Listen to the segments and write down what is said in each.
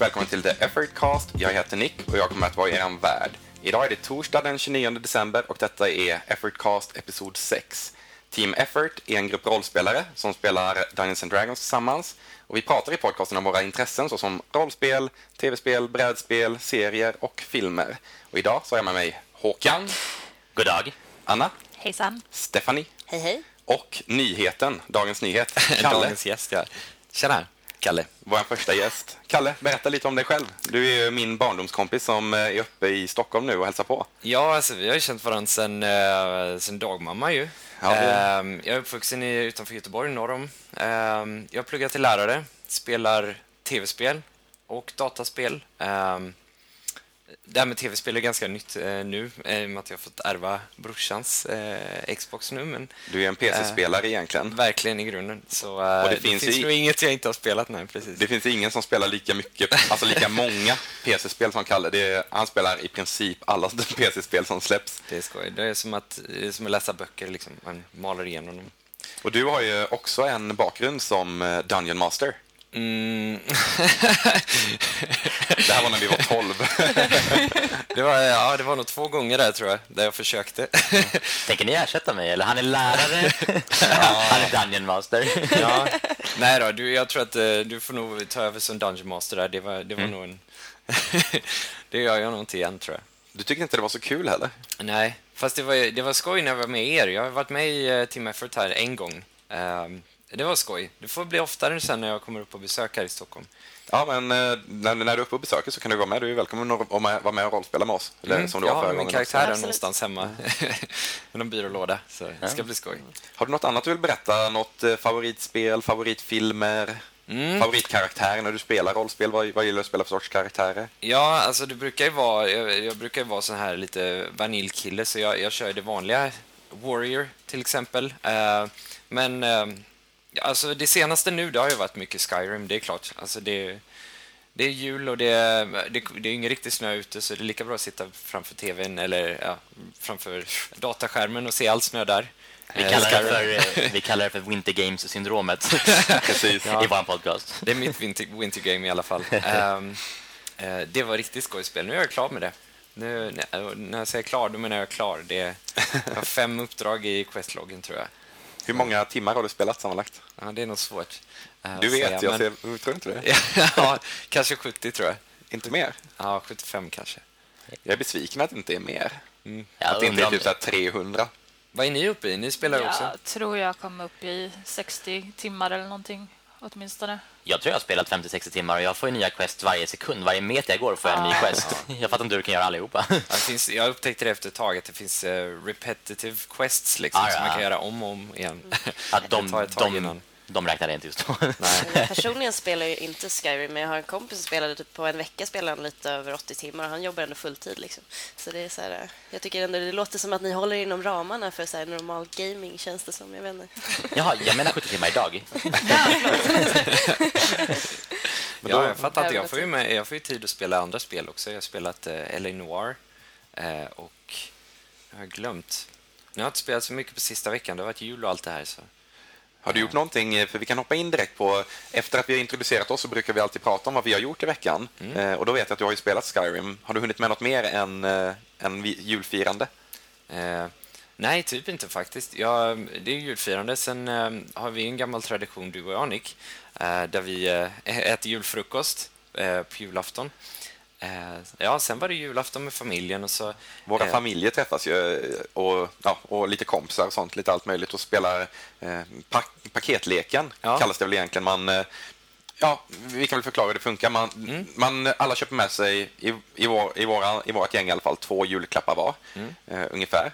och välkommen till The Effort Cast. Jag heter Nick och jag kommer att vara er värd. Idag är det torsdag den 29 december och detta är Effort Cast episod 6. Team Effort är en grupp rollspelare som spelar Dungeons and Dragons tillsammans. Och vi pratar i podcasten om våra intressen såsom rollspel, tv-spel, brädspel, serier och filmer. Och idag så har jag med mig Håkan. God dag. Anna. Hejsan. Stephanie. Hej, hej. Och nyheten, dagens nyhet, Kalle. Dagens gäst, ja. Tjena, Kalle. Vår första gäst. Kalle, berätta lite om dig själv. Du är ju min barndomskompis som är uppe i Stockholm nu och hälsar på. Ja, alltså, vi har ju känt varandra sen, uh, sen dagmamma ju. Ja, Ehm, jag är uppvuxen i, utanför Göteborg, norr om. Ehm, jag pluggar till lärare, spelar tv-spel och dataspel. Ehm, det här med tv-spel är ganska nytt eh, nu, eh, i och med att jag har fått ärva brorsans eh, Xbox nu, men Du är en PC-spelare egentligen. verkligen i grunden. Så eh, det det, finns finns, ju- nog inget jag inte har spelat, nej, precis. Det finns ingen som spelar lika mycket, alltså lika många PC-spel som Kalle. Det är, han spelar i princip alla PC-spel som släpps. Det är skoj. Det är som att, det är som att läsa böcker, liksom. man maler igenom dem. Och du har ju också en bakgrund som eh, Dungeon Master. Mm. Det här var när vi var 12. det, var, ja, det var nog två gånger där, tror jag, där jag försökte. Tänker ni ersätta mig, eller? Han är lärare, han är Dungeon Master. ja. Nej då, du, jag tror att eh, du får nog ta över som Dungeon Master där. Det var, det var nog en... det gör jag nog inte igen, tror jag. Du tyckte inte det var så kul heller? Nej, fast det var, det var skoj när jag var med er. Jag har varit med i eh, Team Effort här en gång. Ehm, det var skoj. Det får bli oftare sen när jag kommer upp och besöker här i Stockholm. Ja, men eh, när, när du är uppe och besöker så kan du vara med. Du är välkommen att vara med, med och rollspela med oss. Eller, som du jag har förra min karaktär Absolut. någonstans hemma. I någon byrålåda. Så det ska bli skoj. Har du något annat du vill berätta? Något eh, favoritspel, favoritfilmer, Mm. favoritkaraktär när du spelar rollspel? Vad, vad gillar du att spela för sorts karaktärer? Ja, alltså det brukar ju vara, jag, jag brukar ju vara sån här lite vaniljkille, så jag, jag kör det vanliga Warrior till exempel. Eh, men ja, alltså det senaste nu, det har ju varit mycket Skyrim, det är klart. Alltså det, det är jul och det, är- det, det är ingen riktig snö ute, så det är lika bra att sitta framför tvn eller ja, framför dataskärmen och se all snö där. Vi Eh, kallar, det Skyrim. för, eh, vi kallar det för Winter Games-syndromet Precis. i vår podcast. Det är mitt winter, winter game i alla fall. Ehm, eh, det var riktigt skojspel. Nu är jag klar med det. Nu, när- när jag säger klar, då menar jag klar. Det är, jag har fem uppdrag i questloggen, tror jag. Hur många timmar har du spelat sammanlagt? Ja, det är nog svårt. eh, Du vet, säga, jag men- ser, tror inte det? ja, kanske 70, tror jag. Inte mer? Ja, 75 kanske. Jag är besviken att det inte är mer. Jag att det inte är typ så här 300. Vad är ni uppe i? Ni spelar också? Jag tror jag kom upp i 60 timmar eller någonting åtminstone. Jag tror jag har spelat 50-60 timmar och jag får ju nya quest varje sekund. Varje meter jag går får jag en ny Ah. quest. Jag fattar inte hur du kan göra allihopa. Det finns, jag upptäckte det efter ett tag att det finns eh, repetitive quests liksom, Ah, som man kan göra om och om igen. Att de, det tar ett tag de, räknade inte just då. Nej. Jag personligen spelar ju inte Skyrim, men jag har en kompis som spelade typ på en vecka spelade han lite över 80 timmar och han jobbar ändå fulltid. Liksom. Så det är så här, jag tycker ändå det låter som att ni håller inom ramarna för så här normal gaming, känns det som. Jag vet inte. Jaha, jag menar 70 timmar idag. Men Ja, då- jag fattar inte. Ja, Jag får, ju med, jag får ju tid att spela andra spel också. Jag har spelat eh, LA Noir eh, och jag har glömt. Nu har jag inte spelat så mycket på sista veckan. Det har varit jul och allt det här. Så. Har du gjort någonting, eh, för vi kan hoppa in direkt på, efter att vi har introducerat oss så brukar vi alltid prata om vad vi har gjort i veckan. Eh, och då vet jag att du har ju spelat Skyrim. Har du hunnit med något mer än, eh, än julfirande? Eh, nej, typ inte faktiskt. Ja, det är julfirande. Sen eh, har vi en gammal tradition, du och jag, Nick, eh, där vi äter julfrukost på julafton. Eh, ja, sen var det julafton med familjen och så... Våra eh, familjer träffas ju eh, och, ja, och lite kompisar och sånt, lite allt möjligt och spelar eh, pa paketleken, Ja. kallas det väl egentligen. Man, eh, ja, vi kan väl förklara hur det funkar. Man, Mm. man, alla köper med sig, i, i, vår, i, våra, i vårt gäng i alla fall, två julklappar var, Mm. eh, ungefär.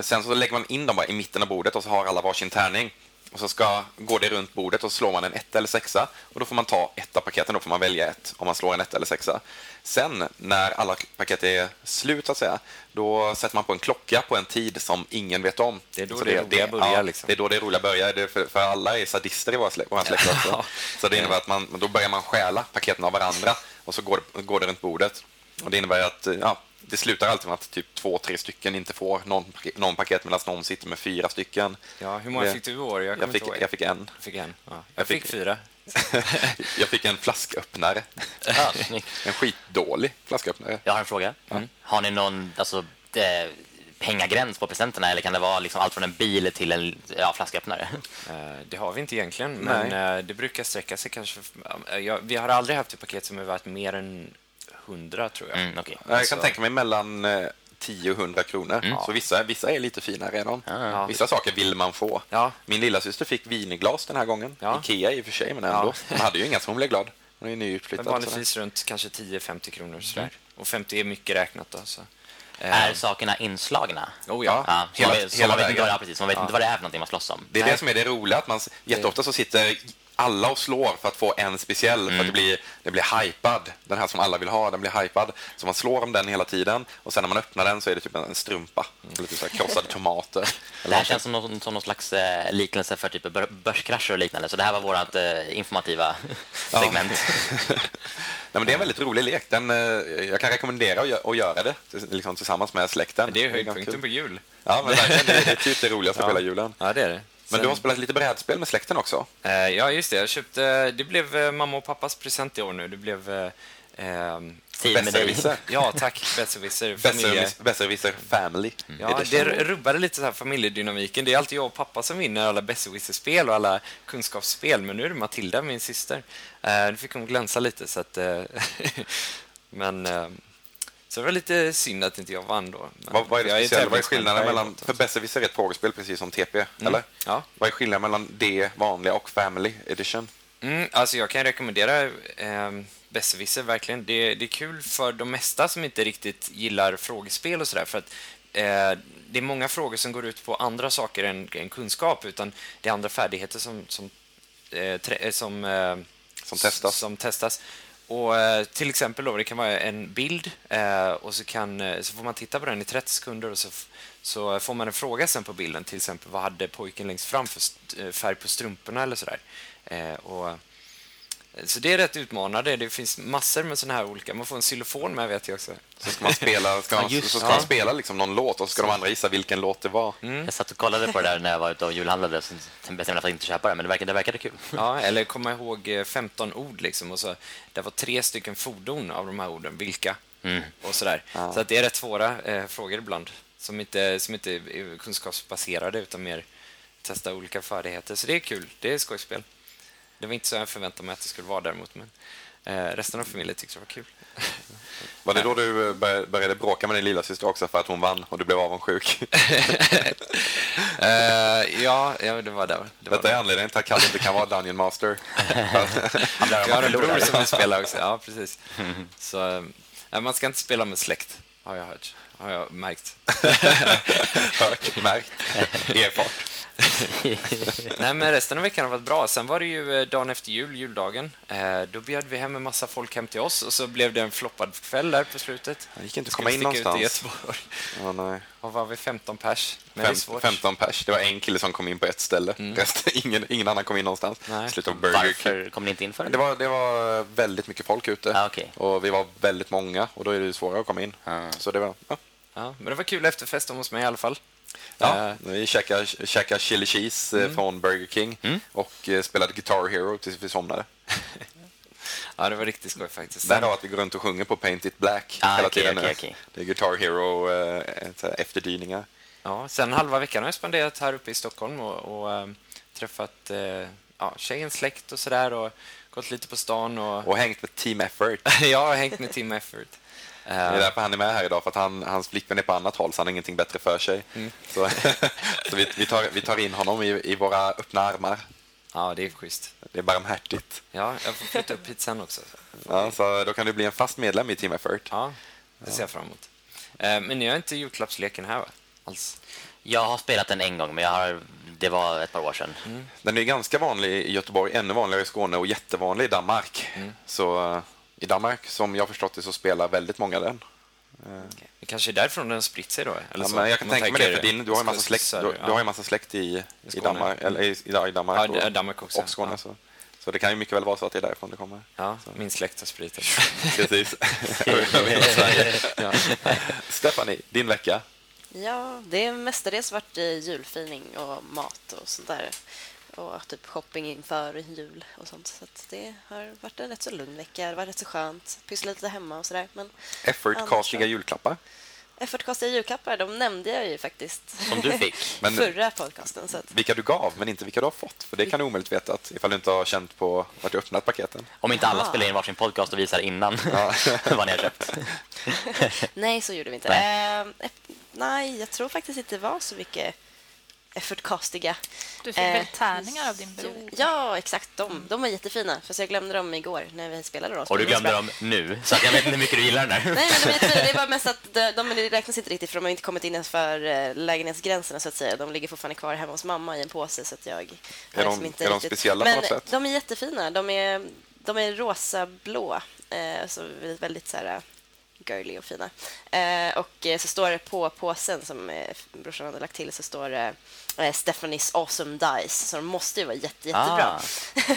Sen så lägger man in dem bara i mitten av bordet och så har alla varsin tärning. Och så ska, går det runt bordet och så slår man en etta eller sexa och då får man ta ett av paketen, då får man välja ett om man slår en etta eller sexa. Sen när alla paket är slut så att säga, då sätter man på en klocka på en tid som ingen vet om. Det är då Så det roliga börjar, Ja, liksom. det är då det roliga börjar, det för, för alla är sadister i vår släkt, vår släkt också. Så det innebär att man, då börjar man stjäla paketen av varandra och så går det, går det runt bordet. Och det innebär att ja, det slutar alltid med att typ två, tre stycken inte får någon, paket- någon paket medan någon sitter med fyra stycken. Ja, hur många Det- fick du i år? Jag, Jag fick, jag fick en. Jag fick en. Ja. Jag, Jag fick, fick- fyra. Jag fick en flasköppnare. Ja, snyggt. En skitdålig flasköppnare. Jag har en fråga. Har ni någon alltså, eh, pengagräns på presenterna eller kan det vara liksom allt från en bil till en ja, flasköppnare? Eh, Det har vi inte egentligen, men eh, det brukar sträcka sig kanske... jag- Vi har aldrig haft ett paket som är värt mer än 100, tror jag. Mm, okej. Jag kan Alltså- tänka mig mellan eh, 10 och 100 kronor. Så vissa, vissa är lite fina redan. Ja. Vissa saker vill man få. Ja. Min lilla syster fick vinglas den här gången. Ja. Ikea i och för sig, men ändå. Ja. Hon hade ju inga så hon blev glad. Hon är nyutflyttad. vanligtvis runt kanske 10-50 kronor. Sådär. Och 50 är mycket räknat. Då, så. Eh, Är sakerna inslagna? Oh ja. Ja, så Hela- man, hela man vet inte, vägen. vad, ja, precis, man vet inte vad det är för någonting man slåss om. Det är Nej. det som är det roliga, att man jätteofta så sitter alla och slår för att få en speciell, för att det blir, det blir hypad. Den här som alla vill ha, den blir hypad. Så man slår om den hela tiden och sen när man öppnar den så är det typ en strumpa. Eller typ så här krossade tomater. Det här känns som någon, som någon slags eh, liknelse för typ bör, börskrascher och liknande. Så det här var vårt eh, informativa segment. Nej, men det är en väldigt rolig lek. Den, eh, jag kan rekommendera att gö- att göra det liksom, tillsammans med släkten. Det är ganska höjdpunkten på jul. Ja, men verkligen. Det är, typ det roligaste på hela julen. Ja, det är det. Men du har spelat lite brädspel med släkten också? Eh, ja, just det. Jag köpte... Det blev eh, mamma och pappas present i år nu. Det blev... Eh, ehm, Tid med dig. Ja, tack. Besserwisser. Family Ja, Edition. det rubbade lite så här familjedynamiken. Det är alltid jag och pappa som vinner alla besserwisser-spel och alla kunskapsspel, men nu är det Matilda, min syster. Eh, nu fick hon glänsa lite, så att... Eh, men... Så det var lite synd att inte jag vann då. Vad, vad är det jag speciella? Vad är skillnaden mellan... För Besserwisser är ett frågespel precis som TP, eller? Ja. Vad är skillnaden mellan det vanliga och Family Edition? Mm, alltså jag kan rekommendera eh, Besserwisser verkligen. Det, det är kul för de mesta som inte riktigt gillar frågespel och sådär. För att eh, det är många frågor som går ut på andra saker än, än kunskap, utan det är andra färdigheter som, som, eh, trä, eh, som, eh, Som testas. Som testas. Och eh, till exempel då, det kan vara en bild eh, och så, kan, eh, så får man titta på den i 30 sekunder och så, så får man en fråga sen på bilden. Till exempel, vad hade pojken längst fram för eh, färg på strumporna eller sådär. Eh, och, så det är rätt utmanande. Det finns massor med såna här olika. Man får en xylofon med vet jag också. Så ska man spela, ska man, Ja, så ska man spela liksom någon låt och så ska de andra gissa vilken låt det var. Jag satt och kollade på det där när jag var ute och julhandlade, så bestämde jag mig för att inte köpa det, men det verkade, det verkade kul. Ja, eller komma ihåg eh, 15 ord liksom. Och så, det var tre stycken fordon av de här orden. Vilka? Och sådär. Så att det är rätt svåra eh, frågor ibland. Som inte, som inte är kunskapsbaserade utan mer testa olika färdigheter. Så det är kul. Det är skojspel. Det var inte så jag förväntade mig att det skulle vara däremot. Men eh, resten av familjen tyckte det var kul. Var det då du eh, bör- började bråka med din lilla syster också för att hon vann och du blev avundsjuk? Eh, ja, ja, det var där. Det var Detta är anledningen till att Kalle inte kan vara Dungeon Master. Jag har en bror som vill spela också. Ja, precis. Så, eh, man ska inte spela med släkt, har jag hört. Har jag märkt. Hört, märkt, erfart. Nej, men resten av veckan har varit bra. Sen var det ju eh, dagen efter jul, juldagen. Eh, Då bjöd vi hem en massa folk hem till oss och så blev det en floppad kväll där på slutet. Det gick inte att komma in sticka ut i någonstans. Ja, nej. Och var vi 15 pers. Men det är Fem, svårt. 15 pers. Det var en kille som kom in på ett ställe. Resten, ingen, ingen annan kom in någonstans. Nej. Slutet av Burger King. Varför kom ni inte in för Det det? var, det var väldigt mycket folk ute. Ah, okej. Och vi var väldigt många och då är det svårare att komma in. Ah. Så det var... Ja. Ja, men det var kul efterfest hos mig i alla fall. Ja, Eh, vi käkade, käkade chili cheese eh, från Burger King och eh, spelade Guitar Hero tills vi somnade. ja, det var riktigt skoj faktiskt. Därav att vi går runt och sjunger på Paint It Black Ah, hela okej, tiden. nu. okej. Det är Guitar Hero eh, så här efterdyningar. Ja, sen halva veckan har jag spenderat här uppe i Stockholm och, och träffat ja, tjejens släkt och sådär och gått lite på stan och Och hängt med Team Effort. har hängt med Team Effort. Det är därför han är med här idag, för att han, hans flickvän är på annat håll, så han har ingenting bättre för sig. Mm. Så, så vi, vi, tar, vi tar in honom i, i våra öppna armar. Ja, det är schysst. Det är barmhärtigt. Ja, jag får flytta upp hit sen också. Ja, så då kan du bli en fast medlem i Team Effort. Ja, det ser jag fram emot. Eh, Men ni har inte julklappsleken här, va? Alls? Jag har spelat den en gång, men jag har, det var ett par år sedan. Den är ganska vanlig i Göteborg, ännu vanligare i Skåne och jättevanlig i Danmark. Mm. Så eh, i Danmark, som jag förstått det, så spelar väldigt många den. Det kanske är därifrån den har spritt sig då? Eller Ja, så. men jag kan tänka mig det, för din, du har ju massa släkt, du, ja. du har ju massa släkt i, i. Danmark, eller i, i, Danmark, Ja, och, Danmark också. och Skåne. Ja. Så, så det kan ju mycket väl vara så att det är därifrån det kommer. Ja, min släkt har spridit det. Precis. Ja. Stephanie, din vecka? Ja, det är mestadels varit eh, julfining och mat och sånt där. Och typ shopping inför jul och sånt. Så att det har varit en rätt så lugn vecka. Det har varit rätt så skönt. Pyssla lite hemma och sådär. Men Effort-castiga julklappar. Effortcastiga julklappar, de nämnde jag ju faktiskt Som du fick. Men förra podcasten. Så att, vilka du gav, men inte vilka du har fått. För det kan du omöjligt veta att, ifall du inte har känt på vart du öppnat paketen. Om inte alla Ah. spelar in varsin podcast och visar innan vad ni har köpt. nej, så gjorde vi inte. Nej. Nej, eh, nej jag tror faktiskt inte det var så mycket effortcastiga. Du fick Eh, väl tärningar av din bror? Ja, exakt. De, de var jättefina. Fast jag glömde dem igår när vi spelade rollspel. Och du glömde dem nu, så jag vet inte hur mycket du gillar den där. Nej, men de är jättefina. Det är bara mest att de, de räknas inte riktigt för de har inte kommit innanför eh, lägenhetsgränserna så att säga. De ligger fortfarande kvar hemma hos mamma i en påse så att jag Är de- liksom inte är de speciella på men något sätt? de är jättefina. De är, de är rosa-blå. Eh, så väldigt, väldigt så här girly och fina. Eh, och eh, så står det på påsen som eh, brorsan hade lagt till så står det eh, Stephanie's awesome dice. Så de måste ju vara jätte, jättebra.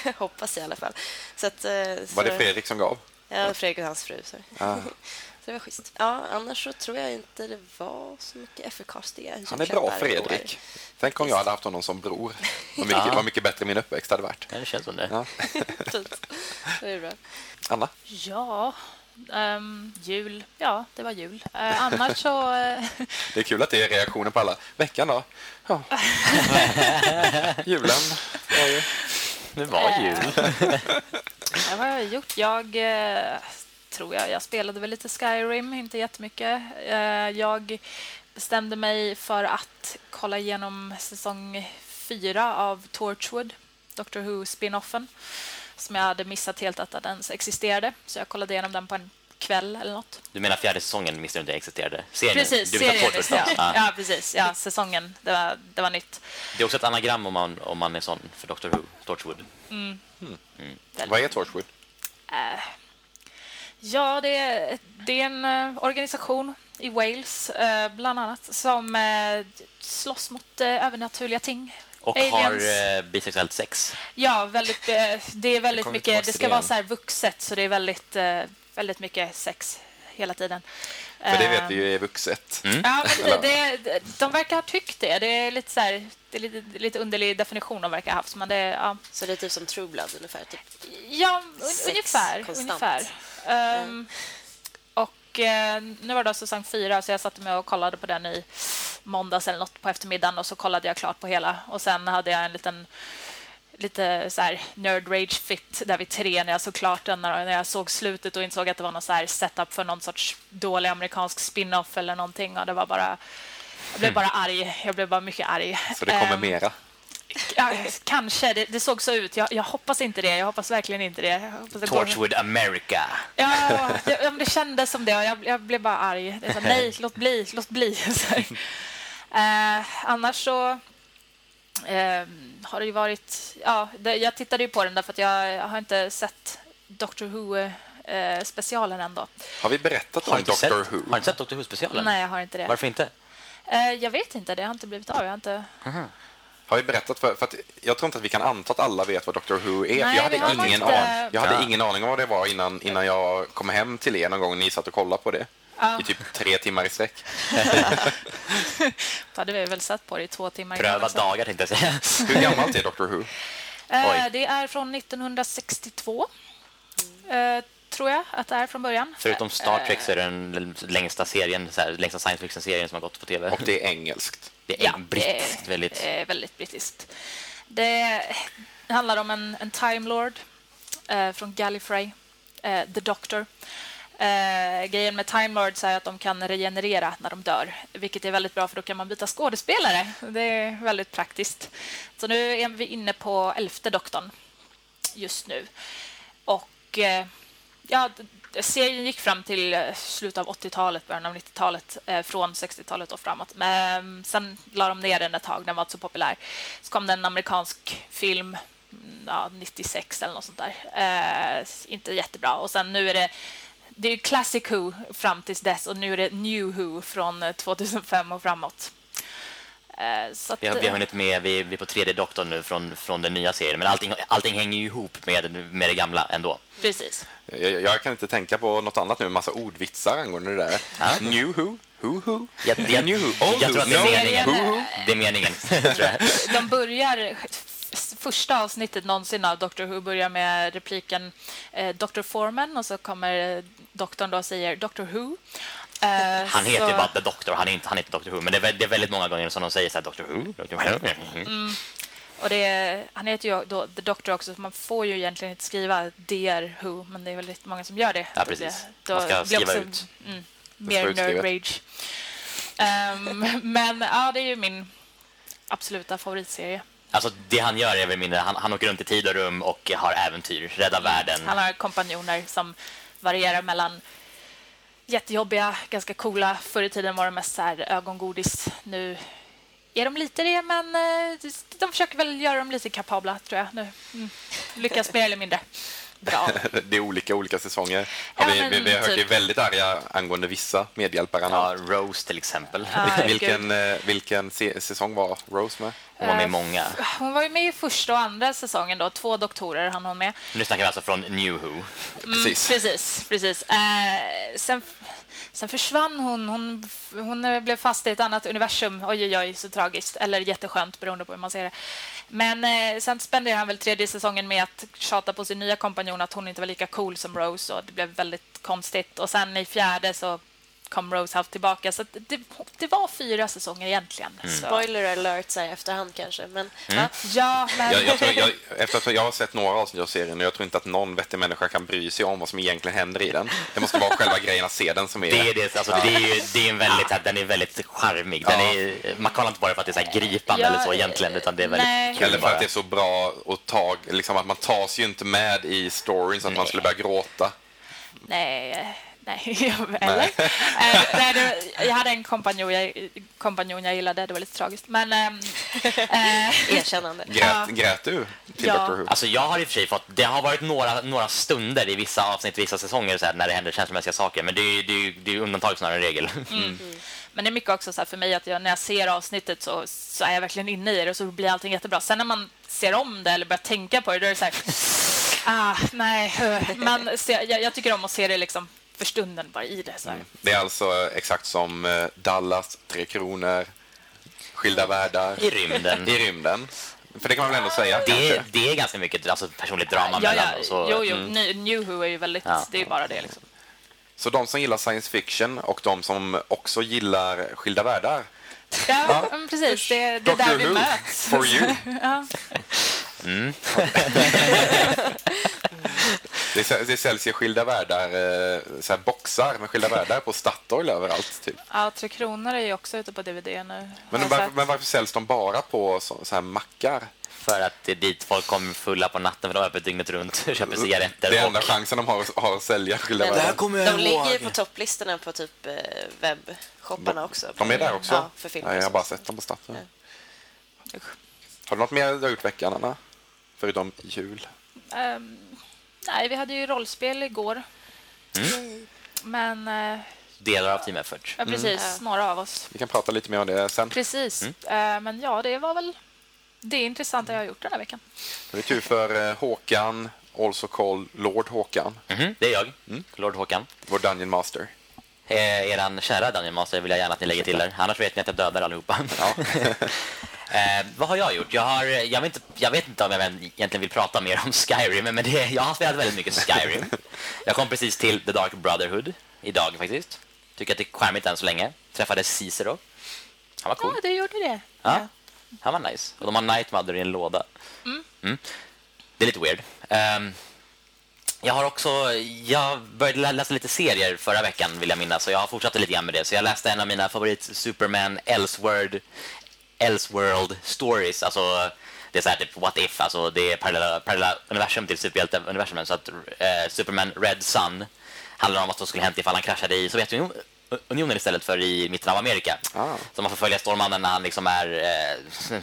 Ah. Hoppas i alla fall. Så att, eh, Var så, det Fredrik som gav? Ja, Fredrik och hans fru. Så. Ah. så det var schysst. Ja, annars så tror jag inte det var så mycket eftercastiga Han är bra. Fredrik. Tänk om jag hade haft honom som bror. Vad mycket, Ja. vad mycket bättre min uppväxt hade varit. Ja, det känns som det. Ja. Det är bra. Anna? Ja, ehm, jul. Ja, det var jul. Eh, annars så... eh, Det är kul att det är reaktioner på alla. Veckan då? Ja. Julen var ju... Det var jul. Ja, vad har jag gjort? Jag eh, tror jag, jag spelade väl lite Skyrim, inte jättemycket. Eh, jag bestämde mig för att kolla igenom säsong fyra av Torchwood, Doctor Who spin-offen, som jag hade missat helt att den existerade. Så jag kollade igenom den på en kväll eller något. Du menar fjärde säsongen visste du inte existerade? Serien? Precis, du serien då? Ja. Ja, precis. Ja, säsongen. Det var, det var nytt. Det är också ett anagram om man, om man är sån för Doctor Who, Torchwood. Vad är Torchwood? Ja, det är, det är en eh, organisation i Wales, eh, bland annat, som slåss mot övernaturliga ting. Och Aliens. har eh, bisexuellt sex. Ja, väldigt, eh, det är väldigt kommer mycket. Det ska det vara så här vuxet, så det är väldigt, eh, väldigt mycket sex hela tiden. För det vet vi ju är vuxet. Mm. Ja, men det, det, de verkar ha tyckt det. Det är lite, så här, det är lite, lite underlig definition de verkar ha haft. Men det, ja, Så det är typ som True Blood ungefär. Typ. Ja, un- ungefär. konstant. ungefär. Ehm, och eh, nu var det säsong fyra, så jag satte mig och kollade på den i måndags eller något på eftermiddagen och så kollade jag klart på hela. Och sen hade jag en liten lite så här nerd rage fit där vid tre när jag såg klart den när jag såg slutet och insåg att det var någon så här setup för någon sorts dålig amerikansk spin-off eller någonting och det var bara jag blev bara arg. Jag blev bara mycket arg. Så det kommer Ehm, mera. Ja, kanske. Det, det såg så ut. Jag, jag hoppas inte det. Jag hoppas verkligen inte det. Det Torchwood America. Ja, det, det kändes som det. Jag, jag blev bara arg. Det är så, nej, låt bli, låt bli. Eh, annars så eh, har det ju varit... Ja, det, jag tittade ju på den därför att jag, jag har inte sett Doctor Who-specialen ändå. Har vi berättat om Doctor sett, Who? Har du inte sett Doctor Who-specialen? Nej, jag har inte det. Varför inte? Eh, jag vet inte. Det har inte blivit av. Jag har inte... Har vi berättat för, för att jag tror inte att vi kan anta att alla vet vad Doctor Who är. Nej, jag hade, ingen, inte- an, jag hade Ja. ingen aning om vad det var innan, innan jag kom hem till er någon gång. Ni satt och kollade på det Ja. i typ tre timmar i sträck. Då hade vi väl sett på det i två timmar. Pröva dagar tänkte jag säga. Hur gammalt är Doctor Who? Eh, Oj. det är från 1962, eh, tror jag att det är från början. Förutom Star Trek så är det den längsta serien, så här, längsta science fiction-serien som har gått på tv. Och det är engelskt. Det är Ja, brittiskt väldigt. är väldigt brittiskt. Det handlar om en, en Time Lord eh, från Gallifrey, eh, The Doctor. Eh, grejen med Time Lords är att de kan regenerera när de dör, vilket är väldigt bra för då kan man byta skådespelare. Det är väldigt praktiskt. Så nu är vi inne på elfte doktorn just nu. Och eh, ja, serien gick fram till eh, slutet av 80-talet, början av 90-talet, eh, från 60-talet och framåt. Men sen la de ner den ett tag, den var inte så populär. Så kom det en amerikansk film, mm, ja, 96 eller något sånt där. Eh, inte jättebra. Och sen nu är det det är Classic Who fram tills dess och nu är det New Who från eh, 2005 och framåt. Eh, Så att, Vi har, vi har hunnit med, vi, vi är på tredje doktorn nu från, från den nya serien, men allting, allting hänger ju ihop med, med det gamla ändå. Precis. Jag, jag kan inte tänka på något annat nu, en massa ordvitsar angående det där. Ja. New Who? Who Who? Jag, jag, New Who? Old jag Who? tror att det är No. meningen. Who Who? Det är meningen. De börjar första avsnittet någonsin av Doctor Who börjar med repliken eh, Dr. Foreman och så kommer doktorn då och säger Doctor Who. Eh, Han heter så- ju bara The Doctor, han är inte, han är inte Doctor Who. Men det är, det är väldigt många gånger som de säger så här, Doctor Who, Doctor Who. Och det han heter ju då The Doctor också, så man får ju egentligen inte skriva Dear Who, men det är väldigt många som gör det. Ja, Då precis. blir- Man ska då skriva också, ut. Mm, mer nerd rage. Ehm, men ja, det är ju min absoluta favoritserie. Alltså det han gör är väl mindre, han, han åker runt i tid och rum och har äventyr, räddar världen. Han har kompanjoner som varierar mellan jättejobbiga, ganska coola. Förr i tiden var de mest så här ögongodis. Nu är de lite det, men eh, de försöker väl göra dem lite kapabla, tror jag. Nu. Mm. Lyckas mer eller mindre bra. Det är olika olika säsonger. Ja, vi, men vi, vi har hört typ. er väldigt arga angående vissa medhjälpare. Ja, Rose till exempel. Ja, vilken eh, vilken säsong var Rose med? Hon var med i Eh, många. Hon var ju med i första och andra säsongen. då. Två doktorer hann hon med. Nu snackar vi alltså från New Who. Precis. Precis. precis. Eh, sen, sen försvann hon. hon. Hon eh, blev fast i ett annat universum. Oj, oj, oj, så tragiskt. Eller jätteskönt, beroende på hur man ser det. Men eh, sen spenderade han väl tredje säsongen med att tjata på sin nya kompanjon att hon inte var lika cool som Rose. Och Det blev väldigt konstigt. Och sen i fjärde så kom Rose halvt tillbaka. Så att det, det var fyra säsonger egentligen. Mm. Spoiler alert så här, efterhand kanske. Men, ja. Ja, men... Jag, jag, tror, jag, efter att jag har sett några avsnitt av serien och jag tror inte att någon vettig människa kan bry sig om vad som egentligen händer i den. Det måste vara själva grejen att se den som är... Det är, det, alltså, det är, ju- det är en väldigt, här, den är väldigt charmig. Den Ja. är, man kollar inte bara för att det är så här gripande Ja, eller så egentligen, utan det är väldigt nej. kul Eller för bara. att det är så bra att ta, liksom att man tas ju inte med i storyn så att man skulle börja gråta. Nej, nej. Eller? Eh, nej, det, jag hade en kompanjon jag, kompanjon jag gillade. Det var lite tragiskt. Men... ehm, eh, Erkännande. Grät, Ja. grät du till Ja. Doctor Who? Alltså jag har i och för sig fått, det har varit några, några stunder i vissa avsnitt, vissa säsonger så här, när det händer känslomässiga saker, men det är ju det är, det är undantag snarare än regel. men det är mycket också så här för mig att jag, när jag ser avsnittet så, så är jag verkligen inne i det och så blir allting jättebra. Sen när man ser om det eller börjar tänka på det, då är det så här... Ah, nej. Men se, jag, jag tycker om att se det liksom för stunden bara i det. Så här. Det är alltså exakt som eh, Dallas, Tre Kronor, Skilda Världar I rymden. i rymden. För det kan man väl ändå säga Det det är ganska mycket alltså, personligt drama Ja, mellan. ja, Och så, jo, jo. mm. New, Who är ju väldigt... Ja. Det är bara det. Liksom. Så de som gillar science fiction och de som också gillar Skilda Världar, Ja, men precis. Det, det är där vi möts. for you. ja. Det, det säljs ju Skilda Världar, eh, så här boxar med Skilda Världar på Statoil överallt. Typ. ja, Tre Kronor är ju också ute på DVD nu. Men, varför, men varför säljs de bara på så, så här mackar? För att det är dit folk kommer fulla på natten för de har öppet dygnet runt och köper cigaretter. Det är och- enda chansen de har, har att sälja Skilda Men Världar. kommer de ligger ju på topplistorna på typ eh, webbshopparna också. De är där också? Ja, för film. Nej, jag har bara sett dem på Statoil. Har du något mer du har gjort veckan, Anna? Förutom jul? Ehm, nej, vi hade ju rollspel igår. Mm. Men, eh, Delar av Team Effort. ja, precis, Ja. några av oss. Vi kan prata lite mer om det sen. Precis. Mm. Eh, men ja, det var väl det intressanta jag har gjort den här veckan. Det är tur för eh, Håkan, also called Lord Håkan, Mhm, det är jag, Mm. Lord Håkan. vår Dungeon Master. Eh, eran kära Dungeon Master vill jag gärna att ni lägger till där. Annars vet ni att jag dödar allihopa. Ja. eh, vad har jag gjort? Jag, har, jag, vet inte, jag vet inte om jag egentligen vill prata mer om Skyrim, men det, jag har spelat väldigt mycket Skyrim. Jag kom precis till The Dark Brotherhood idag faktiskt. Tycker att det är charmigt än så länge. Träffade Cicero. Han var cool. Ja, du gjorde det. Ja, han var nice. Och de har Night Mother i en låda. Mm. Det är lite weird. Ehm, jag har också jag började lä- läsa lite serier förra veckan, vill jag minnas. Så jag har fortsatt lite grann med det. Så jag läste en av mina favorit Superman Elseworld, Elseworld Stories. Alltså, det är så här typ What If, alltså det är parallella, parallella universum till superhjälteuniversumen. Så att eh, Superman Red Sun handlar om vad som skulle hänt ifall han kraschade i Sovjetunionen unionen istället för i mitten av Amerika. Ah. Så man får följa Stålmannen när han liksom är eh,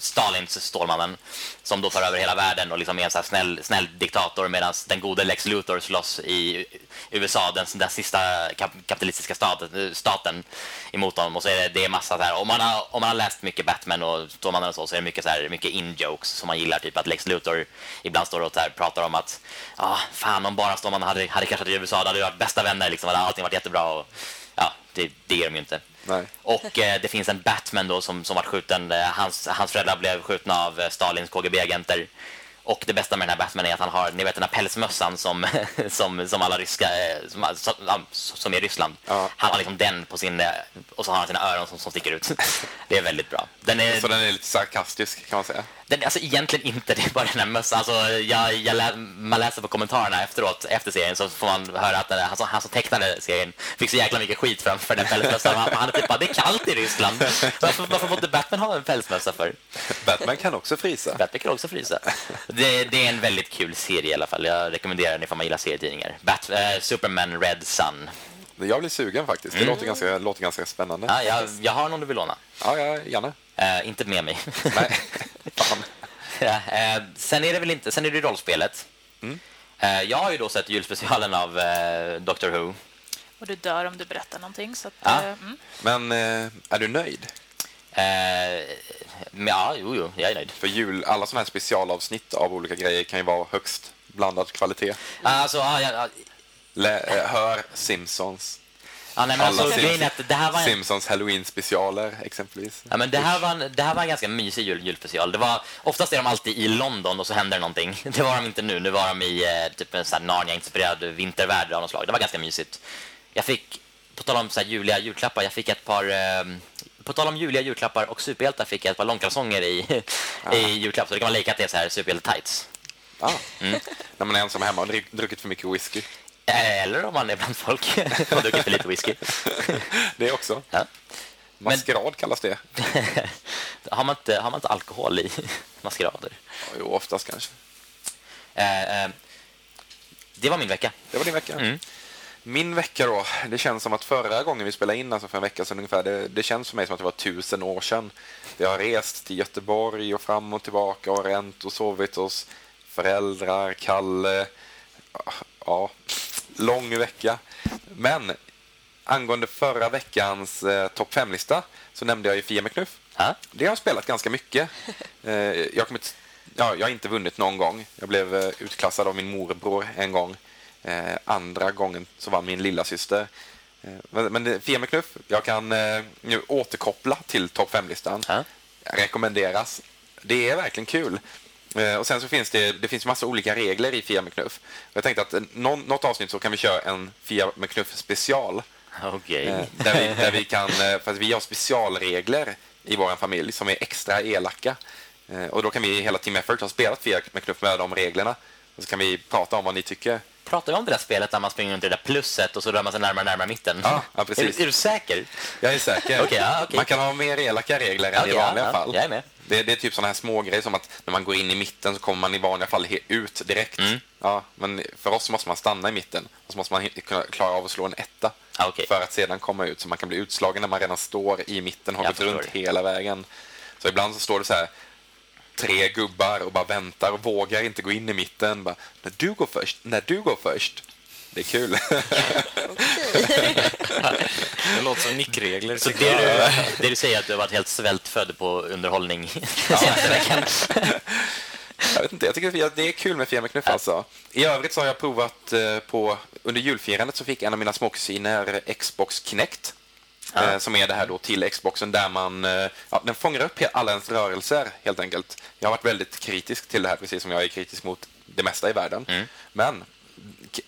Stalins Stålmannen som då tar över hela världen och liksom är en så här snäll, snäll diktator medan den gode Lex Luthor slåss i USA, den, den sista kap, kapitalistiska staten, staten emot honom. Och så är det, det är massa så här, om man, har, om man har läst mycket Batman och Stålmannen och så, så är det mycket, så här, mycket in-jokes som man gillar. Typ att Lex Luthor ibland står och här, pratar om att ah, fan om bara Stålmannen hade, hade kraschat i USA, då hade vi varit bästa vänner, liksom, hade allting varit jättebra. Och, ja, det, det är de ju inte. Nej. Och eh, det finns en Batman då som, som var skjuten. Eh, hans, hans föräldrar blev skjutna av eh, Stalins KGB-agenter. Och det bästa med den här Batman är att han har, ni vet den här pälsmössan som, som, som alla ryska, eh, som, som, som är i Ryssland. Ja. Han har liksom den på sin, och så har han sina öron som, som sticker ut. Det är väldigt bra. Den är, Så den är lite sarkastisk kan man säga. Den, alltså egentligen inte, det är bara den här mössan. Alltså, jag, jag lä, man läser på kommentarerna efteråt, efter serien, så får man höra att den, han, som, han som tecknade serien fick så jäkla mycket skit för, för den pälsmössan. Han, han är typ bara, det är kallt i Ryssland. Varför, varför måste Batman ha en pälsmössa för? Batman kan också frysa. Batman kan också frysa. Det, det är en väldigt kul serie i alla fall. Jag rekommenderar den ifall man gillar serietidningar. Bat, eh, Superman Red Sun. Jag blir sugen faktiskt. Det låter, ganska, låter ganska spännande. Ja, jag, jag har någon du vill låna. Ja, ja gärna. Eh, inte med mig. Nej. Ja, eh, sen är det väl inte, sen är det rollspelet. Eh, jag har ju då sett julspecialen av eh, Doctor Who. Och du dör om du berättar någonting. Så att, Ja. eh, mm. Men eh, är du nöjd? Eh, men ja, jo, jo, jag är nöjd. För jul, alla sådana här specialavsnitt av olika grejer kan ju vara högst blandad kvalitet. Alltså, ja, ja, Lä, eh, hör Simpsons. Ja, nej, men Alla alltså, är att det här var en, Simpsons Halloween-specialer exempelvis. Ja, men det, här var en, det här var en ganska mysig jul, julspecial. Det var, oftast är de alltid i London och så händer någonting. Det var de inte nu. Nu var de i eh, typ en Narnia-inspirerad vintervärld av något slag. Det var ganska mysigt. Jag fick, på tal om så här juliga julklappar, jag fick ett par... Eh, på tal om juliga julklappar och superhjältar fick jag ett par långkalsonger i, i julklapp. Så det kan man det är så här superhjälte-tights. Ah. Mm. När man är ensam hemma och druckit för mycket whisky. Eller om man är bland folk och druckit för lite whisky. Det också. Ja. Maskerad kallas det. har, man inte, har man inte alkohol i maskerader? Jo, oftast kanske. Eh, eh, det var min vecka. Det var din vecka. Mm. Min vecka då, det känns som att förra gången vi spelade in, alltså för en vecka sedan ungefär, det, det känns för mig som att det var tusen år sedan. Jag har rest till Göteborg och fram och tillbaka och ränt och sovit hos föräldrar, Kalle. Ja, lång vecka. Men angående förra veckans eh, topp 5-lista så nämnde jag ju Fia med knuff. Ja. Det har jag spelat ganska mycket. Eh, jag, kommer inte, ja, jag har inte vunnit någon gång. Jag blev eh, utklassad av min morbror en gång. Eh, andra gången så vann min lilla syster. Eh, men, men det- Fia med knuff, jag kan eh, nu återkoppla till topp 5-listan. Ja. Rekommenderas. Det är verkligen kul. Eh, och sen så finns det, det finns massa olika regler i Fia med knuff. Jag tänkte att eh, någon, något avsnitt så kan vi köra en Fia med knuff special. Okej. Eh, där, vi, där vi kan, för att vi har specialregler i vår familj som är extra elaka. Och då kan vi hela Team Effort ha spelat Fia med knuff med de reglerna. Och så kan vi prata om vad ni tycker. Pratar vi om det där spelet där man springer runt i det där plusset och så rör man sig närmare närmare mitten? Ja, ja, precis. Är, är du säker? Jag är säker. Okej, ja, okej. Man kan ha mer elaka regler än i vanliga fall. jag är med. Det, det är typ sådana här små grejer som att när man går in i mitten så kommer man i vanliga fall ut direkt. Mm. Ja, men för oss måste man stanna i mitten och så måste man klara av att slå en etta Ja, okej. för att sedan komma ut. Så man kan bli utslagen när man redan står i mitten och har gått runt hela vägen. Så ibland så står det så här tre gubbar och bara väntar och vågar inte gå in i mitten. Bara, när du går först, när du går först. Det är kul. Det låter som nickregler. Så det du, det du säger att du har varit helt svältfödd på underhållning senaste veckan? Jag vet inte, jag tycker att det är kul med Fia med knuff alltså. I övrigt så har jag provat eh, på, under julfirandet så fick en av mina småkusiner Xbox Kinect. eh, Som är det här då till Xboxen där man, eh, ja, den fångar upp alla ens rörelser helt enkelt. Jag har varit väldigt kritisk till det här precis som jag är kritisk mot det mesta i världen. Men k-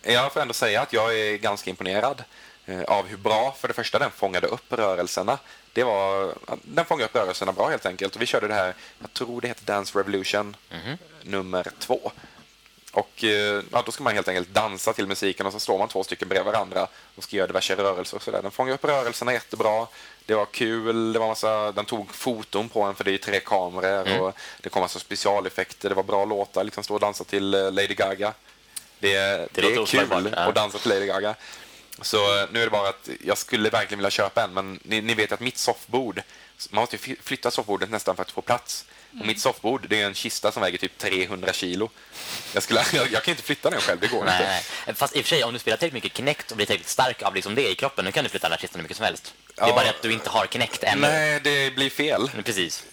jag får ändå säga att jag är ganska imponerad eh, av hur bra, för det första, den fångade upp rörelserna. Det var, den fångade upp rörelserna bra helt enkelt. Och vi körde det här, jag tror det heter Dance Revolution nummer två. Och eh, ja, då ska man helt enkelt dansa till musiken och så står man två stycken bredvid varandra och ska göra diverse rörelser och sådär. Den fångar upp rörelserna jättebra. Det var kul, det var massa, den tog foton på en för det är tre kameror och det kom massa specialeffekter, det var bra låtar, liksom stå och dansa till eh, Lady Gaga. Det, det, låter är kul ja. att dansa till Lady Gaga. Så nu är det bara att jag skulle verkligen vilja köpa en, men ni, ni vet att mitt soffbord, man måste ju fly- flytta soffbordet nästan för att få plats. Och mitt soffbord, det är en kista som väger typ 300 kilo. Jag, skulle, jag, jag kan inte flytta den själv, det går Nej, inte. nej. Fast i och för sig, om du spelar tillräckligt mycket Kinect och blir tillräckligt stark av liksom det i kroppen, nu kan du flytta den här kistan hur mycket som helst. Det är Ja. bara det att du inte har Kinect ännu. Nej, det blir fel. Precis.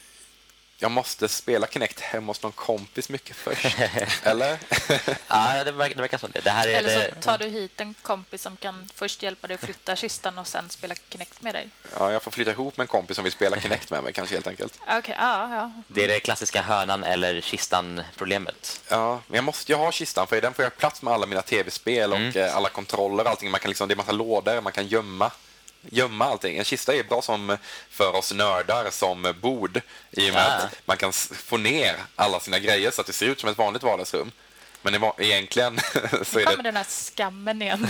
Jag måste spela Kinect hemma hos någon kompis mycket först. Eller? Ja, det verkar, det verkar som det. det här är Eller så tar du hit en kompis som kan först hjälpa dig att flytta kistan och sen spela Kinect med dig. Ja, jag får flytta ihop med en kompis som vill spela Kinect med mig kanske helt enkelt. Okej, ja, ja. det är det klassiska hönan eller kistan-problemet. Ja, men jag måste ju ha kistan för i den får jag plats med alla mina tv-spel och Mm. alla kontroller och allting. Man kan liksom, det är massa lådor, man kan gömma gömma allting. En kista är bra som för oss nördar som bord i och med Ja. att man kan få ner alla sina grejer så att det ser ut som ett vanligt vardagsrum. Men det egentligen så är det... den här skammen igen.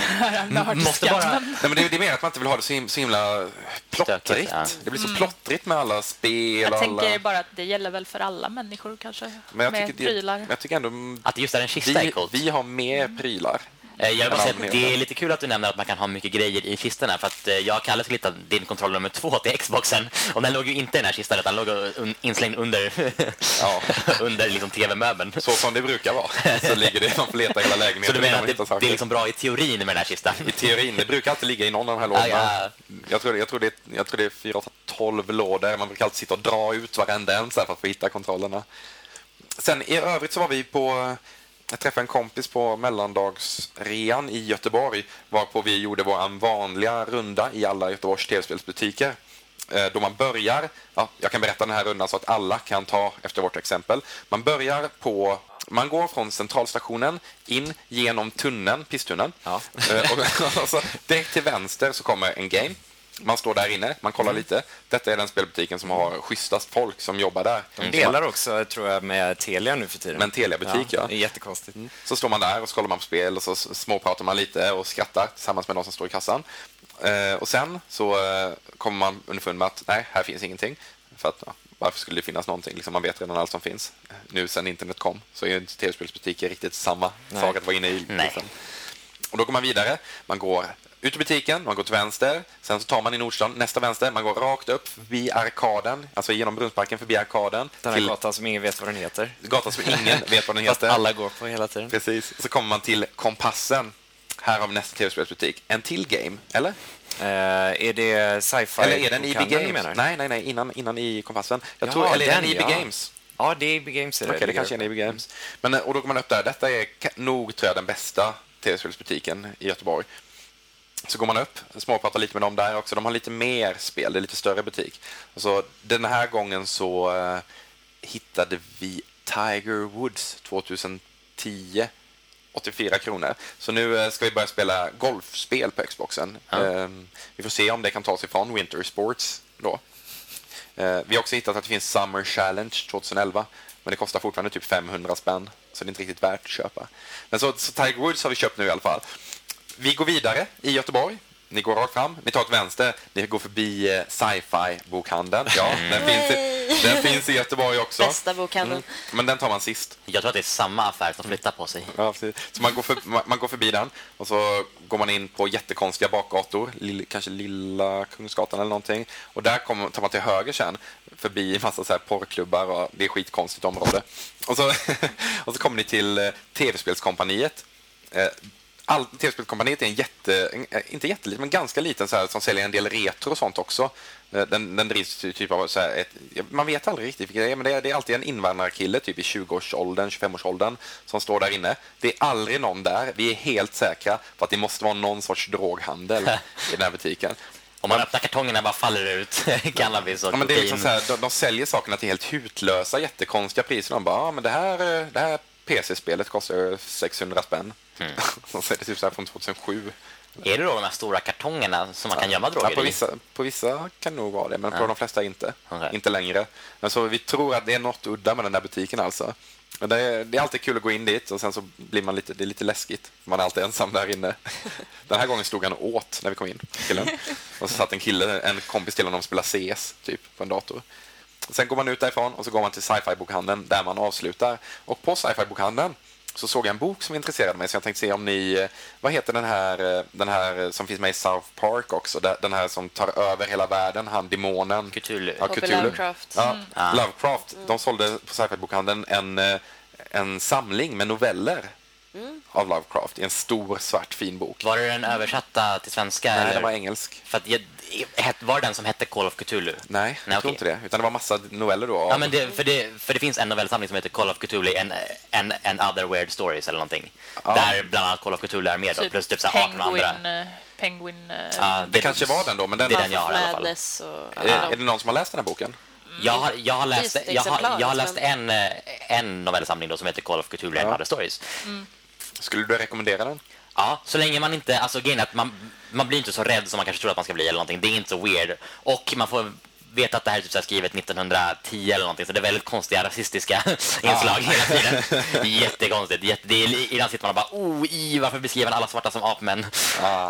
Måste bara-. Nej, men det, det är mer att man inte vill ha det så, him- så himla plottrigt. Stökigt, ja. Det blir så plottrigt med alla spel Jag och tänker alla... bara att det gäller väl för alla människor kanske. Men jag med tycker, det, prylar. men jag tycker ändå... Att just där en kista är Vi, coolt. vi har mer prylar. Jag vill bara säga att det är lite kul att du nämner att man kan ha mycket grejer i här, för att eh, jag Kalle skulle hitta din kontroll nummer två till Xboxen och den låg ju inte i den här kistan utan låg un- inslängd under, Ja. under liksom tv-möbeln. Så som det brukar vara. Så ligger det, man får leta hela Så lägenheten du menar att det, det är liksom bra i teorin med den här kistan? I teorin, det brukar alltid ligga i någon av de här lådorna. Ja, ja. Jag, tror, jag, tror det, jag tror det är 4, 8, 12 lådor. Man brukar alltid sitta och dra ut varenda en så för att få hitta kontrollerna. Sen i övrigt så var vi på... Jag träffade en kompis på mellandagsrean i Göteborg varpå vi gjorde vår vanliga runda i alla Göteborgs tv-spelsbutiker. Eh, Då man börjar, ja, jag kan berätta den här rundan så att alla kan ta efter vårt exempel. Man börjar på, man går från centralstationen in genom tunneln, pisstunneln. Ja. Eh, och, och så direkt till vänster så kommer en game. Man står där inne, man kollar lite. Detta är den spelbutiken som har schysstast folk som jobbar där. De delar också, tror jag, med Telia nu för tiden. Med en Telia-butik, ja. Är jättekonstigt. Så står man där och så kollar man på spel och så småpratar man lite och skrattar tillsammans med de som står i kassan. Eh, och sen så eh, kommer man underfund med att nej, här finns ingenting. För att ja, varför skulle det finnas någonting? Liksom, man vet redan allt som finns. Nu sen internet kom så är ju inte tv-spelsbutiker riktigt samma Nej. sak att vara inne i. Liksom. Och då går man vidare. Man går ut ur butiken, man går till vänster, sen så tar man i Nordstan, nästa vänster, man går rakt upp förbi arkaden, alltså genom Brunnsparken förbi arkaden. Den här till gatan som ingen vet vad den heter. gatan som ingen vet vad den Fast heter. alla går på hela tiden. Precis. Så kommer man till Kompassen. Här har vi nästa tv-spelsbutik. En till game, eller? Eh, är det sci-fi Eller är den du Games? menar? Nej, nej, nej, innan, innan i Kompassen. Jag Ja, tror, eller är den, den EB ja. Games? Ja, det är EB Games. är Okej, det ligger kanske är. EB Games. Men, eh, och då går man upp där. Detta är nog, tror jag, den bästa tv-spelsbutiken i Göteborg. Så går man upp, småpratar lite med dem där också. De har lite mer spel, det är lite större butik. Så, den här gången så eh, hittade vi Tiger Woods 2010. 84 kronor. Så nu eh, ska vi börja spela golfspel på Xboxen. Ja. Eh, vi får se om det kan tas ifrån Winter Sports då. Eh, vi har också hittat att det finns Summer Challenge 2011. Men det kostar fortfarande typ 500 spänn. Så det är inte riktigt värt att köpa. Men så, så Tiger Woods har vi köpt nu i alla fall. Vi går vidare i Göteborg. Ni går rakt fram, ni tar ett vänster, ni går förbi eh, sci-fi-bokhandeln. Ja, den finns, i, den finns i Göteborg också. Bästa bokhandeln. Mm, men den tar man sist. Jag tror att det är samma affär som flyttar på sig. Ja, precis. Så man går, för, man, man går förbi den och så går man in på jättekonstiga bakgator, lill, kanske Lilla Kungsgatan eller någonting. Och där kommer, tar man till höger sen, förbi en massa så här porrklubbar och det är skitkonstigt område. Och så, och så kommer ni till eh, TV-spelskompaniet. Eh, All, TV-spelskompaniet är en jätte, eh, inte jätteliten, men ganska liten så här, som säljer en del retro och sånt också. Eh, Den, den drivs ty- typ av så här, ett, man vet aldrig riktigt vilka det är, men det är, det är alltid en invandrarkille typ i 20-årsåldern, 25-årsåldern som står där inne. Det är aldrig någon där. Vi är helt säkra på att det måste vara någon sorts droghandel i den här butiken. Om man öppnar kartongerna bara faller det ut cannabis och Ja, men det är liksom så här, de, de säljer sakerna till helt hutlösa, jättekonstiga priser. De bara, ja, men det här, eh, det här PC-spelet kostar 600 spänn. Mm. Är det typ så här från 2007. Är det då de här stora kartongerna som man kan gömma droger Ja, på, i? vissa, på vissa kan det nog vara det, men på de flesta inte. Okej. Inte längre. Men så vi tror att det är något udda med den där butiken alltså. Men det är, det är alltid kul att gå in dit och sen så blir man lite, det är lite läskigt. Man är alltid ensam där inne. Den här gången stod han åt när vi kom in, killen. Och så satt en kille, en kompis till honom och spelade CS typ på en dator. Sen går man ut därifrån och så går man till sci-fi-bokhandeln där man avslutar. Och på sci-fi-bokhandeln så såg jag en bok som intresserade mig så jag tänkte se om ni... eh, Vad heter den här, eh, den här eh, som finns med i South Park också? Den här som tar över hela världen, han demonen. Cthulhu. Ja. Cthulhu. Lovecraft. Ja, Ah. Lovecraft. De sålde på sci-fi-bokhandeln en, eh, en samling med noveller av Lovecraft i en stor svart fin bok. Var det den översatta till svenska? Nej, eller? den var engelsk. För att jag, var det den som hette Call of Cthulhu? Nej, jag tror okej. inte det. Utan det var massa noveller då. av- Ja, men det, för, det, för det finns en novellsamling som heter Call of Cthulhu and, and, and other weird stories eller någonting. Där bland annat Call of Cthulhu är med då, plus typ så här 18 andra. Penguin... eh, Penguin... Ja, det kanske var den då, men den, Det är den jag har i alla fall. Och... är, är det någon som har läst den här boken? Jag har, jag har läst, jag har, jag har läst en, eh, en novellsamling då som heter Call of Cthulhu and Ja. other stories. Skulle du rekommendera den? Ja, så länge man inte, alltså grejen att man, man blir inte så rädd som man kanske tror att man ska bli eller någonting. Det är inte så weird. Och man får veta att det här är typ så här skrivet 1910 eller någonting, så det är väldigt konstiga rasistiska inslag hela tiden. Jättekonstigt. Jätte, det är, ibland sitter man och bara oh, i, varför beskriver alla svarta som apmän?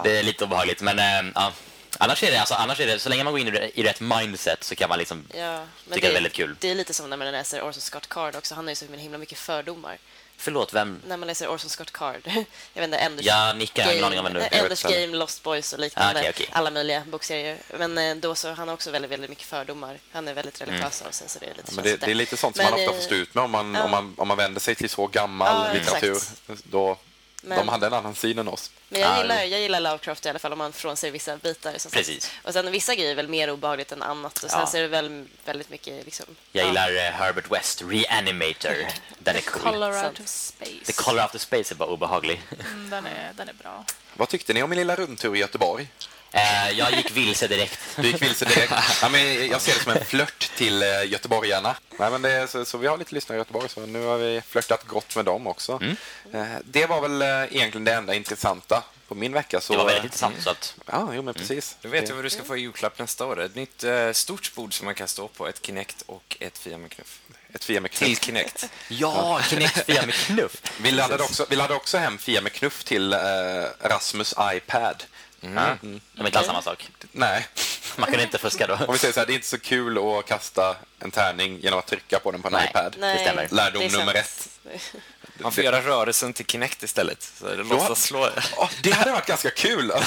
Det är lite obehagligt, men äh, ja. Annars är, det, alltså, annars är det, så länge man går in i, det- i rätt mindset så kan man liksom Ja, men tycka det är väldigt kul. Det är lite som när man läser Orson Scott Card också. Han har ju så himla mycket fördomar. Förlåt, vem? När man läser Orson Scott Card. Jag vet inte, Enders har ingen Game, om eh, Enders. Game, Lost Boys och liknande. Ah, okej, okej. Alla möjliga bokserier. Men eh, då så, han har också väldigt, väldigt mycket fördomar. Han är väldigt Mm. religiös av sig, så det är lite Men det, det är lite sånt som Men, man ofta eh, får stå ut med om man, ja. om man, om man vänder sig till så gammal Ja, litteratur. exakt. Då, Men- De hade en annan syn än oss. Men jag Ja, gillar, jag gillar Lovecraft i alla fall om man frånser vissa bitar. Precis. Och sen vissa grejer är väl mer obehagligt än annat. Och sen Ja. så är det väl väldigt mycket liksom... Jag ja. gillar eh, Herbert West, Reanimator. Den är cool. Color out of space. The Color After Space är bara obehaglig. Mm, den, är, den är bra. Vad tyckte ni om min lilla rundtur i Göteborg? Eh, jag gick vilse direkt. Du gick vilse direkt. ja, men jag ser det som en flört till eh, göteborgarna. Nej, men det är, så, så vi har lite lyssnare i Göteborg, så nu har vi flörtat gott med dem också. Mm. Eh, det var väl egentligen det enda intressanta på min vecka. Så, Det var väldigt intressant. Så att, Ja, jo, men precis. Du vet ju vad du ska få i julklapp nästa år. Ett nytt eh, stort bord som man kan stå på, ett Kinect och ett Fia med knuff. Ett Fia med Till knuff. Kinect. ja, Kinect Fia med knuff. Vi laddade, också, vi laddade också hem Fia med knuff till eh, Rasmus iPad. Mm. De är inte alls samma sak. Nej, Man kunde inte fuska då. om vi säger så här, det är inte så kul att kasta en tärning genom att trycka på den på en Nej. iPad. Det stämmer. Lärdom det nummer sant. Man får göra rörelsen till Kinect istället. Så det låtsas slå. Åh, det hade varit ganska kul.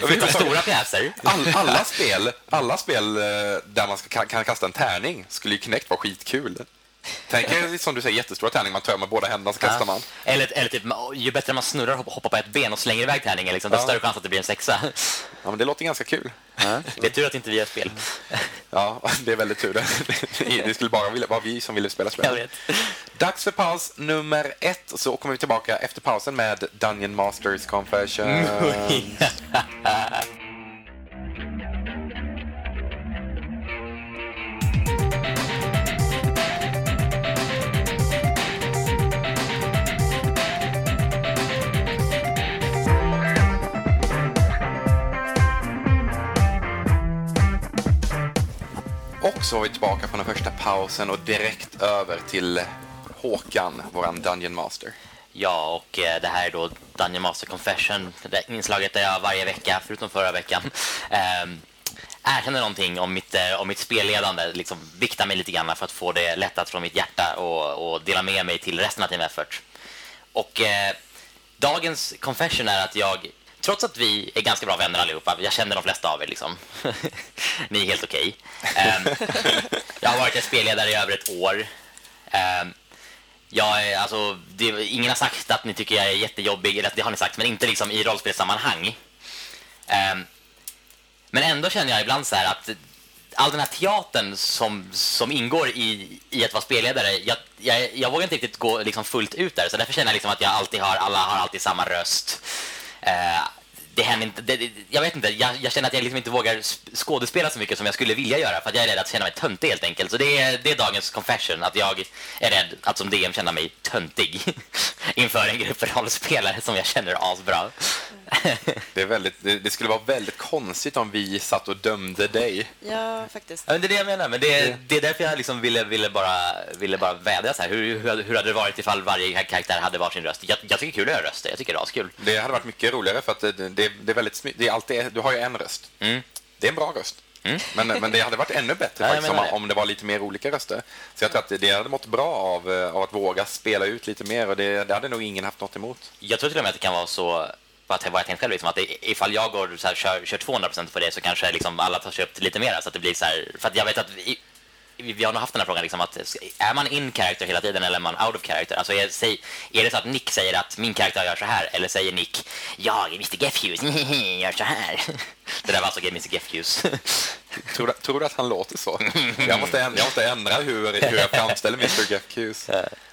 Förutom inte, stora pjäser. all, alla spel, alla spel eh, där man ska, kan, kan kasta en tärning skulle ju Kinect vara skitkul. Tänk er som du säger jättestora tärningar, man tar med båda händerna så kastar man. Eller, eller typ, ju bättre man snurrar och hoppar på ett ben och slänger iväg tärningen, liksom, desto Ja. större chans att det blir en sexa. Ja, men det låter ganska kul. Det är tur att inte vi har spel. Ja, det är väldigt tur. Det, det skulle bara vara vi som ville spela Jag spel. vet. Dags för paus nummer ett, så kommer vi tillbaka efter pausen med Dungeon Masters Confession. Och så var vi tillbaka från den första pausen och direkt över till Håkan, våran Dungeon Master. Ja, och eh, det här är då Dungeon Master Confession, det inslaget där jag varje vecka, förutom förra veckan, eh, erkänner någonting om mitt, eh, om mitt spelledande, liksom viktar mig lite grann för att få det lättat från mitt hjärta och, och dela med mig till resten av Team Effort. Och eh, dagens confession är att jag, trots att vi är ganska bra vänner allihopa, jag känner de flesta av er liksom, ni är helt okej. Ehm, jag har varit en spelledare i över ett år. Ehm, jag är, alltså, det, ingen har sagt att ni tycker jag är jättejobbig, eller det har ni sagt, men inte liksom i rollspelssammanhang. Ehm, men ändå känner jag ibland så här att all den här teatern som, som ingår i, i att vara spelledare, jag, jag, jag vågar inte riktigt gå liksom fullt ut där, så därför känner jag liksom att jag alltid har, alla har alltid samma röst. Eh, det händer inte, det, jag vet inte, jag, jag känner att jag liksom inte vågar skådespela så mycket som jag skulle vilja göra för att jag är rädd att känna mig töntig helt enkelt. Så det är, det är dagens confession, att jag är rädd att som DM känna mig töntig inför en grupp rollspelare som jag känner asbra. Det, är väldigt, det, det skulle vara väldigt konstigt om vi satt och dömde dig. Ja, faktiskt. Ja, men det är det jag menar, men det, det är därför jag liksom ville, ville, bara, ville bara vädra så här. Hur, hur, hade- hur hade det varit ifall varje karaktär hade varsin röst? Jag, jag tycker det är kul att göra röster, jag tycker det är askul. Det hade varit mycket roligare för att det, det, det är väldigt det är alltid, Du har ju en röst. Mm. Det är en bra röst. Men, men det hade varit ännu bättre Ja, faktiskt, om, om det var lite mer olika röster. Så jag tror att det, det hade mått bra av, eh, av att våga spela ut lite mer och det, det hade nog ingen haft något emot. Jag tror till och med att det kan vara så, vad jag tänkt själv, liksom, att ifall jag går så här, kör, kör 200% på det så kanske liksom alla tar köpt lite mer. Så att det blir så här, för att jag vet att vi vi har nog haft den här frågan, liksom, att är man in character hela tiden eller är man out of character? Alltså, är, säg, är det så att Nick säger att min karaktär gör så här, eller säger Nick jag är Mr Gefhus, gör så här? Det där var alltså Mr Gefhus. Tror tror du att han låter så? Jag måste, ändra, jag måste ändra hur, hur jag framställer Mr. Gefkus.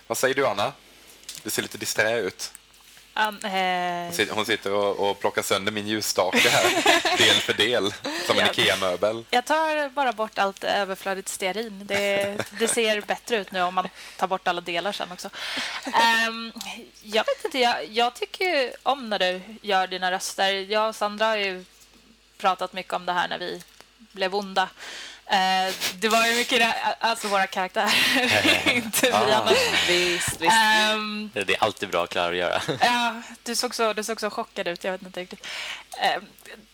Vad säger du, Anna? Du ser lite disträ ut. Um, eh, Hon sitter- och, och plockar sönder min ljusstake här, del för del, som en. IKEA-möbel. jag tar bara bort allt överflödigt stearin. Det, det ser bättre ut nu om man tar bort alla delar sen också. Ehm, jag vet inte, jag, jag tycker om när du gör dina röster. Jag och Sandra har ju pratat mycket om det här när vi blev onda. Eh, det var ju mycket alltså våra karaktärer, inte vi annars. Visst, visst. Ehm, Det är alltid bra att klara att göra. Ja, du såg, så, du såg så chockad ut. Jag vet inte riktigt. Eh,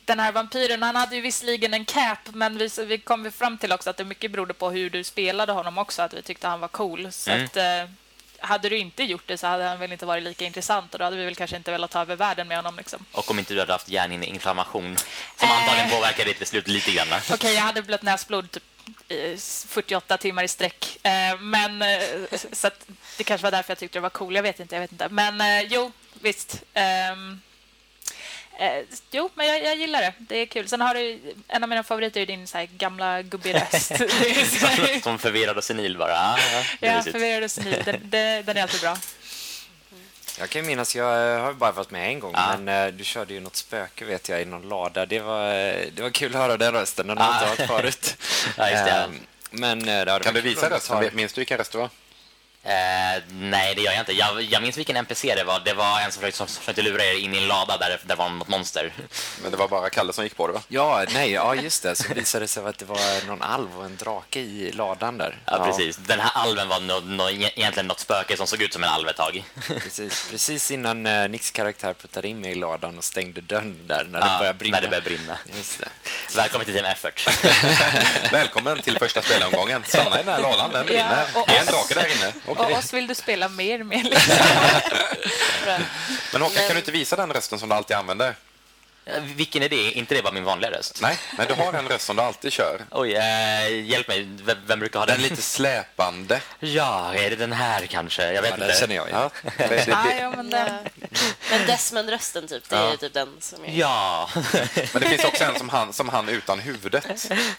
Den här vampyren, han hade ju visserligen en cap, men vi, vi kom ju fram till också att det mycket berodde på hur du spelade honom också, att vi tyckte han var cool. Så Mm. att, eh, hade du inte gjort det så hade han väl inte varit lika intressant och då hade vi väl kanske inte velat ta över världen med honom. Liksom. Och om inte du hade haft hjärninflammation, som Eh. antagligen påverkar ditt beslut lite grann. Okej, jag hade blött näsblod typ i 48 timmar i sträck. Eh, men eh, så det kanske var därför jag tyckte det var cool. Jag vet inte. Jag vet inte. Men eh, jo, visst. Eh, jo, men jag, jag gillar det. Det är kul. Sen har du en av mina favoriter är din så här, gamla gubbig röst. Som förvirrad och senil bara. Ah, ja, det är Ja, förvirrad och senil. Den, den, den är alltid bra. Jag kan ju minnas, jag eh, har bara varit med en gång, Ja. men eh, du körde ju något spöke vet jag i någon lada. Det var, eh, det var kul att höra den rösten, den har jag inte hört förut. Ja, just det. Ehm, Men det hade Kan du visa rösten? Minns du vilken röst det var? Eh, nej, det gör jag inte. Jag, jag minns vilken NPC det var. Det var en som försökte, som försökte lura er in i en lada där det var något monster. Men det var bara Kalle som gick på det, va? Ja, nej, ja just det. Så visade det sig att det var någon alv och en drake i ladan där. Ja, precis. Den här alven var no, no, egentligen något spöke som såg ut som en alv ett tag. Precis, precis innan uh, Nicks karaktär puttade in mig i ladan och stängde dörren där när det Ja, började brinna. När det började brinna. Just det. Välkommen till Team Effort. Välkommen till första spelomgången. Stanna i den här ladan, den brinner. Ja, och- Det är en drake där inne. Och Okej. oss vill du spela mer med. Liksom. Men Håkan, kan du inte visa den rösten som du alltid använder? Eh, vilken är det? inte det bara min vanliga röst? Nej, men du har en röst som du alltid kör. Oj, eh, hjälp mig. Vem, vem brukar ha Den den? lite släpande. Ja, är det den här kanske? Jag vet Ja, inte. den känner jag igen. Ja, det, det, Ja, det, ja, men det, Ja. Men Desmond-rösten, typ, det är ju typ den som är... Ja. men det finns också en som han, som han utan huvudet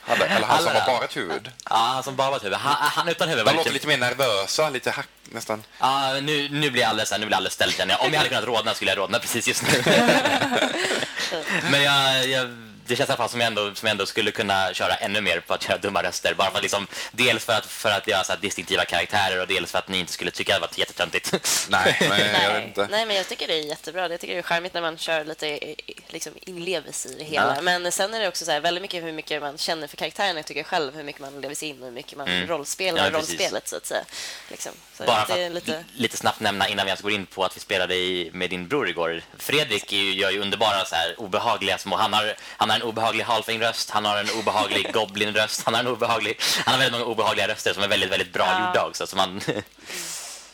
hade. Eller han som Alla. har bara ett huvud. ja, som bara var ett huvud. Han, han utan huvud var De låter lite... lite mer nervösa, lite hack nästan. Ja, nu, nu blir jag alldeles, nu blir jag alldeles ställd jag. Om jag hade kunnat rodna skulle jag rodna precis just nu. 没有也 det känns i alla fall som jag, ändå, som jag ändå skulle kunna köra ännu mer på att göra dumma röster. Bara för att liksom, dels för att, för att göra så här distinktiva karaktärer och dels för att ni inte skulle tycka att det var jättetöntigt. Nej, men jag vet Nej, inte. nej, men jag tycker det är jättebra. Jag tycker det är charmigt när man kör lite liksom, inlevelse i det hela. Ja. Men sen är det också så här, väldigt mycket hur mycket man känner för karaktärerna, tycker jag själv, hur mycket man lever sig in och hur mycket man Mm. rollspelar Ja, rollspelet, så att säga. Liksom. Så Bara det för är att lite... lite... snabbt nämna innan vi ens går in på att vi spelade i, med din bror igår. Fredrik är ju, gör ju underbara så här obehagliga små... Han har, han har en obehaglig halfling-röst, han har en obehaglig goblin-röst, han har en obehaglig... Han har väldigt många obehagliga röster som är väldigt, väldigt bra Ja. gjorda också. Så man,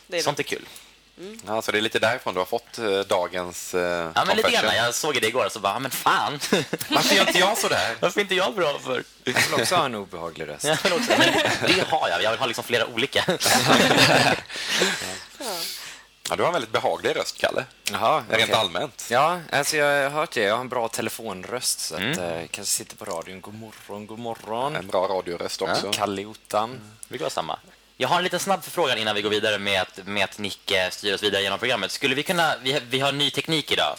Det är sånt är kul. Ja, så det är lite därifrån du har fått eh, dagens eh, Ja, men lite grann. Jag såg det igår och så bara, "Ja, men fan. Varför gör inte jag sådär? Varför är inte jag bra för? Jag vill också ha en obehaglig röst. Jag vill också, men det har jag. Jag vill ha liksom flera olika. Ja, du har en väldigt behaglig röst, Kalle. Jaha, Rent allmänt. Ja, alltså jag har hört det. Jag har en bra telefonröst, så att, Mm. eh, kanske sitter på radion. God morgon, god morgon. En bra radioröst också. Kalle Ottan. Vi går samma. Jag har en liten snabb förfrågan innan vi går vidare med att, med att Nick styr oss vidare genom programmet. Skulle vi kunna... Vi, vi har ny teknik idag.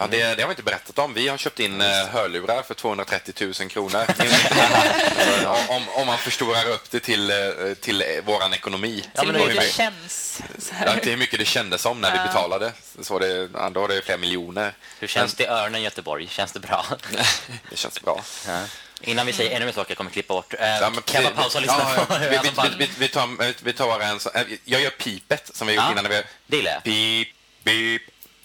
Ja, det, det har vi inte berättat om. Vi har köpt in eh, hörlurar för 230 000 kronor. Om, om man förstorar upp det till, eh, till eh, våran ekonomi. Ja, men det det ju- känns. Så Ja, här. det är mycket det kändes som när vi betalade. Så det, då var det flera miljoner. Hur känns det i Örnen, Göteborg? Känns det bra? Det känns bra. Ja. Innan vi säger ännu mer saker jag kommer klippa bort. Eh, Ja, men kan jag bara pausa och lyssna ja, på vi, vi, vi, vi, tar, vi tar en eh, Jag gör pipet som vi gjort Ja, innan. När vi, det gillar jag. Pip, pip.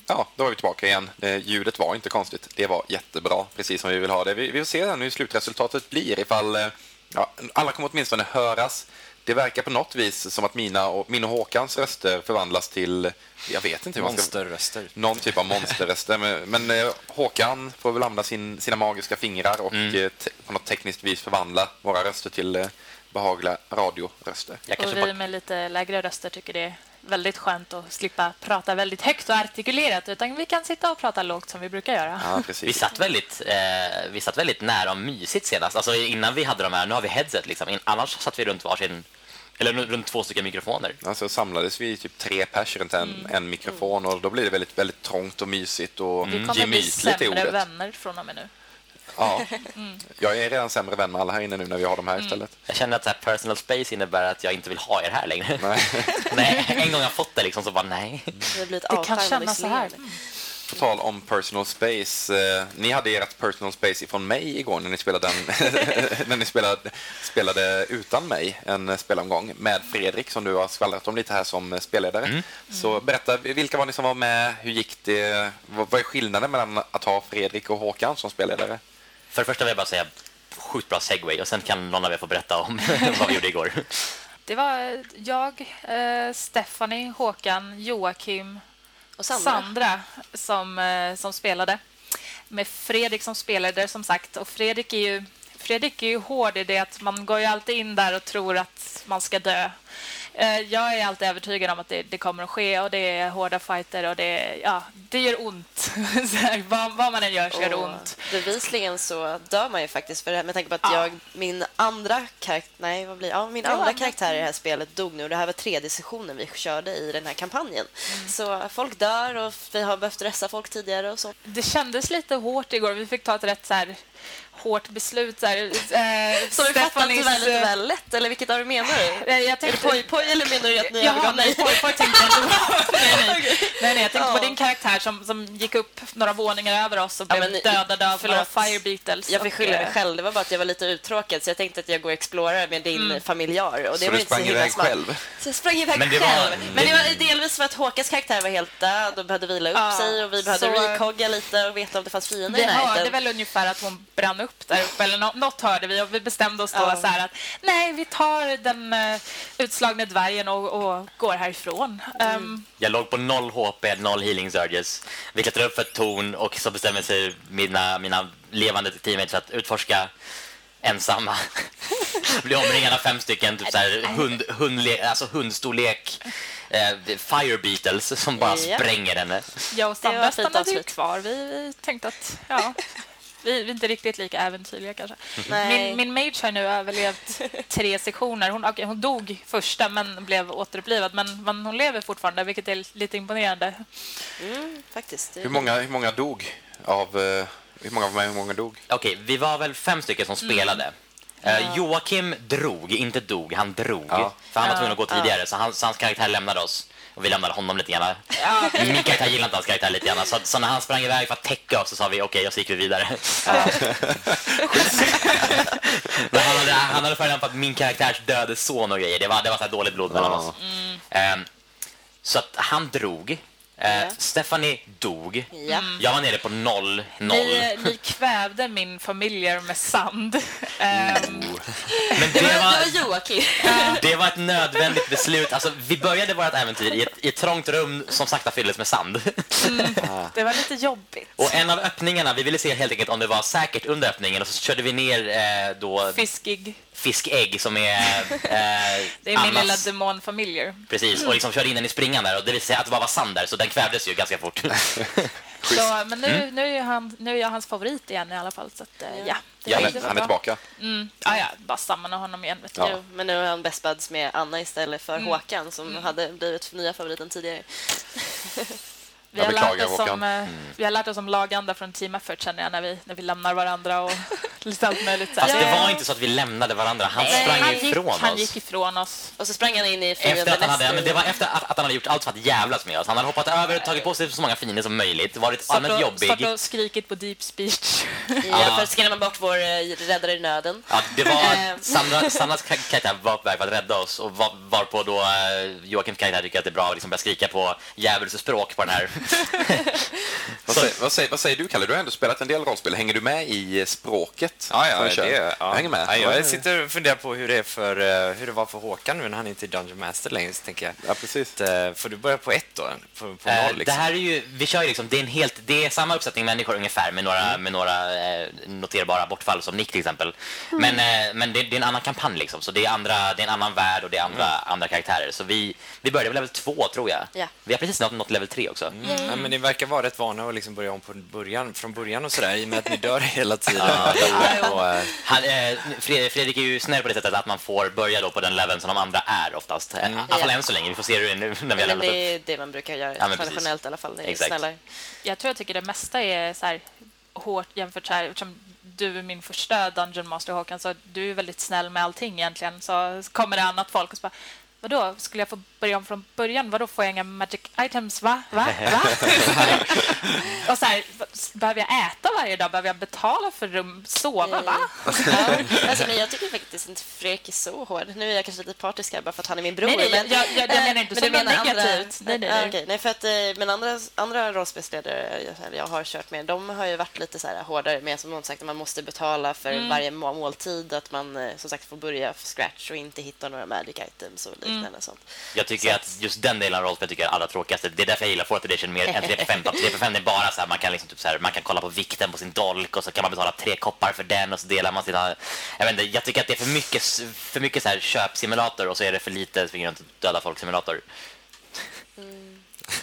Ja, då var vi tillbaka igen. Eh, ljudet var inte konstigt. Det var jättebra, precis som vi vill ha det. Vi, vi får se hur slutresultatet blir. Ifall, eh, ja, alla kommer åtminstone höras. Det verkar på något vis som att mina och, min och Håkans röster förvandlas till... Jag vet inte hur man ska... Monsterröster. Någon typ av monsterröster. Men, men eh, Håkan får väl använda sin, sina magiska fingrar och Mm. eh, på något tekniskt vis förvandla våra röster till eh, behagliga radioröster. Jag Och vi bara, med lite lägre röster tycker det är väldigt skönt att slippa prata väldigt högt och artikulerat utan vi kan sitta och prata lågt som vi brukar göra. Ja, vi, satt väldigt, eh, vi satt väldigt nära och mysigt senast. Alltså innan vi hade de här, nu har vi headset liksom. In, annars satt vi runt varsin, eller runt två stycken mikrofoner. Alltså samlades vi typ tre pers runt en, Mm. en mikrofon och då blir det väldigt, väldigt trångt och mysigt och Vi kommer bli gemytligt i sämre ordet. vänner från och med nu. Ja. Mm. Jag är redan sämre vän med alla här inne nu när vi har dem här istället. Jag känner att så här personal space innebär att jag inte vill ha er här längre. Nej. nej, en gång jag fått det liksom så bara nej. Det Det kan kännas så här. På tal om personal space. Eh, ni hade ert personal space ifrån mig igår när ni spelade, den, när ni spelade, spelade utan mig en spelomgång med Fredrik som du har skvallrat om lite här som spelledare. Så berätta, vilka var ni som var med? Hur gick det? Vad, vad är skillnaden mellan att ha Fredrik och Håkan som spelledare? För det första vill jag bara säga sjukt bra segway och sen kan någon av er få berätta om vad vi gjorde igår. Det var jag, eh, Stephanie, Håkan, Joakim Och Sandra. Sandra som, eh, som spelade. Med Fredrik som spelade, som sagt. Och Fredrik är ju, Fredrik är ju hård i det att man går ju alltid in där och tror att man ska dö. Eh, Jag är alltid övertygad om att det, det kommer att ske och det är hårda fighter och det, ja, det gör ont. Här, vad, vad man än gör så gör det ont. Bevisligen så dör man ju faktiskt för det här med tanke på att Ja. jag, min andra karaktär, nej vad blir ja, min andra karaktär i det här spelet dog nu och det här var tredje sessionen vi körde i den här kampanjen. Mm. Så folk dör och vi har behövt resa folk tidigare och så. Det kändes lite hårt igår. Vi fick ta ett rätt så här, hårt beslut. Så här, eh, Så vi fattar var lite väl lätt, eller vilket av det menar du? eh, Jag Är det tänkte, poj, poj eller menar du att ni Jaha, övergav nej, mig? poj, poj tänkte jag nej, nej. nej, nej, jag tänkte Ja. på din karaktär som, som gick upp några våningar över oss och Ja, blev men- dödad av förlåt. några fire beetles. Jag fick skylla mig eh, själv. Det var bara att jag var lite uttråkad så jag tänkte att jag går och explorar med din Mm. familjar. Och det Så var du inte så sprang iväg smart. själv? Så jag sprang iväg Men det var- själv. Men det var delvis för att Håkans karaktär var helt död och behövde vila upp Ja, sig och vi behövde så- recogga lite och veta om det fanns fiender Vi i hörde närheten. väl ungefär att hon brann upp där uppe, eller nå- något hörde vi och vi bestämde oss då Ja. så här att nej, vi tar den uh, utslagne dvärgen och, och går härifrån. Mm. Ehm, Jag låg på noll HP, noll healing surges. Vi klättrade upp för ett torn och så bestämde sig mina, mina levande teammates att utforska ensamma. Bli omringade av fem stycken typ så här, hund, hundle, alltså hundstorlek eh, fire beetles som bara Ja. spränger henne. jag och Sandra stannade kvar. Vi, vi tänkte att ja, vi, vi är inte riktigt lika äventyrliga kanske. Nej. Min, min mage har nu överlevt tre sektioner. Hon, okej, hon dog första men blev återupplivad. Men, men hon lever fortfarande, vilket är lite imponerande. Mm, faktiskt. Hur många, hur många dog av... eh, Hur många var med? Hur många dog? Okej, vi var väl fem stycken som spelade. Eh, Joakim drog, inte dog, han drog. Ja. För han var tvungen att gå tidigare, så, han, så hans karaktär lämnade oss. Och vi lämnade honom lite grann. Min karaktär gillade inte hans karaktär lite grann. Så, så när han sprang iväg för att täcka oss så sa vi okej, och så gick vi vidare. Men han hade, han hade för på att min karaktärs döde son och grejer. Det var, det var så här dåligt blod mellan Ja. oss. Ehm, så att han drog. Eh. Stephanie dog. Ja. Jag var nere på noll, noll. Ni, ni kvävde min familjer med sand. Ehm, Men Det det var, var, det var Joakim. Det var ett nödvändigt beslut. Alltså, vi började vårt äventyr i ett, i ett trångt rum som sakta fylldes med sand. det var lite jobbigt. Och en av öppningarna, vi ville se helt enkelt om det var säkert under öppningen och så körde vi ner eh, då Fiskig. Fiskägg som är... Eh, Det är min Annas- lilla demonfamiljer. Precis, och liksom körde in den i springan där och det visade sig att det bara var sand där så den kvävdes ju ganska fort. Så, men nu, Mm. nu, är han, nu är jag hans favorit igen i alla fall. Så att, eh, ja, det, Ja, Han är, han är tillbaka. Mm. Ja, ja, bara samla honom igen. Vet. Ja. Men nu är han best buds med Anna istället för Mm. Håkan som hade blivit nya favoriten tidigare. Vi, Jag har lärt oss om, eh, vi har lärt oss om laganda från Team Effort känner jag när vi, när vi lämnar varandra och lite allt möjligt. så här. Fast det Ja. var inte så att vi lämnade varandra, han Nej, sprang han ifrån gick, Han oss. gick ifrån oss. Och så sprang han in i Efter att han hade, ja, men det var efter att, att han hade gjort allt för att jävlas med oss. Han hade hoppat över, tagit på sig så många fiender som möjligt, varit allmänt jobbig. stått och skrikit på deep speech. Ja, för att skrämma bort vår eh, räddare i nöden. Ja, det var Eh. Sandra, Sandras ka- karaktär var på väg för att rädda oss och var, varpå då eh, Joakims karaktär tycker att det är bra att liksom börja skrika på djävulsspråk på den här Vad säger, vad, säger, vad säger du, Kalle? Du har ändå spelat en del rollspel. Hänger du med i eh, språket? Ja, ja, det, ja. Jag hänger med. Ja, jag sitter och funderar på hur det, är för, eh, hur det var för Håkan nu när han inte är Dungeon Master längre. Så tänker jag, Ja, precis. att, eh, får du börja på ett då? På, på noll, Det liksom? här är ju, vi kör ju liksom, det är, en helt, det är samma uppsättning människor ungefär med några, Mm. med några eh, noterbara bortfall som Nick till exempel. Men, eh, men det, det är en annan kampanj liksom, så det är, andra, det är en annan värld och det är andra, Mm. andra karaktärer. Så vi, vi började på level två tror jag. Ja. Vi har precis nått, nått level tre också. Mm. Ja, men ni verkar vara rätt vana att liksom börja om på början, från början och sådär, i och med att ni dör hela tiden. och, eh, Han, eh, Fredrik, är ju snäll på det sättet att man får börja då på den leveln som de andra är oftast. Mm. I alla fall än så länge. Vi får se hur det är nu när vi har det upp. är det man brukar göra Ja, men precis. traditionellt i alla fall. Det är Exakt. snällare. Jag tror jag tycker det mesta är så här hårt jämfört så här, eftersom du är min första Dungeon Master Håkan, så du är väldigt snäll med allting egentligen. Så kommer det annat folk och så bara Vadå, skulle jag få börja om från början? Vadå, får jag inga magic items? Va? Va? Va? och så här, behöver jag äta varje dag? Behöver jag betala för rum? Sova? Va? Ja, alltså, men jag tycker faktiskt inte Fredrik är så hård. Nu är jag kanske lite partisk här bara för att han är min bror. Nej, nej, men, jag- jag- jag eh, menar inte men något menar andra- negativt. Nej, nej, nej. okej. nej, för att, eh, men andra, andra rollspelsledare jag, jag har kört med, de har ju varit lite så här hårdare med som någon sagt att man måste betala för Mm. varje må- måltid, att man eh, som sagt får börja från scratch och inte hitta några magic items och liknande. Mm. Sånt. Jag tycker att just den delen av rollspel tycker jag är allra tråkigaste. Det är därför jag gillar Fourth Edition mer än 3.5. 3.5 är bara så här, man kan liksom typ så här, man kan kolla på vikten på sin dolk och så kan man betala tre koppar för den och så delar man sina... Jag vet inte, jag tycker att det är för mycket, för mycket så här köpsimulator och så är det för lite springa runt och döda folk-simulator.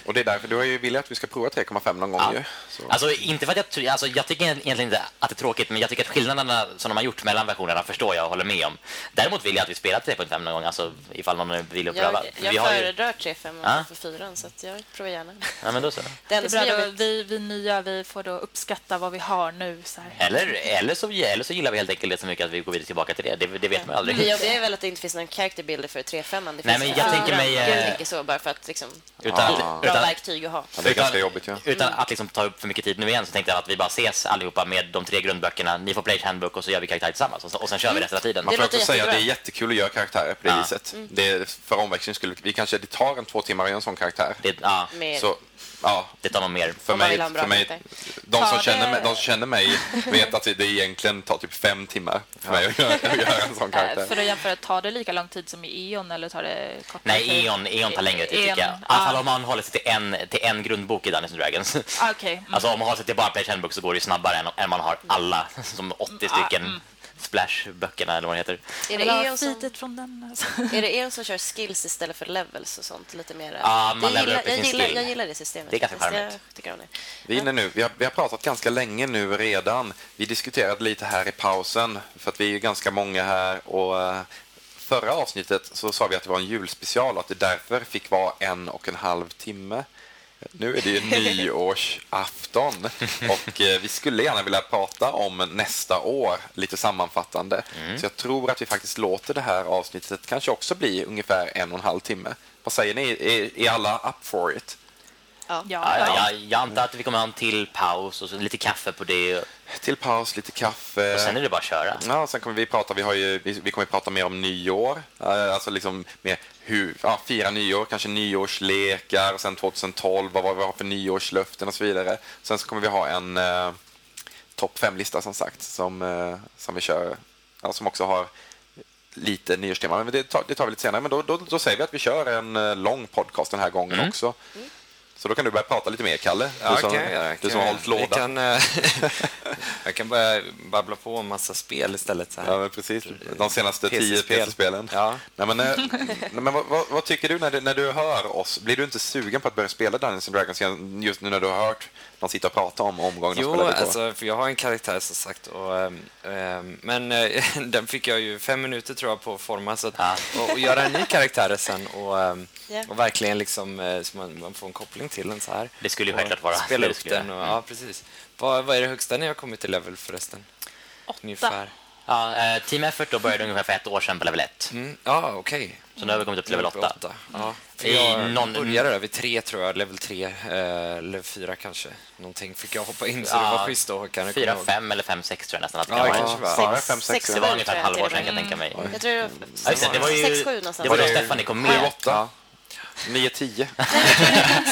Och det är därför du har ju velat att vi ska prova 3,5 någon gång Ja. ju. Så. Alltså, inte för att jag, alltså, jag tycker egentligen inte att det är tråkigt, men jag tycker att skillnaderna som de har gjort mellan versionerna förstår jag och håller med om. Däremot vill jag att vi spelar 3.5 någon gång, alltså ifall någon vill pröva. Jag, vi jag har ju... föredrar 3-5 Ja. för 4 så att jag provar gärna. Ja, men då så. Det Det är bra, vi, vi nya vi får då uppskatta vad vi har nu. Så här. Eller, eller, så, eller så gillar vi helt enkelt det så mycket att vi går vidare tillbaka till det. Det, det vet man aldrig. Det jobbiga är väl att det inte finns någon character builder för 3-5. Det Nej, finns men jag fyran. tänker mig, Jag eh, tänker så bara för att liksom, Utan, Ja. Bra utan, verktyg att ha. Ja, det är utan- ganska jobbigt ju. utan att liksom ta upp för mycket tid nu igen så tänkte jag att vi bara ses allihopa med de tre grundböckerna. Ni får Players Handbook och så gör vi karaktärer tillsammans och, så, och sen kör vi resten av tiden. Man Det får också säga att det är jättekul att göra karaktärer på det Ja. viset. Det är, för omväxling skulle vi kanske, det tar en två timmar att göra en sån karaktär. Det, ja, Med, Så, ja, det tar nog mer. för man mig, en för mig de, som känner mig, de som känner mig vet att det egentligen tar typ fem timmar för mig att göra, att göra en sån Eh, karaktär. För att jämföra, tar det lika lång tid som i E.ON eller tar det kortare Nej? Eon, Eon tar längre tid tycker jag. I Eon, alla fall ah, om man håller sig till en, till en grundbok i Dungeons Dragons. ah, Okej. Mm. Alltså om man håller sig till bara Players Handbook så går det ju snabbare än, än man har alla, som 80 stycken Splash-böckerna eller vad det heter. är, det Eon som, från den. Alltså. är det Eon som kör skills istället för levels och sånt? Lite mer, Ja, man jag, gillar, upp i jag, sin gillar, skill. jag gillar det systemet. Det är ganska charmigt. Vi är nu. Vi har, vi har pratat ganska länge nu redan. Vi diskuterade lite här i pausen för att vi är ganska många här och eh, förra avsnittet så sa vi att det var en julspecial och att det därför fick vara en och en halv timme. Nu är det ju nyårsafton och eh, vi skulle gärna vilja prata om nästa år lite sammanfattande. Så jag tror att vi faktiskt låter det här avsnittet kanske också bli ungefär en och en halv timme. Vad säger ni? Är, är alla up for it? Ja. Ja, Ja, ja, jag, jag antar att vi kommer ha en till paus och så lite kaffe på det. Till paus, lite kaffe. Och sen är det bara att köra. Ja, sen kommer vi prata, vi, har ju, vi, vi kommer prata mer om nyår, eh, alltså liksom mer hur, ja, fira nyår, kanske nyårslekar, och sen 2012, vad, vad vi har för nyårslöften och så vidare. Sen så kommer vi ha en eh, topp fem-lista som sagt, som, eh, som vi kör, ja, som också har lite nyårstema, men det tar, det tar vi lite senare. Men då, då, då säger vi att vi kör en eh, lång podcast den här gången Mm. också. Så då kan du börja prata lite mer, Kalle. Du Ja, som, jag göra. du som har hållit låda. Kan, eh, jag kan börja babbla på om massa spel istället. Så här. Ja, precis. De senaste tio PC-spel. PC-spelen. Ja. Nej, men, eh, nej, men vad, vad, vad tycker du när, du när du hör oss? Blir du inte sugen på att börja spela Dungeons and Dragons igen, just nu när du har hört någon sitta och prata om omgången och Jo, alltså, för jag har en karaktär som sagt. Och, ehm, ehm, men eh, den fick jag ju fem minuter tror jag på att forma. Så att, Ja. och, och göra en ny karaktär sen och, ehm, Ja. och verkligen liksom, eh, så man, man får en koppling till den så här. Det skulle ju Och självklart vara Spela upp den. Och, ja, precis. Vad, vad är det högsta ni har kommit till level förresten? Ungefär. Ja, eh, Team Effort då började ungefär för ett år sedan på level 1. Mm, ja, okej. Så nu har vi kommit upp till level Jag är 8. uppe Ja. För I jag någon- började där vid tre, tror jag. Level tre, eh, level fyra kanske. Någonting fick jag hoppa in, så det var schysst då, Håkan. Jag kommer 4, ihåg. 5 eller 5, 6 tror jag nästan att det Ja, kan vara. var. Ja, Sex- fem, sex, sex, Det var ungefär tror ett halvår sedan kan jag tänka mig. Jag tror det Ja, var ju, sex, sju någonstans. det var då Stefan kom med. åtta? 9-10.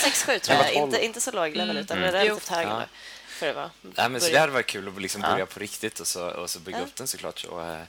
6-7 tror jag. 11-12. Inte, inte så låg level, utan relativt hög. Ja. För det var. Nej, men så det hade varit kul att liksom börja Ja. på riktigt och så, och så bygga Ja. upp den såklart och eh,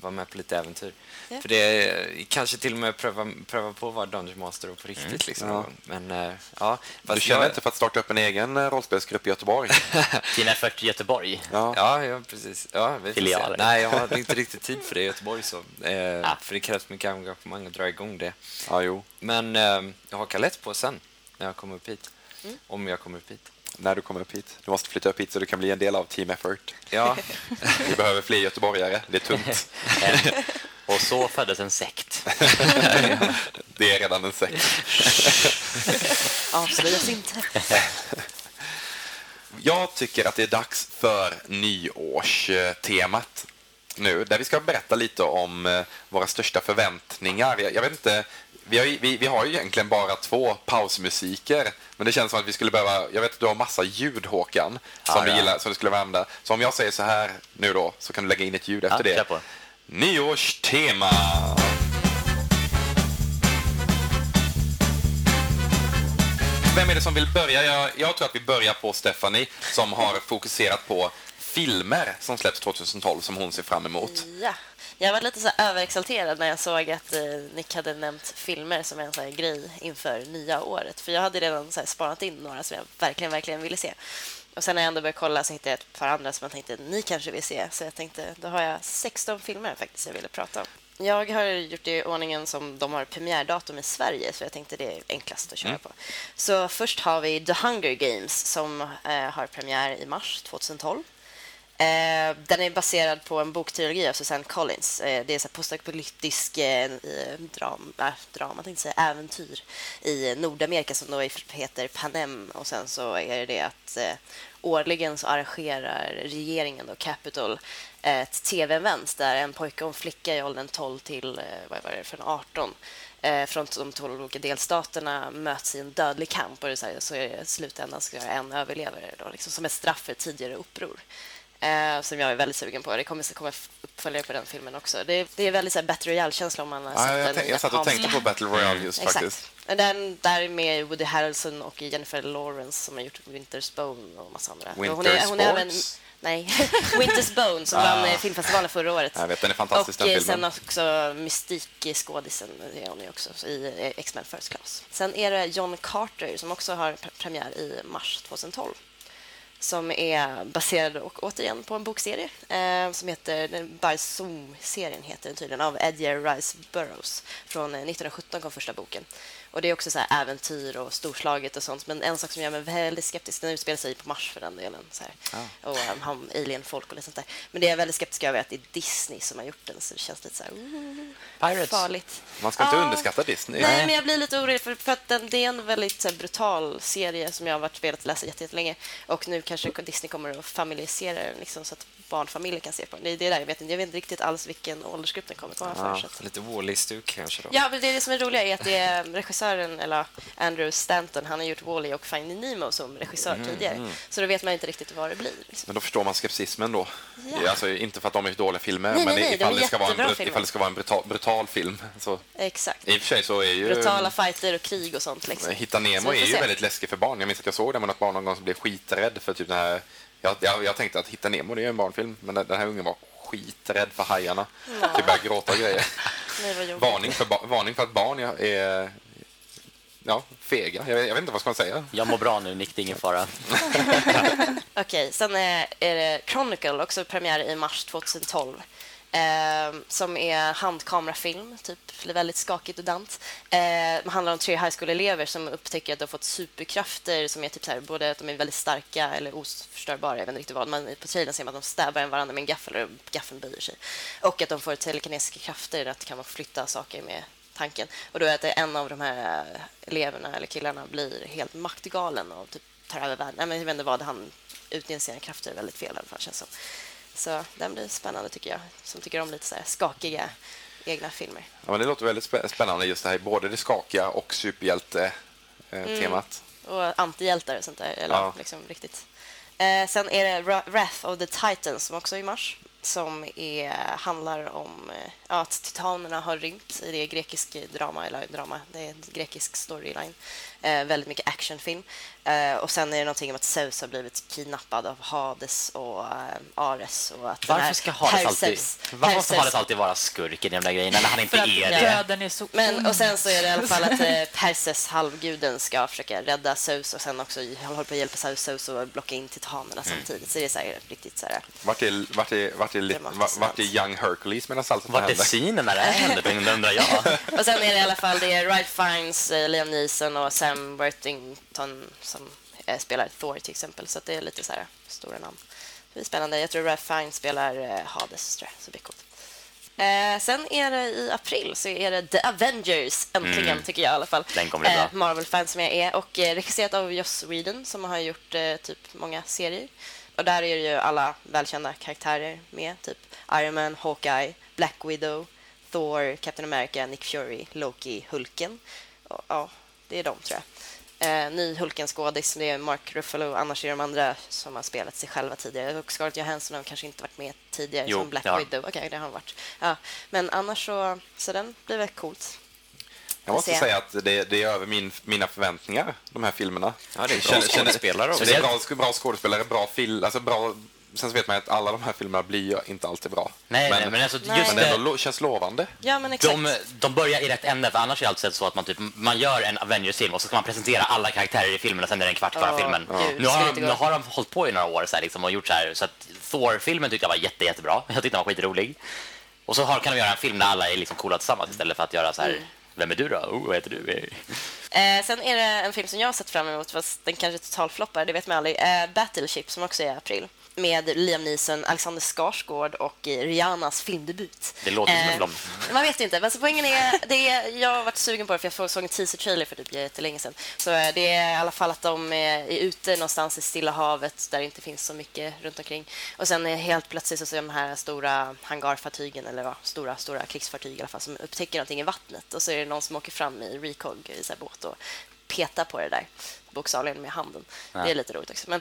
vara med på lite äventyr. Ja. För det är, kanske till och med pröva, pröva på att vara Dungeon Master och på riktigt. Liksom, Ja. Men eh, ja, Du känner jag, inte för att starta upp en egen eh, rollspelsgrupp i Göteborg? Team Effort Göteborg. Ja. Ja, ja, precis. Ja, Filialer. Nej, jag har inte riktigt tid för det i Göteborg. Så, eh, För det krävs mycket engagemang att dra igång det. ja, jo. Men eh, jag hakar lätt på sen när jag kommer upp hit. Mm. Om jag kommer upp hit. När du kommer upp hit. Du måste flytta upp hit så du kan bli en del av Team Effort. Ja, Vi behöver fler göteborgare. Det är tungt. Och så föddes en sekt. Det är redan en sekt. Avslöjas inte. Jag tycker att det är dags för nyårstemat nu, där vi ska berätta lite om eh, våra största förväntningar. Jag, jag vet inte, vi har, ju, vi, vi har ju egentligen bara två pausmusiker, men det känns som att vi skulle behöva, jag vet att du har massa ljud Håkan, som Ja, vi ja. gillar, som du skulle vända. Så om jag säger så här nu då, så kan du lägga in ett ljud efter Ja, det. på. Nyårstema! Vem är det som vill börja? Jag, jag tror att vi börjar på Stephanie som har fokuserat på filmer som släpps 2012 som hon ser fram emot. Ja. Jag var lite så överexalterad när jag såg att eh, Nick hade nämnt filmer som en så här grej inför nya året. För jag hade redan så här spanat in några som jag verkligen, verkligen ville se. Och sen när jag ändå började kolla så hittade jag ett par andra som jag tänkte ni kanske vill se. Så jag tänkte, då har jag 16 filmer faktiskt jag ville prata om. Jag har gjort det i ordningen som de har premiärdatum i Sverige, så jag tänkte det är enklast att köra på. Så först har vi The Hunger Games som eh, har premiär i mars 2012. Eh, den är baserad på en boktrilogi av Susanne Collins. Eh, det är så postapokalyptisk eh, eh, dram, äh, drama, tänkte jag säga, äventyr i Nordamerika som då heter Panem. Och sen så är det att eh, årligen så arrangerar regeringen, då, Capitol, eh, ett tv-event där en pojke och en flicka i åldern 12 till eh, vad var det, från 18 eh, från de 12 olika delstaterna möts i en dödlig kamp och det är så, här, så är det i slutändan ska en överlevare då, liksom, som ett straff för tidigare uppror. Eh, som jag är väldigt sugen på. Det kommer att komma uppföljare på den filmen också. Det är, det är väldigt så här, Battle Royale-känsla om man har sett jag, den jag satt och tänkte på Battle Royale just Exakt. faktiskt. Men Den, där är med Woody Harrelson och Jennifer Lawrence som har gjort Winter's Bone och massa andra. Winter hon är, hon är även? Nej, Winter's Bone som Ah. vann eh, filmfestivalen förra året. Jag vet, den är fantastisk och den eh, filmen. sen också Mystik-skådisen är hon ju också i eh, X-Men First Class. Sen är det John Carter som också har pre- premiär i mars 2012 som är baserad och, återigen på en bokserie eh, som heter den Barzoom-serien heter den tydligen av Edgar Rice Burroughs. Från eh, 1917 kom första boken. Och Det är också så här äventyr och storslaget och sånt. Men en sak som gör mig väldigt skeptisk, den utspelar sig på Mars för den delen. Så här. Och um, alien-folk och lite sånt där. Men det är jag väldigt skeptisk över att det är Disney som har gjort den. Så det känns lite så här, uh, Pirates. farligt. Man ska inte Ja. underskatta Disney. Nej, men jag blir lite orolig för, för att den, det är en väldigt här, brutal serie som jag har varit velat läsa jätte- jättelänge. Och nu kanske Disney kommer att familjerisera den liksom, så att barnfamiljer kan se på den. Det är det där, jag vet inte, jag vet inte riktigt alls vilken åldersgrupp den kommer att vara för. Så att, lite Wall-E-stuk kanske då. Ja, men det, är det som är roliga är att det är regissören, eller Andrew Stanton, han har gjort Wall-E och Finding Nemo som regissör Mm, tidigare. Så då vet man inte riktigt vad det blir. Liksom. Men då förstår man skepsismen då. Ja. Alltså, inte för att de är dåliga filmer, Nej, men nej, nej, ifall, de det ska vara en, filmer. ifall det ska vara en brutal, brutal film. Så, Exakt. I och för sig så är ju... Brutala fighter och krig och sånt. Liksom. Hitta Nemo är ju se. väldigt läskig för barn. Jag minns att jag såg den med något barn någon gång som blev skiträdd för typ den här... Jag, jag, jag tänkte att Hitta Nemo det är ju en barnfilm, men den här ungen var skiträdd för hajarna. Typ började gråta och grejer. Nej. Varning för, varning för att barn är ja, fega. Jag, jag vet inte vad ska man säga. Jag mår bra nu, Nick. Det är ingen fara. Okej, sen är, är det Chronicle, också premiär i mars 2012. Eh, som är handkamerafilm, typ väldigt skakigt och dant. Eh, det handlar om tre high school-elever som upptäcker att de har fått superkrafter som är typ så här, både att de är väldigt starka eller oförstörbara, jag vet inte riktigt vad. Men på trailern ser man att de stäbar varandra med en gaffel och gaffeln böjer sig. Och att de får telekinesiska krafter, att kan man flytta saker med tanken. Och då är det en av de här eh, eleverna eller killarna blir helt maktgalen och typ tar över världen. Nej, men jag vet inte vad han utnyttjar sina krafter väldigt fel i alla fall känns som. Så den blir spännande tycker jag, som tycker om lite så här skakiga egna filmer. Ja, men det låter väldigt spä- spännande just det här, både det skakiga och superhjälte-temat. Och antihjältar och sånt där. Eller Ja. liksom riktigt. Eh, sen är det Ra- Wrath of the Titans som också är i mars. Som är, handlar om ja, att titanerna har rymt i det grekisk drama, eller drama, det är en grekisk storyline. Eh, väldigt mycket actionfilm. Eh, och sen är det någonting om att Zeus har blivit kidnappad av Hades och eh, Ares. Och att Varför ska Hades alltid, varför måste Hades alltid vara skurken i de där grejerna när han inte att är det? döden är så Men, och sen så är det i alla fall att eh, Perses, halvguden, ska försöka rädda Zeus och sen också håller på att hjälpa Zeus, och blocka in titanerna samtidigt. Så det är så här, riktigt så här... Vart är, vart är, vart är, lite- Dramatiskt vart är Young Hercules medan allt sånt här Scenen när det här händer? undrar jag. Och sen är det i alla fall det är Ralph Fiennes, eh, Liam Neeson och Sam Worthington som eh, spelar Thor till exempel. Så det är lite så här stora namn. Det är spännande. Jag tror Ralph Fiennes spelar eh, Hades, tror jag. Så det blir coolt. Eh, sen är det i april så är det The Avengers, äntligen, tycker jag i alla fall. Mm. Bra. Marvel-fan som jag är. Och eh, regisserat av Joss Whedon som har gjort eh, typ många serier. Och där är det ju alla välkända karaktärer med. Typ Iron Man, Hawkeye, Black Widow, Thor, Captain America, Nick Fury, Loki, Hulken. Ja, det är de tror jag. Eh, ny Hulken-skådis, det är Mark Ruffalo. Annars är de andra som har spelat sig själva tidigare. Och Scarlett Johansson har kanske inte varit med tidigare Jo, som Black har- Widow. Okej, det har hon varit. Ja, men annars så, så den blir väl coolt. Jag måste se. säga att det, det är över min, mina förväntningar, de här filmerna. Ja, det är bra Känner- känner- skådespelare också. Det är bra, bra skådespelare, bra film, alltså bra... Sen så vet man ju att alla de här filmerna blir ju inte alltid bra. Nej, men, nej, men alltså Nej. just men det det, ändå känns lovande. Ja, men exakt. de, de börjar i rätt ände, för annars är det alltid så att man, typ, man gör en Avengers-film och så ska man presentera alla karaktärer i filmen och sen är det en kvart kvar av Ja, filmen. gud, Nu, har de, nu har de hållit på i några år så här, liksom, och gjort så här, så att Thor-filmen tyckte jag var jätte, jättebra. Jag tyckte den var skitrolig. Och så har, kan de göra en film där alla är liksom coola tillsammans istället för att göra så här, Mm. vem är du då? Oh, vad heter du? Eh, sen är det en film som jag har sett fram emot, fast den kanske totalfloppar, det vet man aldrig. Eh, Battleship, som också är i april. Med Liam Neeson, Alexander Skarsgård och eh, Rihannas filmdebut. Det låter som en Eh. Man vet inte. Alltså, poängen är, det är... Jag har varit sugen på det, för jag såg en teaser-trailer för typ jättelänge sedan. Så eh, det är i alla fall att de är är ute någonstans i Stilla havet där det inte finns så mycket runt omkring. Och sen är helt plötsligt så ser de här stora hangarfartygen, eller ja, stora, stora krigsfartyg i alla fall, som upptäcker någonting i vattnet. Och så är det någon som åker fram i recog i så här båt och petar på det där bokstavligen med handen. Det är lite roligt också. Men,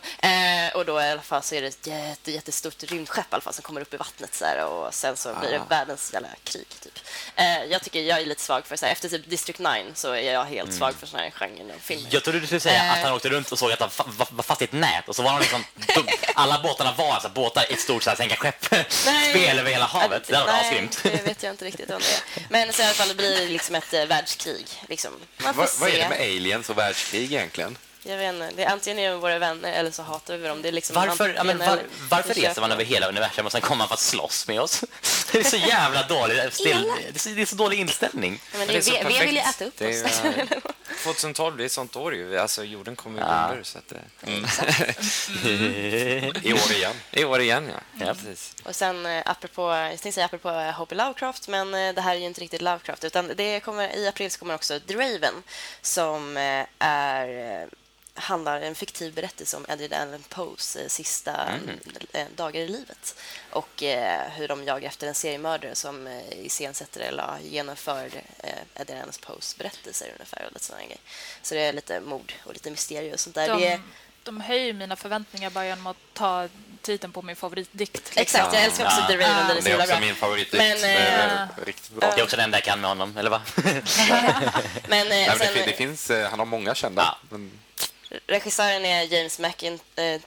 eh, och då i alla fall så är det ett jätte, jättestort rymdskepp i alla fall, som kommer upp i vattnet så här, och sen så blir det världens jävla krig. Typ. Eh, jag tycker jag är lite svag för så här, efter typ District 9 så är jag helt svag för såna här genren av filmer. Jag trodde du skulle säga Eh. att han åkte runt och såg att han var var fast i ett nät och så var de liksom, dum- alla båtarna var alltså båtar i ett stort så här, sänka skepp-spel över hela havet. Det hade varit asgrymt. det vet jag inte riktigt om det är. Men så i alla fall det blir liksom ett eh, världskrig. Liksom. Vad, vad är det med aliens och världskrig egentligen? Jag vet inte. Det är antingen är de våra vänner eller så hatar vi dem. Det är liksom Varför, ja, men var, varför Vi reser man över hela universum och sen kommer man för att slåss med oss? Det är så jävla dåligt. Still, det är så- det är så dålig inställning. Ja, men Det det är så är, vi, vi vill ju äta upp Det är, oss. eh, 2012 det är ett sånt år ju. Alltså jorden kommer ju Ja. under. Så att, eh, I år igen. I år igen, ja. Ja. Precis. Och sen eh, apropå, jag tänkte säga apropå eh, H.P. Lovecraft, men eh, det här är ju inte riktigt Lovecraft, utan det kommer, i april så kommer också The Raven, som eh, är eh, handlar en fiktiv berättelse om Edgar Allan Poes eh, sista eh, dagar i livet och eh, hur de jagar efter en seriemördare som iscensätter eller genomför Edgar Allan Poes berättelser ungefär och lite sådana grejer. Så det är lite mord och lite mysterier och sånt där. Det är, De, de höjer mina förväntningar bara genom att ta titeln på min favoritdikt. liksom. exakt, jag älskar också Ja. The Raven, så Det är också bra. min favoritdikt. Men, Det är riktigt bra. Det är också den där jag kan med honom, eller va? Men, Nej, men sen, det, det finns, han har många kända. Ja. Men, Regissören är James McIn, eh.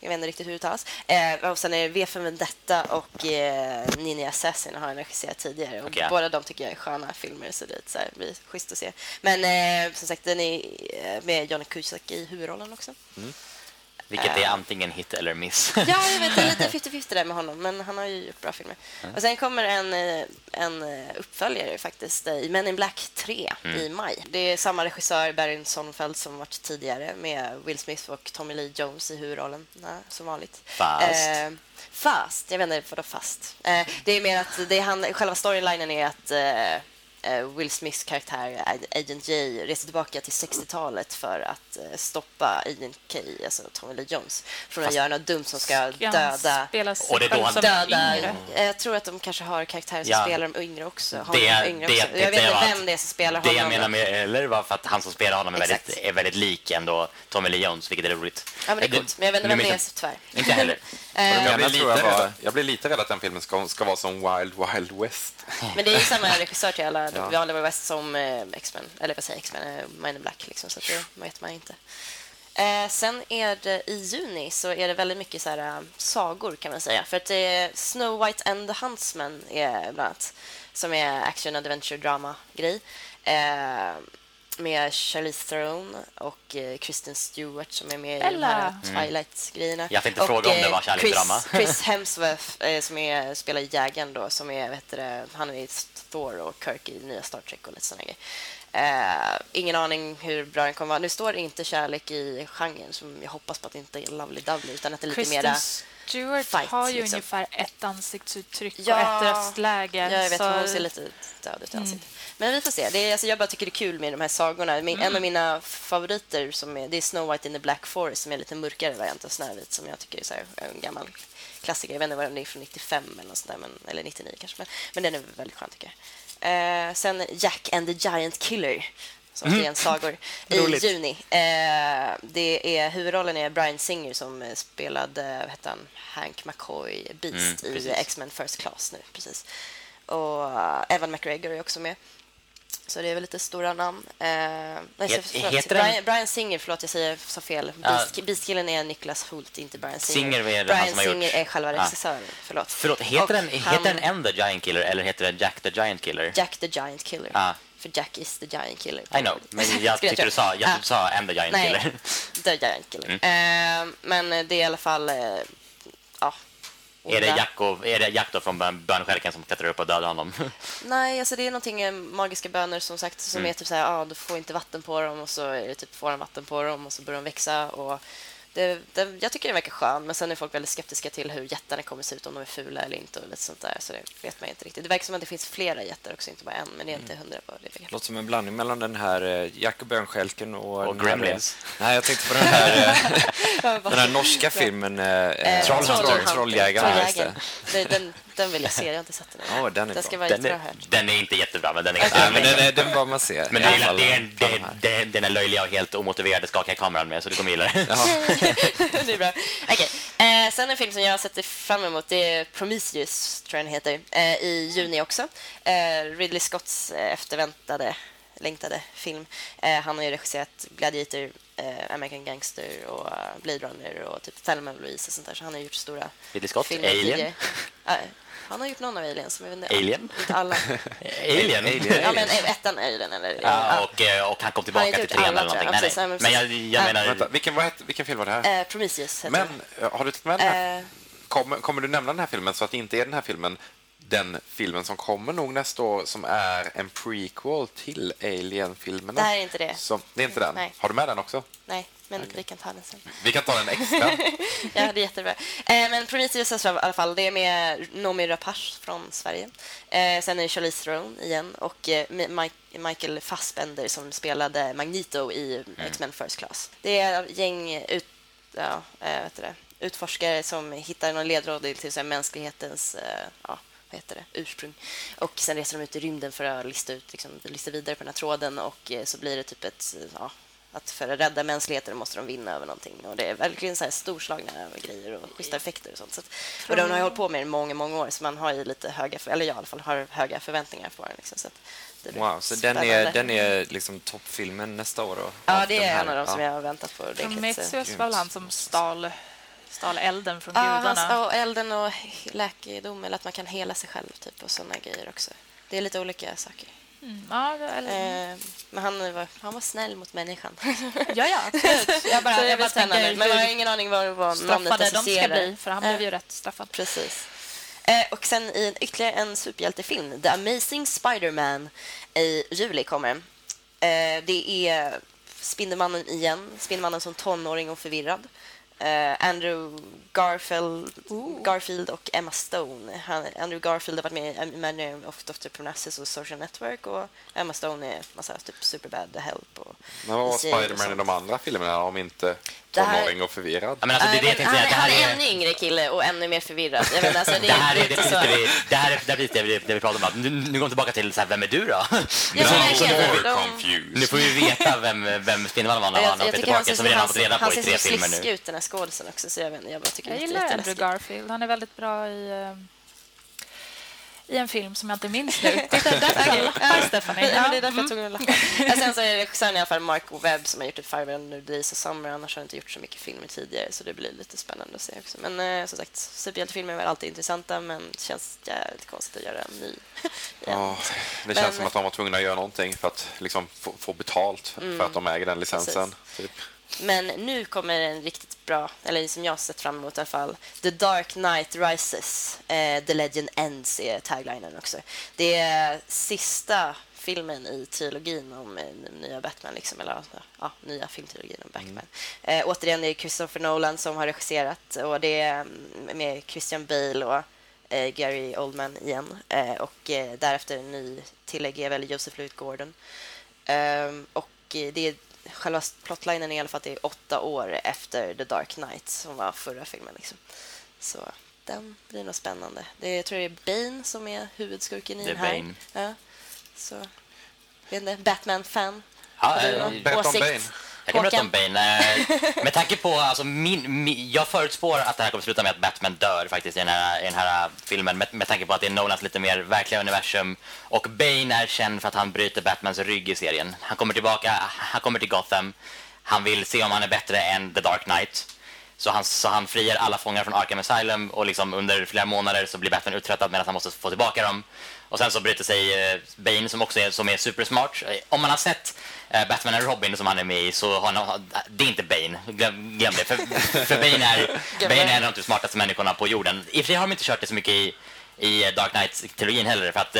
Jag vet inte riktigt hur det uttalas. Eh, och sen är det V för Vendetta och eh, Ninja Assassin har han regisserat tidigare. Och Okej. Båda de tycker jag är sköna filmer, så det så här, blir schysst att se. Men eh, som sagt, den är eh, med Johnny Cusack i huvudrollen också. Vilket är antingen hit eller miss. Ja, jag vet, det är lite 50-50 där med honom, men han har ju gjort bra filmer. Och sen kommer en, eh, en eh, uppföljare faktiskt eh, i Men in Black 3 i maj. Det är samma regissör, Barry Sonnenfeld, som varit tidigare med Will Smith och Tommy Lee Jones i huvudrollen, ja, som vanligt. Fast. Eh, fast, jag vet inte vadå fast. Eh, det är mer att det är han, själva storylinen är att eh, Will Smiths karaktär Agent J reser tillbaka till 60-talet för att eh, stoppa Agent K, alltså Tommy Lee Jones, från att göra något dumt som ska döda Och det är då han- döda. yngre? Jag tror att de kanske har karaktärer som Ja. spelar de yngre också. Har Det- de yngre det- också. det- Jag vet det inte var- vem det är som spelar Det honom. jag menar med eller var för att han som spelar honom är väldigt, är väldigt lik ändå Tommy Lee Jones, vilket är roligt. Ja, men det är coolt. Men jag vet inte vem det är, tyvärr. jag- Inte heller. Eh, Jag blir, lite tror jag var- jag blir lite rädd att den filmen ska, ska vara som Wild Wild West. Men det är ju samma regissör till alla. Vi har Oliver West som eh, X-Men, eller vad säger X-Men, eh, Man in Black, liksom, så att det vet man inte. Eh, sen är det i juni så är det väldigt mycket så här, eh, sagor kan man säga. För att det är Snow White and the Huntsman är bland annat, som är action, adventure, drama-grej. Eh, med Charlize Theron och eh, Kristen Stewart som är med i de här Bella. Twilight-grejerna. Jag tänkte Och, fråga om det eh, var kärleksdrama. Chris, Chris Hemsworth eh, som är, spelar jägaren då, som är, vet du, han är i Thor och Kirk i nya Star Trek och lite såna grejer. Eh, ingen aning hur bra den kommer vara. Nu står det inte kärlek i genren, som jag hoppas på att det inte är Lovely Dovely, utan att det är lite Kristen mera... Stewart fight, har ju liksom. ungefär ett ansiktsuttryck Ja, och ett röstläge. Ja, jag vet, så- hon ser lite död ut i ansiktet. Men vi får se. Det är, alltså, jag bara tycker det är kul med de här sagorna. Min, En av mina favoriter som är, det är Snow White in the Black Forest som är en lite mörkare variant av Snövit som jag tycker är så här, en gammal klassiker. Jag vet inte vad den är från 95 eller, sånt där, men, eller 99 kanske. Men, men den är väldigt skön tycker jag. Eh, sen Jack and the Giant Killer som är en sagor i Roligt. juni. Eh, det är, huvudrollen är Brian Singer som spelade heter han, Hank McCoy Beast Mm, i. X-Men First Class nu. Precis. Och eh, Evan McGregor är också med. Så det är väl lite stora namn. Eh, nej, Het- förlåt, Brian, Brian Singer, förlåt jag säger så fel. Ja. Beast, Beastkillen är Niklas Hult, inte Brian Singer. Singer är Brian Singer gjort- är själva Ja. regissören. Förlåt. Förlåt, heter Och den, han- heter den en The Giant Killer eller heter den Jack the Giant Killer? Jack the Giant Killer. Ah. För Jack is the Giant Killer. I know, men jag tyckte du sa, jag Ah. sa en The Giant Nej, Killer. The Giant Killer. Eh, men det är i alla fall... Eh, ja. Är det och, är det Jack då från bön- bönskälken som klättrar upp och dödar honom? Nej, alltså det är någonting magiska bönor som sagt som Mm. är typ så här, ah, du får inte vatten på dem och så är det typ får de vatten på dem och så börjar de växa och det, det, jag tycker den verkar skön, men sen är folk väldigt skeptiska till hur jättarna kommer se ut, om de är fula eller inte och lite sånt där, så det vet man inte riktigt. Det verkar som att det finns flera jättar också, inte bara en, men det är inte hundra på det. jag. Låter som en blandning mellan den här eh, Jack och bönstjälken och... Och den här- Gremlins. Nej, jag tänkte på den här, eh, den här norska filmen... eh, eh, Eh, Trollhunter. Trollhunter. Trolljägaren, den, den vill jag se, jag har inte sett den. Ja, den är bra. ska vara Den är, här. den är inte jättebra, men den är ganska men den, är, den bör man se. Men i det alla är, fall det är, från det de är, här. det är, den är löjliga och helt omotiverade skakar kameran med, så du kommer gilla det. Det är bra. Okej. Eh, sen en film som jag har sett fram emot det är Prometheus, tror jag den heter, eh, i juni också. Eh, Ridley Scotts eh, efterväntade, längtade film. Eh, han har ju regisserat Gladiator, eh, American Gangster och Blade Runner och typ Thelma Louise och sånt där. Så han har gjort stora Ridley Scott, filmer Alien. Han har gjort någon av Aliens, men jag vet inte. Alien? Inte alla. Alien. Ja, men ettan är ju den, eller? Ja, och, eh, och han kom tillbaka inte till gjort trean eller någonting. Nej, Precis, ja, nej. men jag, jag Ja. menar... Vänta, vilken, vad hette, vilken film var det här? Eh, Prometheus heter Men eh, har du tagit med den här? Eh, Kommer, kommer du nämna den här filmen så att det inte är den här filmen den filmen som kommer nog nästa år som är en prequel till Alien-filmerna? Det här är inte det. Som, det är inte den? Nej. Har du med den också? Nej, men vi kan ta den sen. Vi kan ta den extra. Ja, det är jättebra. Eh, men Prometheus i alla fall, det är med Noomi Rapace från Sverige. Eh, sen är det Charlize Theron igen och eh, Mi- Mike, Michael Fassbender som spelade Magneto i X-Men First Class. Det är gäng ut, ja, eh, vet du det, utforskare som hittar någon ledtråd till så här, mänsklighetens eh, ja, vad heter det, ursprung. Och sen reser de ut i rymden för att lista, ut, liksom, lista vidare på den här tråden och eh, så blir det typ ett ja, att för att rädda mänskligheten måste de vinna över någonting. Och det är verkligen så här storslagna grejer och schyssta effekter och sånt. Så att, och de har hållit på med det i många, många år, så man har ju lite höga, för- eller jag i alla fall har höga förväntningar på den. Liksom, så det Wow, så den är, den är liksom toppfilmen nästa år? Då, Ja, det de är här. en av dem som Ja. jag har väntat på så- Prometheus var väl han som stal, stal elden från Ja, gudarna. ja, elden och läkedom, eller att man kan hela sig själv typ, och sådana grejer också. Det är lite olika saker. Mm, ja, eller, Eh, men han var, han var snäll mot människan. ja, ja, absolut. Jag bara, så jag bara tänker Men jag har ingen aning vad, vad namnet straffade de ska associerar. bli, för han Eh, blev ju rätt straffad. Precis. Eh, och sen i ytterligare en superhjältefilm, The Amazing Spider-Man, i juli kommer den. Eh, det är Spindelmannen igen, Spindelmannen som tonåring och förvirrad. Eh, Andrew Garfield, Garfield och Emma Stone. Han, Andrew Garfield har varit med i Many of Dr. Parnassus och Social Network och Emma Stone är massa typ Superbad, The Help och Men vad var Spiderman i de andra filmerna om inte Det här- tonåring och förvirrad? Ja, men alltså, det, är det jag tänkte han, Det är- här han är är... ännu yngre kille och ännu mer förvirrad. Jag menar, alltså, det, Det här är lite det, så. det, vi, det här är det, är precis det, vi, det vi pratar om. Nu, nu går vi tillbaka till så här, vem är du då? Ja, more De- confused. Nu får vi veta vem, vem Spindelmannen var Jag, när han och Peter han ser, som så, vi redan han, fått reda på han i ser tre så filmer sliskig nu. ut, den här skådisen också. Så jag, vet, jag bara tycker Jag gillar lite Andrew. Garfield. Han är väldigt bra i, eh, i en film som jag inte minns nu. Titta, där fick jag lappar, Stephanie. Ja, men det är därför jag tog en lapp. Ja, Sen så är regissören i alla fall Mark Webb som har gjort and New Days of Summer. Annars har han inte gjort så mycket filmer tidigare så det blir lite spännande att se också. Men eh, som sagt, superhjältefilmer är alltid intressanta men det känns jävligt konstigt att göra en ny. Ja, det Men- känns som att de var tvungna att göra någonting för att liksom få, få betalt för att de äger den licensen. Typ. Men nu kommer en riktigt bra, eller som jag har sett fram emot i alla fall. The Dark Knight Rises. Eh, The Legend Ends är taglinen också. Det är sista filmen i trilogin om eh, nya Batman, liksom, eller ja, nya filmtrilogin om Batman. Eh, återigen det är Christopher Nolan som har regisserat och det är mm, med Christian Bale och eh, Gary Oldman igen. Eh, och eh, därefter en ny tillägg är väl Joseph Louis Gordon. Ehm, och det är, själva plotlinen är i alla fall att det är åtta år efter The Dark Knight som var förra filmen. Liksom. Så den blir nog spännande. Det, jag tror det är Bane som är huvudskurken i Det är den här. Bane. Ja. Så, vet inte, Batman-fan? Ja, berätta om åsikt? Bane. Jag kan berätta om? Bane. Eh, Med tanke på, alltså, min, min, jag förutspår att det här kommer sluta med att Batman dör faktiskt i den här, i den här filmen med, med tanke på att det är Nolans lite mer verkliga universum och Bane är känd för att han bryter Batmans rygg i serien. Han kommer tillbaka, han kommer till Gotham, han vill se om han är bättre än The Dark Knight. Så han, så han friar alla fångar från Arkham Asylum och liksom under flera månader så blir Batman uttröttad medan han måste få tillbaka dem. Och sen så bryter sig eh, Bane som också är, som är supersmart. Eh, Om man har sett eh, Batman och Robin som han är med i så har han, det är inte Bane. Glöm, glöm det. För, för Bane, är, Bane är en av de smartaste människorna på jorden. I och för sig har de inte kört det så mycket i, i Dark Knight-trilogin heller för att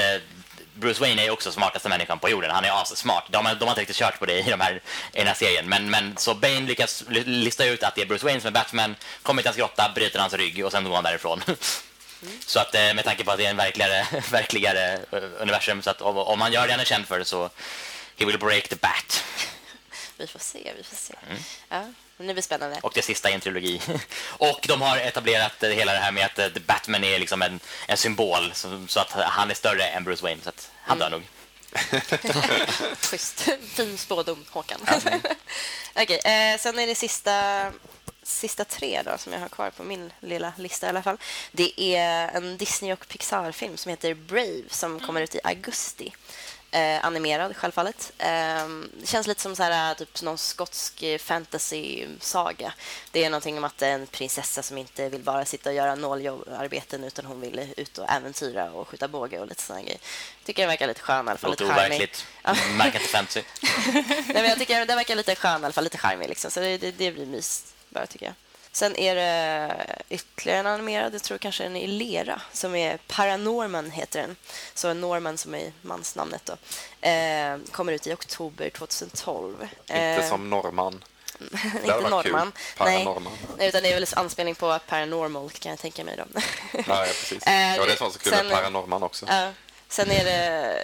Bruce Wayne är också smartaste människan på jorden. Han är smart. De, de har inte riktigt kört på det i, de här, i den här serien. Men, men så Bane lyckas li- lista ut att det är Bruce Wayne som är Batman, kommer till hans grotta, bryter hans rygg och sen går han därifrån. Så att eh, med tanke på att det är en verkligare, verkligare eh, universum så att om, om man gör det han är känd för så he will break the bat. Vi får se, vi får se. Mm. Ja, det blir spännande. Och det sista i en trilogi. Och de har etablerat eh, hela det här med att eh, Batman är liksom en, en symbol så, så att han är större än Bruce Wayne så att han dör nog. Schysst. Fin spådom, Håkan. Okej, eh, sen är det sista, sista tre då, som jag har kvar på min lilla lista i alla fall. Det är en Disney och Pixar-film som heter Brave som kommer ut i augusti. Eh, animerad, självfallet. Eh, det känns lite som så här, typ någon skotsk eh, fantasy-saga. Det är någonting om att en prinsessa som inte vill bara sitta och göra nåljobbarbeten utan hon vill ut och äventyra och skjuta båge och lite sådana grejer. Tycker det verkar lite skön i alla fall. Låter overkligt. Märker inte fantasy. Nej, men jag tycker det verkar lite skön i alla fall, lite charmig liksom. Så det, det, det blir mys bara tycker jag. Sen är det ytterligare en animerad, jag tror kanske den är i lera, som är Paranorman heter den. Så Norman som är mansnamnet då. Eh, kommer ut i oktober 2012. Inte Eh, som. Det hade inte Norman. Nej. Utan det är väl anspelning på paranormal kan jag tänka mig då. Ja, ja, precis. Eh, Ja, det är så så kul sen- med Paranorman också. Ja. Sen är det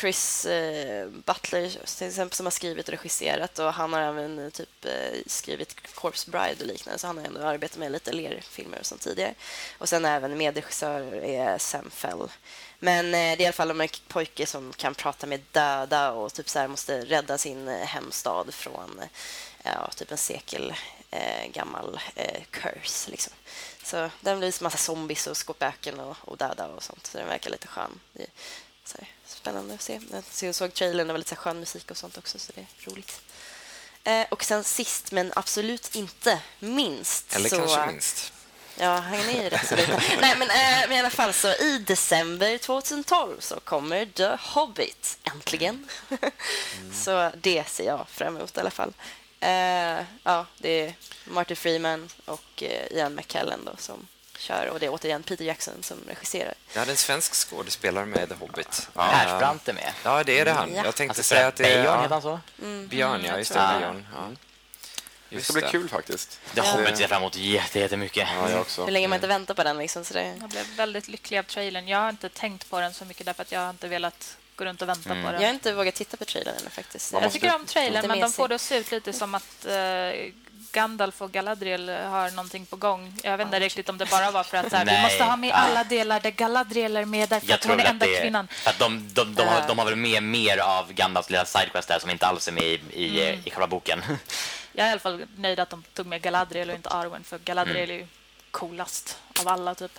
Chris eh, Butler till exempel, som har skrivit och regisserat och han har även eh, typ, eh, skrivit Corpse Bride och liknande så han har ändå arbetat med lite lerfilmer och sånt tidigare. Och sen även medregissör är Sam Fell. Men eh, det är i alla fall om en pojke som kan prata med döda och typ så här måste rädda sin eh, hemstad från eh, ja, typ en sekel eh, gammal eh, curse. Liksom. Så den blir massa zombies och skåpöken och, och döda och sånt. Så den verkar lite skön. Det så här, spännande att se. Jag såg trailern, det var lite så skön musik och sånt också, så det är roligt. Eh, och sen sist, men absolut inte minst. Eller så, kanske minst. Ja, han är ju rätt så liten. Nej, men, eh, men i alla fall så i december 2012 så kommer The Hobbit äntligen. så det ser jag fram emot i alla fall. Eh, ja, det är Martin Freeman och eh, Ian McKellen då som kör och det är återigen Peter Jackson som regisserar. Jag hade en svensk skådespelare med i The Hobbit. Persbrandt är med. Ja, det är det han. Ja. Jag tänkte Alltså, säga att det är... Björn ja, heter han så? Björn, ja. Just det. jag. Björn, ja. Det Just ska bli det. kul faktiskt. Det har Hobbit ser jag fram emot jätte- jättemycket. Ja, jag också. Hur länge man inte väntar på den liksom. Så det... Jag blev väldigt lycklig av trailern. Jag har inte tänt på den så mycket därför att jag har inte velat gå runt och vänta på den. Jag har inte vågat titta på trailern ännu faktiskt. Man Jag måste- tycker om trailern, men de får det att se ut lite som att eh, Gandalf och Galadriel har någonting på gång. Jag vet inte riktigt om det bara var för att så här, vi måste ha med Ja. alla delar där Galadriel är med därför Jag att hon är att enda det är... kvinnan. Att de, de, de, har, Eh. de har väl med mer av Gandalfs lilla sidequest där som inte alls är med i, i, Mm. i själva boken. Jag är i alla fall nöjd att de tog med Galadriel och inte Arwen för Galadriel Mm. är ju coolast av alla typ.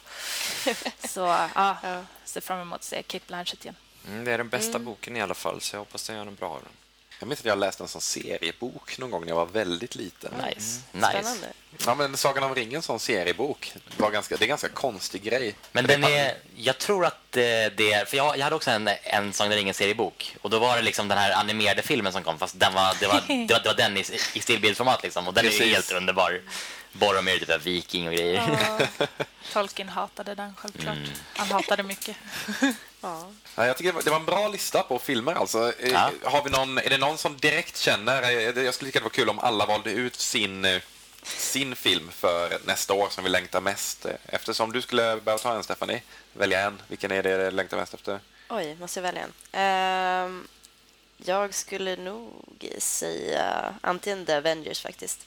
Så ja, ser fram emot att se Kate Blanchett igen. Mm, det är den bästa boken i alla fall, så jag hoppas den gör något bra av den. Jag minns att jag läste en sån seriebok någon gång när jag var väldigt liten. Nice. nice. Spännande. Ja, men Sagan om ringen, sån seriebok. Det, var ganska, det är en ganska konstig grej. Men den är, jag tror att eh, det är, för jag, jag hade också en, en Sagan om ringen-seriebok och då var det liksom den här animerade filmen som kom fast den var, det, var, det, var, det var den i, i stillbildsformat liksom och den är ju Precis. helt underbar. Boromir, typ av viking och grejer. Ja, Tolkien hatade den självklart. Mm. Han hatade mycket. Ja. Ja, jag tycker det var- det var en bra lista på filmer. Alltså. Eh, Ja. Har vi någon, är det någon som direkt känner... eh, Jag skulle tycka det var kul om alla valde ut sin, eh, sin film för nästa år som vi längtar mest. Eftersom du skulle behöva ta en, Stephanie. Välja en. Vilken är det du längtar mest efter? Oj, måste jag välja en? Ehm, jag skulle nog säga antingen The Avengers faktiskt.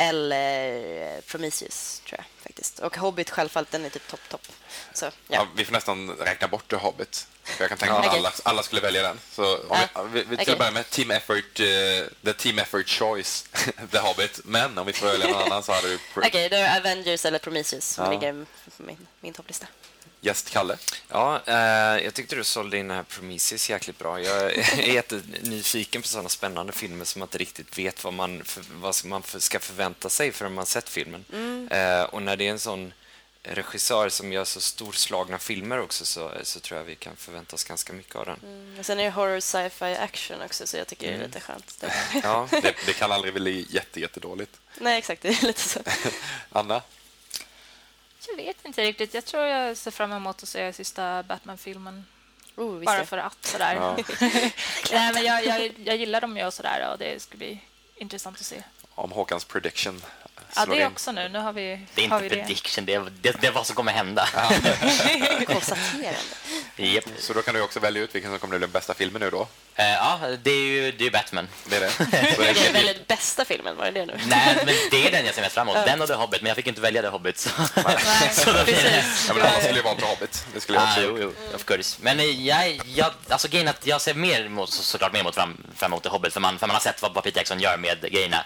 Eller Prometheus, tror jag faktiskt. Och Hobbit självfallet, den är typ topp, topp. Så, Ja. ja. vi får nästan räkna bort Hobbit. För jag kan tänka mig att alla, alla skulle välja den. Så om Ja, vi, vi, till att börja med Team Effort, eh, the Team Effort Choice, The Hobbit. Men om vi får välja någon annan så hade du Okej, då är Avengers eller Prometheus som ligger på min, min topplista. Gäst Kalle. Ja, eh, jag tyckte du sålde in den här Prometheus jäkligt bra. Jag är jättenyfiken på sådana spännande filmer som man inte riktigt vet vad man, för, vad man för, ska förvänta sig förrän man sett filmen. Eh, och när det är en sån regissör som gör så storslagna filmer också så, så tror jag vi kan förvänta oss ganska mycket av den. Mm. Och sen är det horror, sci-fi, action också, så jag tycker det är lite skönt. Ja, Det, det kan aldrig bli jätte, jättedåligt. Nej, exakt. Det är lite så. Anna? Jag vet inte riktigt. Jag tror jag ser fram emot att se sista Batman-filmen. Oh, Bara det. för att sådär. Ja. Nej, men jag, jag, jag gillar dem ju och sådär och det ska bli intressant att se. Om Håkans prediction Ja, det är också nu. Nu har vi, Det är har inte vi det. prediction, det är, det, det är vad som kommer hända. Konstaterande. Japp. Så då kan du också välja ut vilken som kommer bli den bästa filmen nu då. Eh, ja, det är ju det är Batman. Det är det. Så det är väldigt bästa filmen, var det det nu? Nej, men det är den jag ser mest fram emot. Den och The Hobbit, men jag fick inte välja The Hobbit. Så. så då blir det... ja, men alla skulle ju valt Hobbit. Det skulle jag Ah, också jo, jo, of course. Men eh, jag, jag, alltså grejen att jag ser mer emot, så, såklart mer emot fram, fram emot The Hobbit, för man, för man har sett vad, vad Peter Jackson gör med grejerna.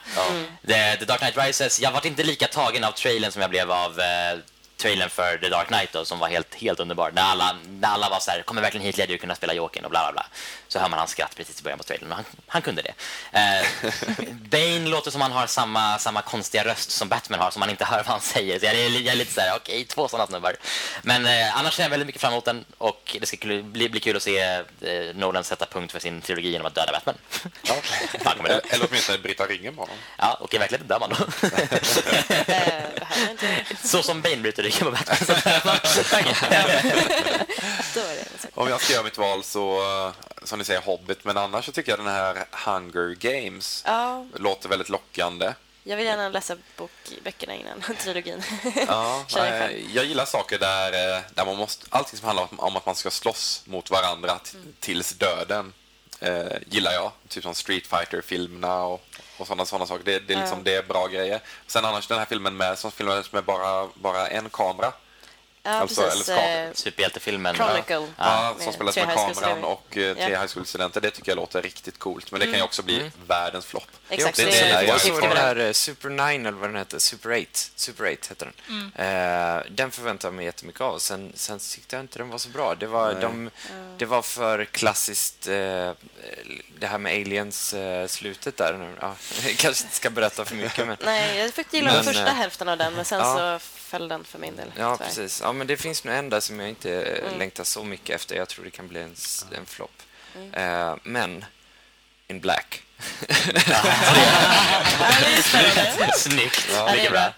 The, The Dark Knight Rises, jag var inte lika tagen av trailern som jag blev av eh, trailern för The Dark Knight då, som var helt, helt underbar. När alla, när alla var så här, kommer verkligen Heath Ledger kunna spela Jokern och bla bla bla. Så hör man hans skratt precis i början på trailern och han, han kunde det. Eh, Bane låter som han har samma, samma konstiga röst som Batman har, som man inte hör vad han säger. Så jag är, jag är lite så här, okej, två sådana snubbar. Men eh, annars ser jag väldigt mycket fram emot den och det ska bli, bli kul att se eh, Nolan sätta punkt för sin trilogi genom att döda Batman. Ja. Eller, eller åtminstone bryta ringen på honom. Ja, och i verkligheten dör man då. Så som Bane bryter ryggen på Batman. Så. Om jag ska göra mitt val så, eh, som ni säger, Hobbit. Men annars så tycker jag den här Hunger Games Ja, låter väldigt lockande. jag vill gärna läsa bok, böckerna innan trilogin. Ja, nej, själv. jag gillar saker där, eh, där man måste, allting som handlar om, att man ska slåss mot varandra t- Mm. tills döden eh, gillar jag. Typ som Street Fighter-filmerna och, och sådana, sådana saker. Det, det, är liksom, det är bra grejer. Sen annars den här filmen med, som filmades med bara, bara en kamera. Ja, Alltså, precis. eller ska- eh, Superhjältefilmen. Chronicle. Ja, med som spelas med kameran och eh, tre Ja. high school-studenter. Det tycker jag låter riktigt coolt. Men det kan ju också bli världens flopp. Exakt, det, det det, är- jag såg den det. här eh, Super 9 eller vad den hette, Super 8, Super 8 heter den. Eh, den förväntade jag mig jättemycket av. Sen, sen tyckte jag inte den var så bra. Det var, de, det var för klassiskt, eh, det här med aliens eh, slutet där. nu. Ja, jag kanske inte ska berätta för mycket men Nej, jag fick gilla den Men, första hälften av den, men sen så föll den för min del. Ja, tyvärr. precis. Ja, men det finns nog en där som jag inte eh, längtar så mycket efter. Jag tror det kan bli en, en flopp. Eh, men in Black. Snyggt. Ja, det är bra.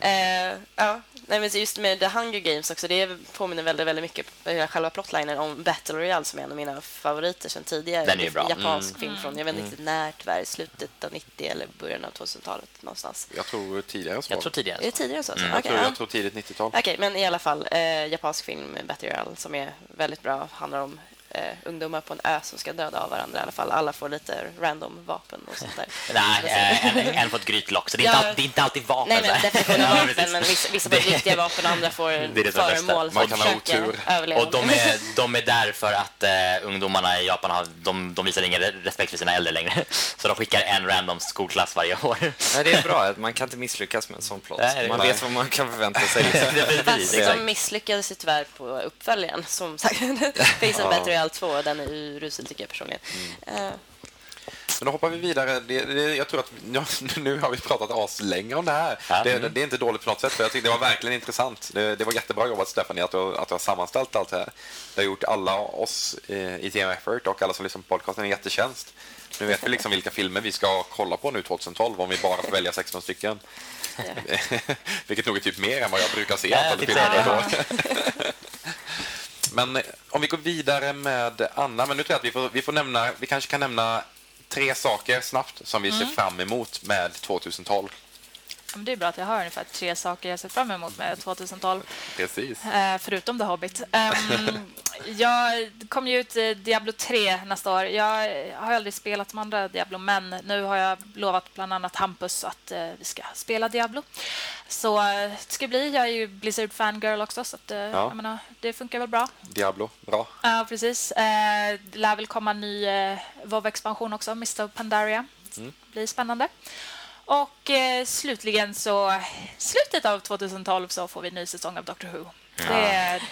Eh, ja, nej, men just med The Hunger Games också, det påminner väldigt, väldigt mycket, själva plotlinen om Battle Royale som är en av mina favoriter sedan tidigare. Den är bra. Japansk film från, jag vet inte riktigt när tyvärr, slutet av 90 eller början av 2000-talet någonstans. Jag tror tidigare så. Jag tror tidigare. Är det tidigare så? Mm. jag, Okej, tror, ja. jag tror tidigt 90-tal. Okej, men i alla fall, eh, japansk film, Battle Royale, som är väldigt bra, handlar om eh, ungdomar på en ö som ska döda av varandra i alla fall. Alla får lite random vapen och sånt där. Nej, eh, en, en får ett grytlock, så det är, Ja. inte, det är inte alltid vapen. Nej, men så definitionen Ja, av vapen, men vissa, vissa får Det- riktiga vapen och andra får det bästa. föremål Man som kan ha försöker otur. överleva. Och de är, de är där för att eh, ungdomarna i Japan har, de, de visar ingen respekt för sina äldre längre. Så de skickar en random skolklass varje år. Nej, det är bra. att Man kan inte misslyckas med en sån plott. Nej, det- Man nej. vet vad man kan förvänta sig. Precis, Fast de misslyckades ju tyvärr på uppföljaren. Som sagt, Face of Battle Royale 2, den är urusel tycker jag personligen. Mm. Eh, Men då hoppar vi vidare. Det, det, jag tror att ja, nu har vi pratat as länge om det här. Ja. Det, Mm. det är inte dåligt på något sätt. För jag tyckte det var verkligen intressant. Det, det var jättebra jobbat Stephanie att du, att du har sammanställt allt det här. Det har gjort alla oss eh, i Team Effort och alla som lyssnar på podcasten en jättetjänst. Nu vet vi liksom vilka filmer vi ska kolla på nu 2012 om vi bara får välja 16 stycken. Vilket nog är typ mer än vad jag brukar se. Ja, jag Men eh, om vi går vidare med Anna, men nu tror jag att vi får, vi får nämna, vi kanske kan nämna tre saker snabbt som vi ser fram emot med 2012. Ja, men Det är bra att jag har ungefär tre saker jag ser fram emot med 2012. Precis. Eh, förutom The Hobbit. Um, jag kommer ju ut eh, Diablo 3 nästa år. Jag har aldrig spelat de andra Diablo, men nu har jag lovat bland annat Hampus att eh, vi ska spela Diablo. Så det ska bli. Jag är ju Blizzard fangirl också, så att, jag menar, det funkar väl bra. Diablo, bra. Ja, precis. Eh, det lär väl komma en ny eh, WoW-expansion också, Mr. Pandaria. Det blir spännande. Och eh, slutligen så, slutet av 2012 så får vi en ny säsong av Doctor Who. Det, är,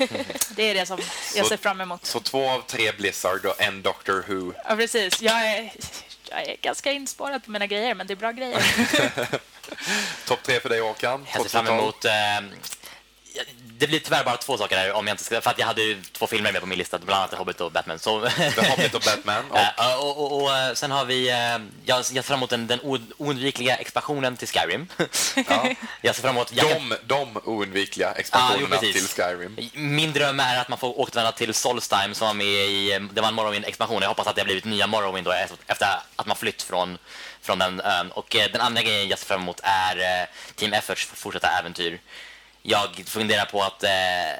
det är det som jag Så- ser fram emot. Så två av tre Blizzard och en Doctor Who. Ja, precis. Jag är, jag är ganska inspårad på mina grejer, men det är bra grejer. Topp tre för dig Håkan? Jag ser fram 2012. emot... Eh, det blir tyvärr bara två saker här, om jag inte ska, för att jag hade ju två filmer med på min lista, bland annat The Hobbit och Batman. Så, The Hobbit och Batman. Och Eh, och, och, och, eh, sen har vi... eh, Jag ser fram emot den, den oundvikliga expansionen till Skyrim. Jag ser fram emot... Jag de, de oundvikliga Ja, jo, expansionerna precis. till Skyrim. Min dröm är att man får återvända till Solstheim som var med i... eh, Det var en Morrowind-expansion. Jag hoppas att det har blivit nya Morrowind då, efter att man flytt från, från den ön. Och eh, den andra grejen jag ser fram emot är eh, Team Efforts fortsatta äventyr. Jag funderar på att eh, eh,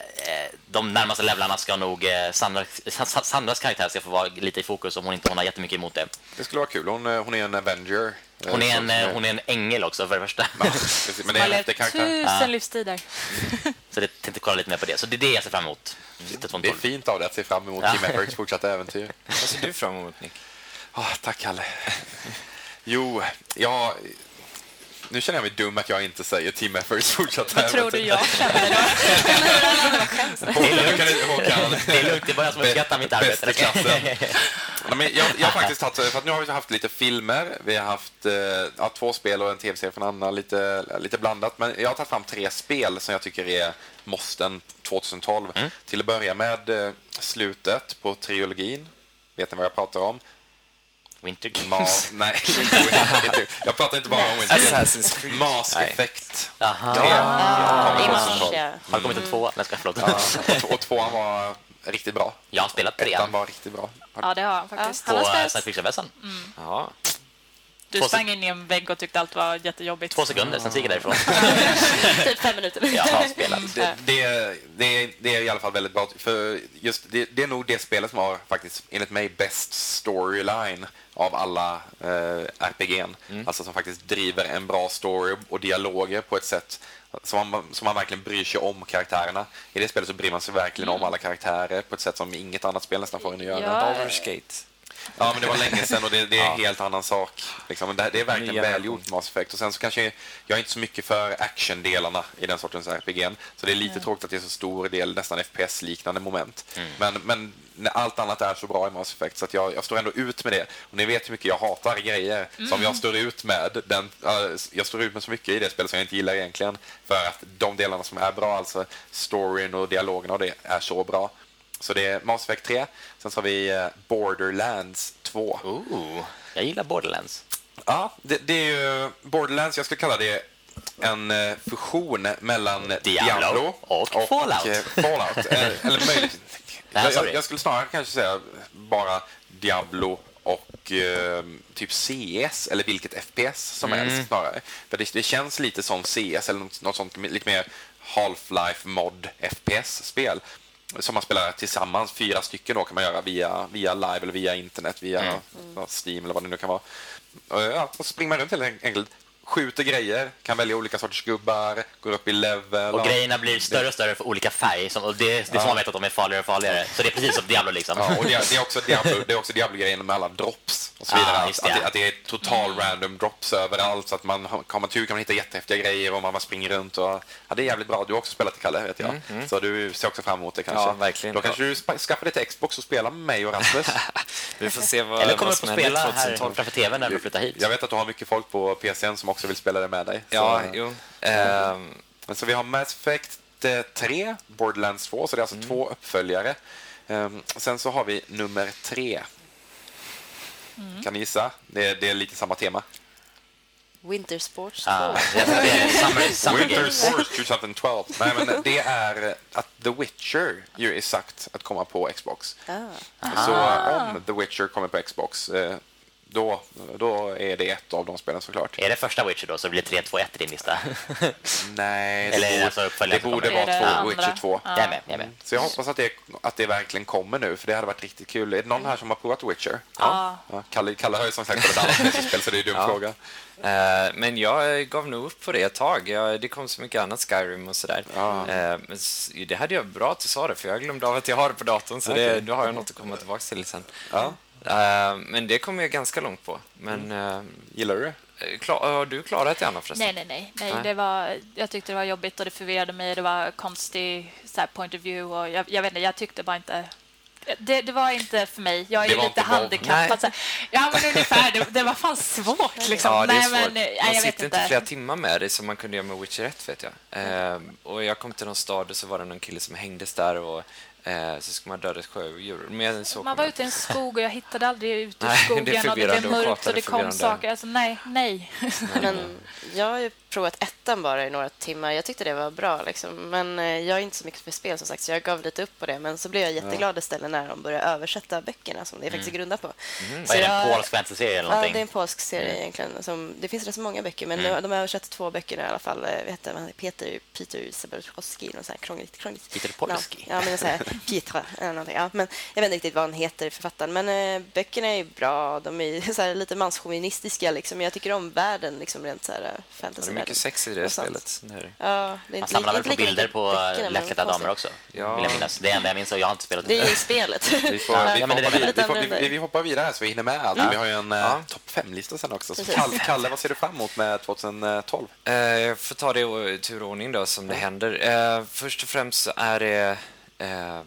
de närmaste levlarna ska nog... Eh, Sandra, Sa- Sandras karaktär ska få vara lite i fokus om hon inte hon har jättemycket emot det. Det skulle vara kul. Hon, eh, hon är en Avenger. eh, Hon är, en, hon är en ängel också för det första. Ja, precis, men det är en karaktär. tusen Ja. livstider. Så det tänkte kolla lite mer på det. Så det är det jag ser fram emot. Från Det är fint av dig att se fram emot Ja. Team Efforts fortsatta äventyr. Vad ser du fram emot, Nick? Ah, tack, Kalle. Jo, jag... Nu känner jag mig dum att jag inte säger Team Efforts fortsatta Vad tror du jag känner då? Håkan, Håkan. Det är lugnt, det är bara jag som uppskattar mitt arbete. Bäst i klassen. Nej, men jag, jag har faktiskt haft, för att nu har vi haft lite filmer, vi har haft eh, ja, två spel och en tv-serie från Anna, lite, lite blandat. Men jag har tagit fram tre spel som jag tycker är måsten 2012. Till att börja med eh, slutet på trilogin. Vet ni vad jag pratar om? Winter Ma- nej, inte- jag pratar inte bara om Winter Assassin's Creed. Mass. Effect. Aha. Tre. Ja, Ja, mars, 2012. ja. Har det kommit en tvåa? Nej, ska förlåt. Ja, och, tvåan var riktigt bra. Jag har spelat trean Ettan var riktigt bra. Ja, det har han faktiskt. Han på har science fiction-vässan. Ja. Du två sprang in i en vägg och tyckte allt var jättejobbigt. Två sekunder, sen gick jag därifrån. Typ fem minuter. Jag har spelat. Det, det, det, det är i alla fall väldigt bra. För just det, det är nog det spelet som har faktiskt, enligt mig, bäst storyline av alla eh, RPG'n. Alltså som faktiskt driver en bra story och dialoger på ett sätt som man, som man verkligen bryr sig om karaktärerna. I det spelet så bryr man sig verkligen om alla karaktärer på ett sätt som inget annat spel nästan får en att göra. Ja. Baldur's Gate. Ja, men det var länge sedan och det, det är en helt annan sak. Liksom. Men Det, det är verkligen Nya välgjort Mass Effect. Och sen så kanske jag är inte så mycket för actiondelarna i den sortens RPG. Så det är lite tråkigt att det är så stor del nästan FPS-liknande moment. Men, men när allt annat är så bra i Mass Effect så att jag, jag står ändå ut med det. Och ni vet hur mycket jag hatar grejer som jag står ut med. Den, äh, jag står ut med så mycket i det spelet som jag inte gillar egentligen. För att de delarna som är bra, alltså storyn och dialogerna och det, är så bra. Så det är Mass Effect 3. Sen så har vi eh, Borderlands 2. Ooh, jag gillar Borderlands. Ja, det, det är ju Borderlands, jag skulle kalla det en eh, fusion mellan Diablo, och Fallout. eh, Fallout. Eller möjligt. Nej, jag, jag skulle snarare kanske säga bara Diablo och eh, typ CS eller vilket FPS som Mm. helst snarare. För det, det känns lite som CS eller något, något sånt lite mer Half-Life mod FPS-spel som man spelar tillsammans, fyra stycken då kan man göra via, via live eller via internet, via Mm. Steam eller vad det nu kan vara. Ja, och så springer man runt helt enkelt, skjuter grejer, kan välja olika sorters gubbar, går upp i level. Och ja. grejerna blir större och större för olika färg. Som, och det, det är som man vet att de är farligare och farligare. Så det är precis som Diablo liksom. Ja, och det är, det är också Diablo, det är också Diablo-grejen med alla drops och så Ja, vidare. att, det. att, det, att det är total random drops överallt så att man har man tur kan man hitta jättehäftiga grejer och man bara springer runt och ja, det är jävligt bra. Du har också spelat det Kalle, vet jag. Så du ser också fram emot det kanske. Ja, verkligen. Då kanske du skaffar dig till Xbox och spelar med mig och Rasmus. Vi får se vad, Eller kommer vad som händer spela här 2012. framför tvn när du flyttar hit. jag vet att du har mycket folk på PCn som också vill spela det med dig. Ja, så, jo. Men så vi har Mass Effect eh, 3, Borderlands 2, så det är alltså två uppföljare. Ehm, sen så har vi nummer tre. Kan ni gissa? Det är, det är lite samma tema. Winter Sports 2. Ah, det är, det är summer, summer Winter Games. Sports 2012. Nej, men det är att The Witcher ju är sagt att komma på Xbox. Ah. Så om The Witcher kommer på Xbox, eh, då, då är det ett av de spelen såklart. Är det första Witcher då så blir det 3-2-1 i din lista? Nej, det Eller borde, alltså det borde. Är det vara två andra? Witcher 2. Ja. Jag är med. Jag är med. Så jag hoppas att det, att det verkligen kommer nu, för det hade varit riktigt kul. Är det någon här som har provat Witcher? Ja. Ja, Kalle, Kalle har ju som sagt ett annat PC-spel, så det är en dum fråga. Eh, men jag gav nog upp på det ett tag. Jag, det kom så mycket annat Skyrim och sådär. Ja. Eh, men det hade jag bra att du sa det, för jag glömde av att jag har det på datorn, så det, då har jag något att komma tillbaka till sen. Ja. Eh, men det kom jag ganska långt på. Men Mm. eh, Gillar du det? klar, har du klarat det, Anna, förresten? Nej, nej, nej. nej Nej. det var, jag tyckte det var jobbigt och det förvirrade mig. Det var konstig så här, point of view och jag, jag vet inte, jag tyckte bara inte... Det, det var inte för mig. Jag är lite handikappad. Nej. Så ja, men ungefär. Det, det var fan svårt liksom. Ja, det är nej, svårt. men nej, man jag sitter vet inte inte. flera timmar med det som man kunde göra med Witcher 1, vet jag. Eh, och jag kom till någon stad och så var det någon kille som hängdes där och eh, så skulle man döda ett sjödjur. Men så Man var ute i en skog och jag hittade aldrig ut ur Nej, det är skogen och det blev förvirrande och mörkt kartan och är det kom saker. Alltså, nej, nej. Men jag ju provat ettan bara i några timmar. Jag tyckte det var bra. Liksom. Men eh, jag är inte så mycket för spel, som sagt, så jag gav lite upp på det. Men så blev jag jätteglad istället när de började översätta böckerna som det faktiskt är grundat på. Så Vad är det, en polsk fantasy-serie eller Ja, det är en polsk serie egentligen. Som, det finns rätt så många böcker, men de, de har översatt två böcker i alla fall. Eh, du, han heter Peter, Peter Sabatkowski, något så här krångligt. krångligt. Peter Polski? Ja, men så här, Petra eller någonting. Ja, men jag vet inte riktigt vad han heter, författaren. Men eh, böckerna är bra. De är så här, lite manschauvinistiska. Liksom. Jag tycker om världen, liksom, rent så här, är fantasyvärlden. Mycket sex i det spelet. Ja, det är Man inte, samlar väl på bilder på konstigt. damer också. Ja. Vill jag minnas. Det är det enda jag minns och jag har inte spelat Det är ju spelet. Vi får, Ja, vi, ja, men får, det är hoppa, det. vid, vi, får, Lite vi, vi hoppar vidare så vi hinner med allt. Vi har ju en eh, Ja. topp fem-lista sen också. Kalle, Kalle, vad ser du fram emot med 2012? Eh, jag får ta det i turordning då, som det händer. Eh, först och främst är det eh, eh,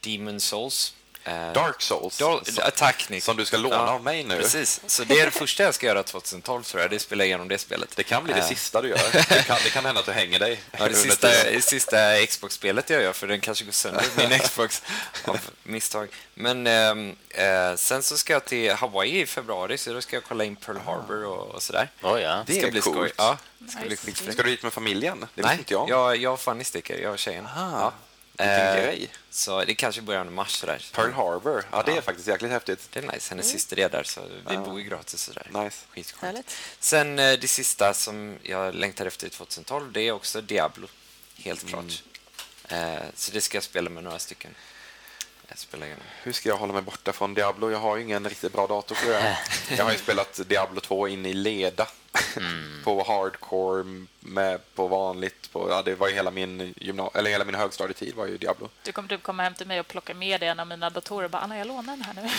Demon Souls. Eh, Dark Souls. Som, Attack, Nick. som du ska låna Ja, av mig nu. Precis. Så det är det första jag ska göra 2012, tror jag. Det är spela igenom det spelet. Det kan bli det Eh, sista du gör. Det kan, det kan hända att du hänger dig. Ja, det sista, det sista Xbox-spelet jag gör, för den kanske går sönder, min Xbox, av misstag. Men ehm, eh, sen så ska jag till Hawaii i februari, så då ska jag kolla in Pearl Harbor och, och sådär. Oj, ja. Det ska är bli coolt. skoj. Ja, det ska bli Nice. skitfräckt. Ska du dit med familjen? Det Nej, inte jag. jag, jag och Fanny sticker, jag och tjejen. Ah, Ja. Vilken Eh, grej. Så det kanske börjar i mars sådär. Pearl Harbor. Ja, det är Ja. faktiskt jäkligt häftigt. Det är nice, hennes syster är där, så vi Ja. bor ju gratis sådär. Nice. Skitskönt. Sen eh, det sista som jag längtar efter i 2012, det är också Diablo. Helt Mm. klart. Eh, så det ska jag spela med några stycken. Jag spelar igenom. Hur ska jag hålla mig borta från Diablo? Jag har ju ingen riktigt bra dator för det. Jag har ju spelat Diablo 2 in i leda. Mm. på hardcore, med på vanligt. På, ja, det var ju hela min, gymna- eller hela min högstadietid var ju Diablo. Du kommer typ komma hem till mig och plocka med dig en av mina datorer och bara Anna, jag lånar den här nu.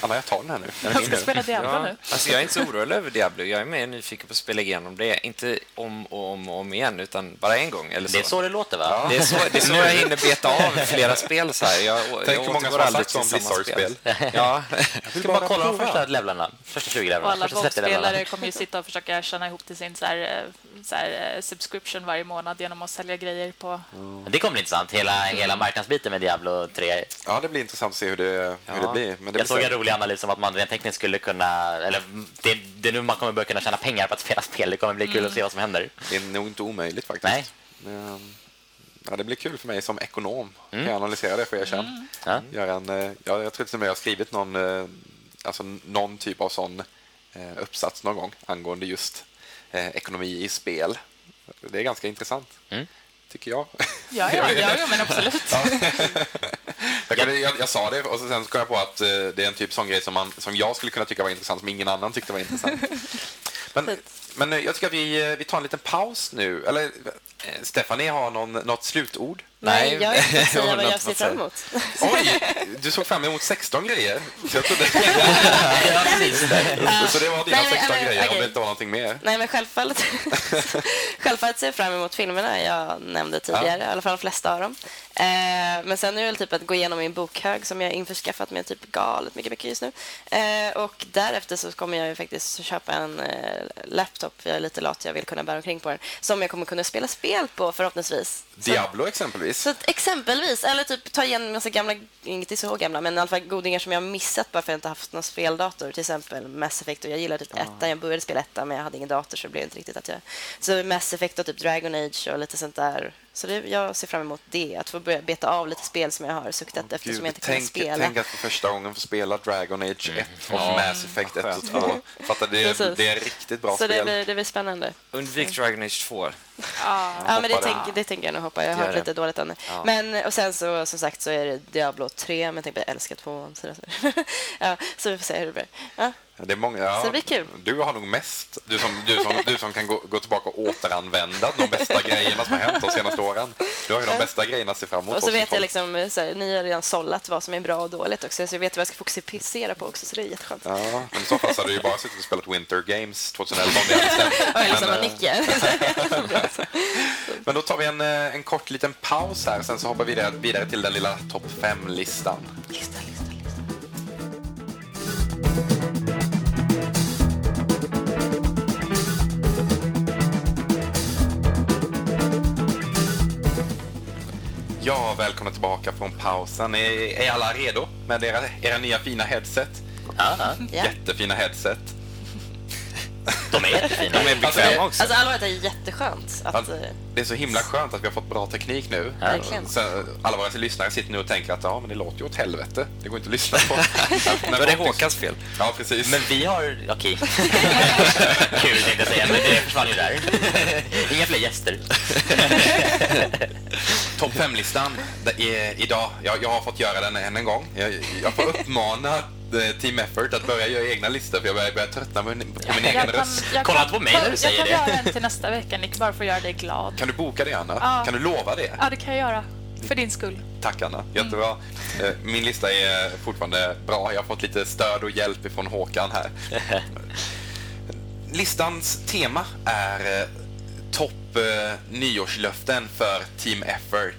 Anna, jag tar den här nu. Den Jag ska nu. spela Diablo Ja, nu. alltså jag är inte så orolig över Diablo. Jag är mer nyfiken på att spela igenom det. Inte om och om och om igen, utan bara en gång. Eller så. Det är så det låter, va? Det är så, det är så jag hinner beta av flera spel. Så här. Jag, Tänk hur många som har sagt om Blizzard-spel. Ja, Jag ska bara kolla de första levlarna. Första 20 Och levlarna. alla 30 levlarna. golfspelare kommer ju sitta och försöka tjäna ihop till sin så här, eh, så här, eh, subscription varje månad genom att sälja grejer på... Det kommer bli intressant. Hela, hela marknadsbiten med Diablo 3. Ja, det blir intressant att se hur det, hur det blir. Men det jag såg en rolig analys om att man rent tekniskt skulle kunna... Eller det, det är nu man kommer börja kunna tjäna pengar på att spela spel. Det kommer bli kul att se vad som händer. Det är nog inte omöjligt faktiskt. Nej. Men, Ja, det blir kul för mig som ekonom. Kan jag analysera det för er sen. Ja. Göra en, eh, ja, jag tror till och med jag har skrivit någon, alltså någon typ av sån uppsats någon gång angående just eh, ekonomi i spel. Det är ganska intressant, Mm. tycker jag. Ja, ja, ja, ja men absolut. Jag, kunde- jag, jag sa det och så sen så kom jag på att eh, det är en typ sån grej som, man, som jag skulle kunna tycka var intressant som ingen annan tyckte var intressant. Men, men jag tycker att vi, eh, vi tar en liten paus nu. Eller eh, Stefanie har någon, något slutord? Nej, jag vet inte jag säga vad inte jag ser fram emot. Oj, du såg fram emot 16 grejer. Så, jag trodde, Ja, precis. så det var dina Nej, men, 16 men, grejer om okej. det inte var någonting mer. Nej, men självfallet, självfallet ser jag fram emot filmerna jag nämnde tidigare, i alla fall de flesta av dem. Eh, men sen är det väl typ att gå igenom min bokhög som jag har införskaffat med typ galet mycket, mycket just nu. Och därefter så kommer jag ju faktiskt köpa en eh, laptop, jag är lite lat, jag vill kunna bära omkring på den, som jag kommer kunna spela spel på förhoppningsvis. Så- Diablo exempelvis. så att exempelvis, eller typ ta igen en massa gamla, inte så gamla, men i alla fall godingar som jag missat bara för att jag inte haft någon speldator. Till exempel Mass Effect och jag gillar typ ettan. Jag började spela ettan men jag hade ingen dator så det blev inte riktigt att jag... Så Mass Effect och typ Dragon Age och lite sånt där. Så det, jag ser fram emot det, att få börja beta av lite spel som jag har suktat efter som jag inte tänk, spela. tänk att för första gången få spela Dragon Age 1 och Ja. Mass Effect 1 och 2. Fattar, det, det är riktigt bra så det spel. blir, det blir spännande. Undvik Dragon Age 2. Ja. Ja, men det, tänk, det tänker jag nog hoppa. Jag har hört det. lite dåligt än. Ja. Men, och sen så, som sagt så är det Diablo 3, men jag tänkte jag älskar 2. Så, det- ja, så vi får se hur det blir. Ja. Det är många, ja, Så det blir kul. Du har nog mest, du som, du som, du som kan gå, gå tillbaka och återanvända de bästa grejerna som har hänt de senaste åren. Du har ju de bästa grejerna att se fram emot. Och så vet jag liksom, så här, ni har redan sållat vad som är bra och dåligt också, så jag vet vad jag ska fokusera på också, så det är jätteskönt. Ja, men i så fall så hade du ju bara suttit och spelat Winter Games 2011 om det hade stämt. Och liksom Men, eh. Men då tar vi en, eh, en kort liten paus här, sen så hoppar vi vidare, vidare till den lilla topp 5-listan. Lista, lista, lista. Ja, välkomna tillbaka från pausen. Är, är alla redo med era, era nya fina headset? Ja. Jättefina headset. De är jättefina. De är bekväma också. Alltså allvarligt, det är jätteskönt att... Alltså, eh, det är så himla skönt att vi har fått bra teknik nu. Verkligen. Så, alla våra lyssnare sitter nu och tänker att ja, men det låter ju åt helvete. Det går inte att lyssna på. Är det Håkans fel. Ja, precis. Men vi har... Okej. Kul tänkte jag säga, men det försvann ju där. Inga fler gäster. Topp 5-listan idag, jag, jag har fått göra den än en gång. Jag, jag får uppmana eh, Team Effort att börja göra egna listor för jag börjar, börjar tröttna på min, på min egen röst. jag Kolla kan, inte på mig när du säger Jag det. kan göra en till nästa vecka, Nick, bara för att göra dig glad. Kan du boka det, Anna? Ja. Kan du lova det? Ja, det kan jag göra. För din skull. Tack, Anna. Jättebra. Eh, Min lista är fortfarande bra. Jag har fått lite stöd och hjälp ifrån Håkan här. Listans tema är eh, eh, nyårslöften för Team Effort.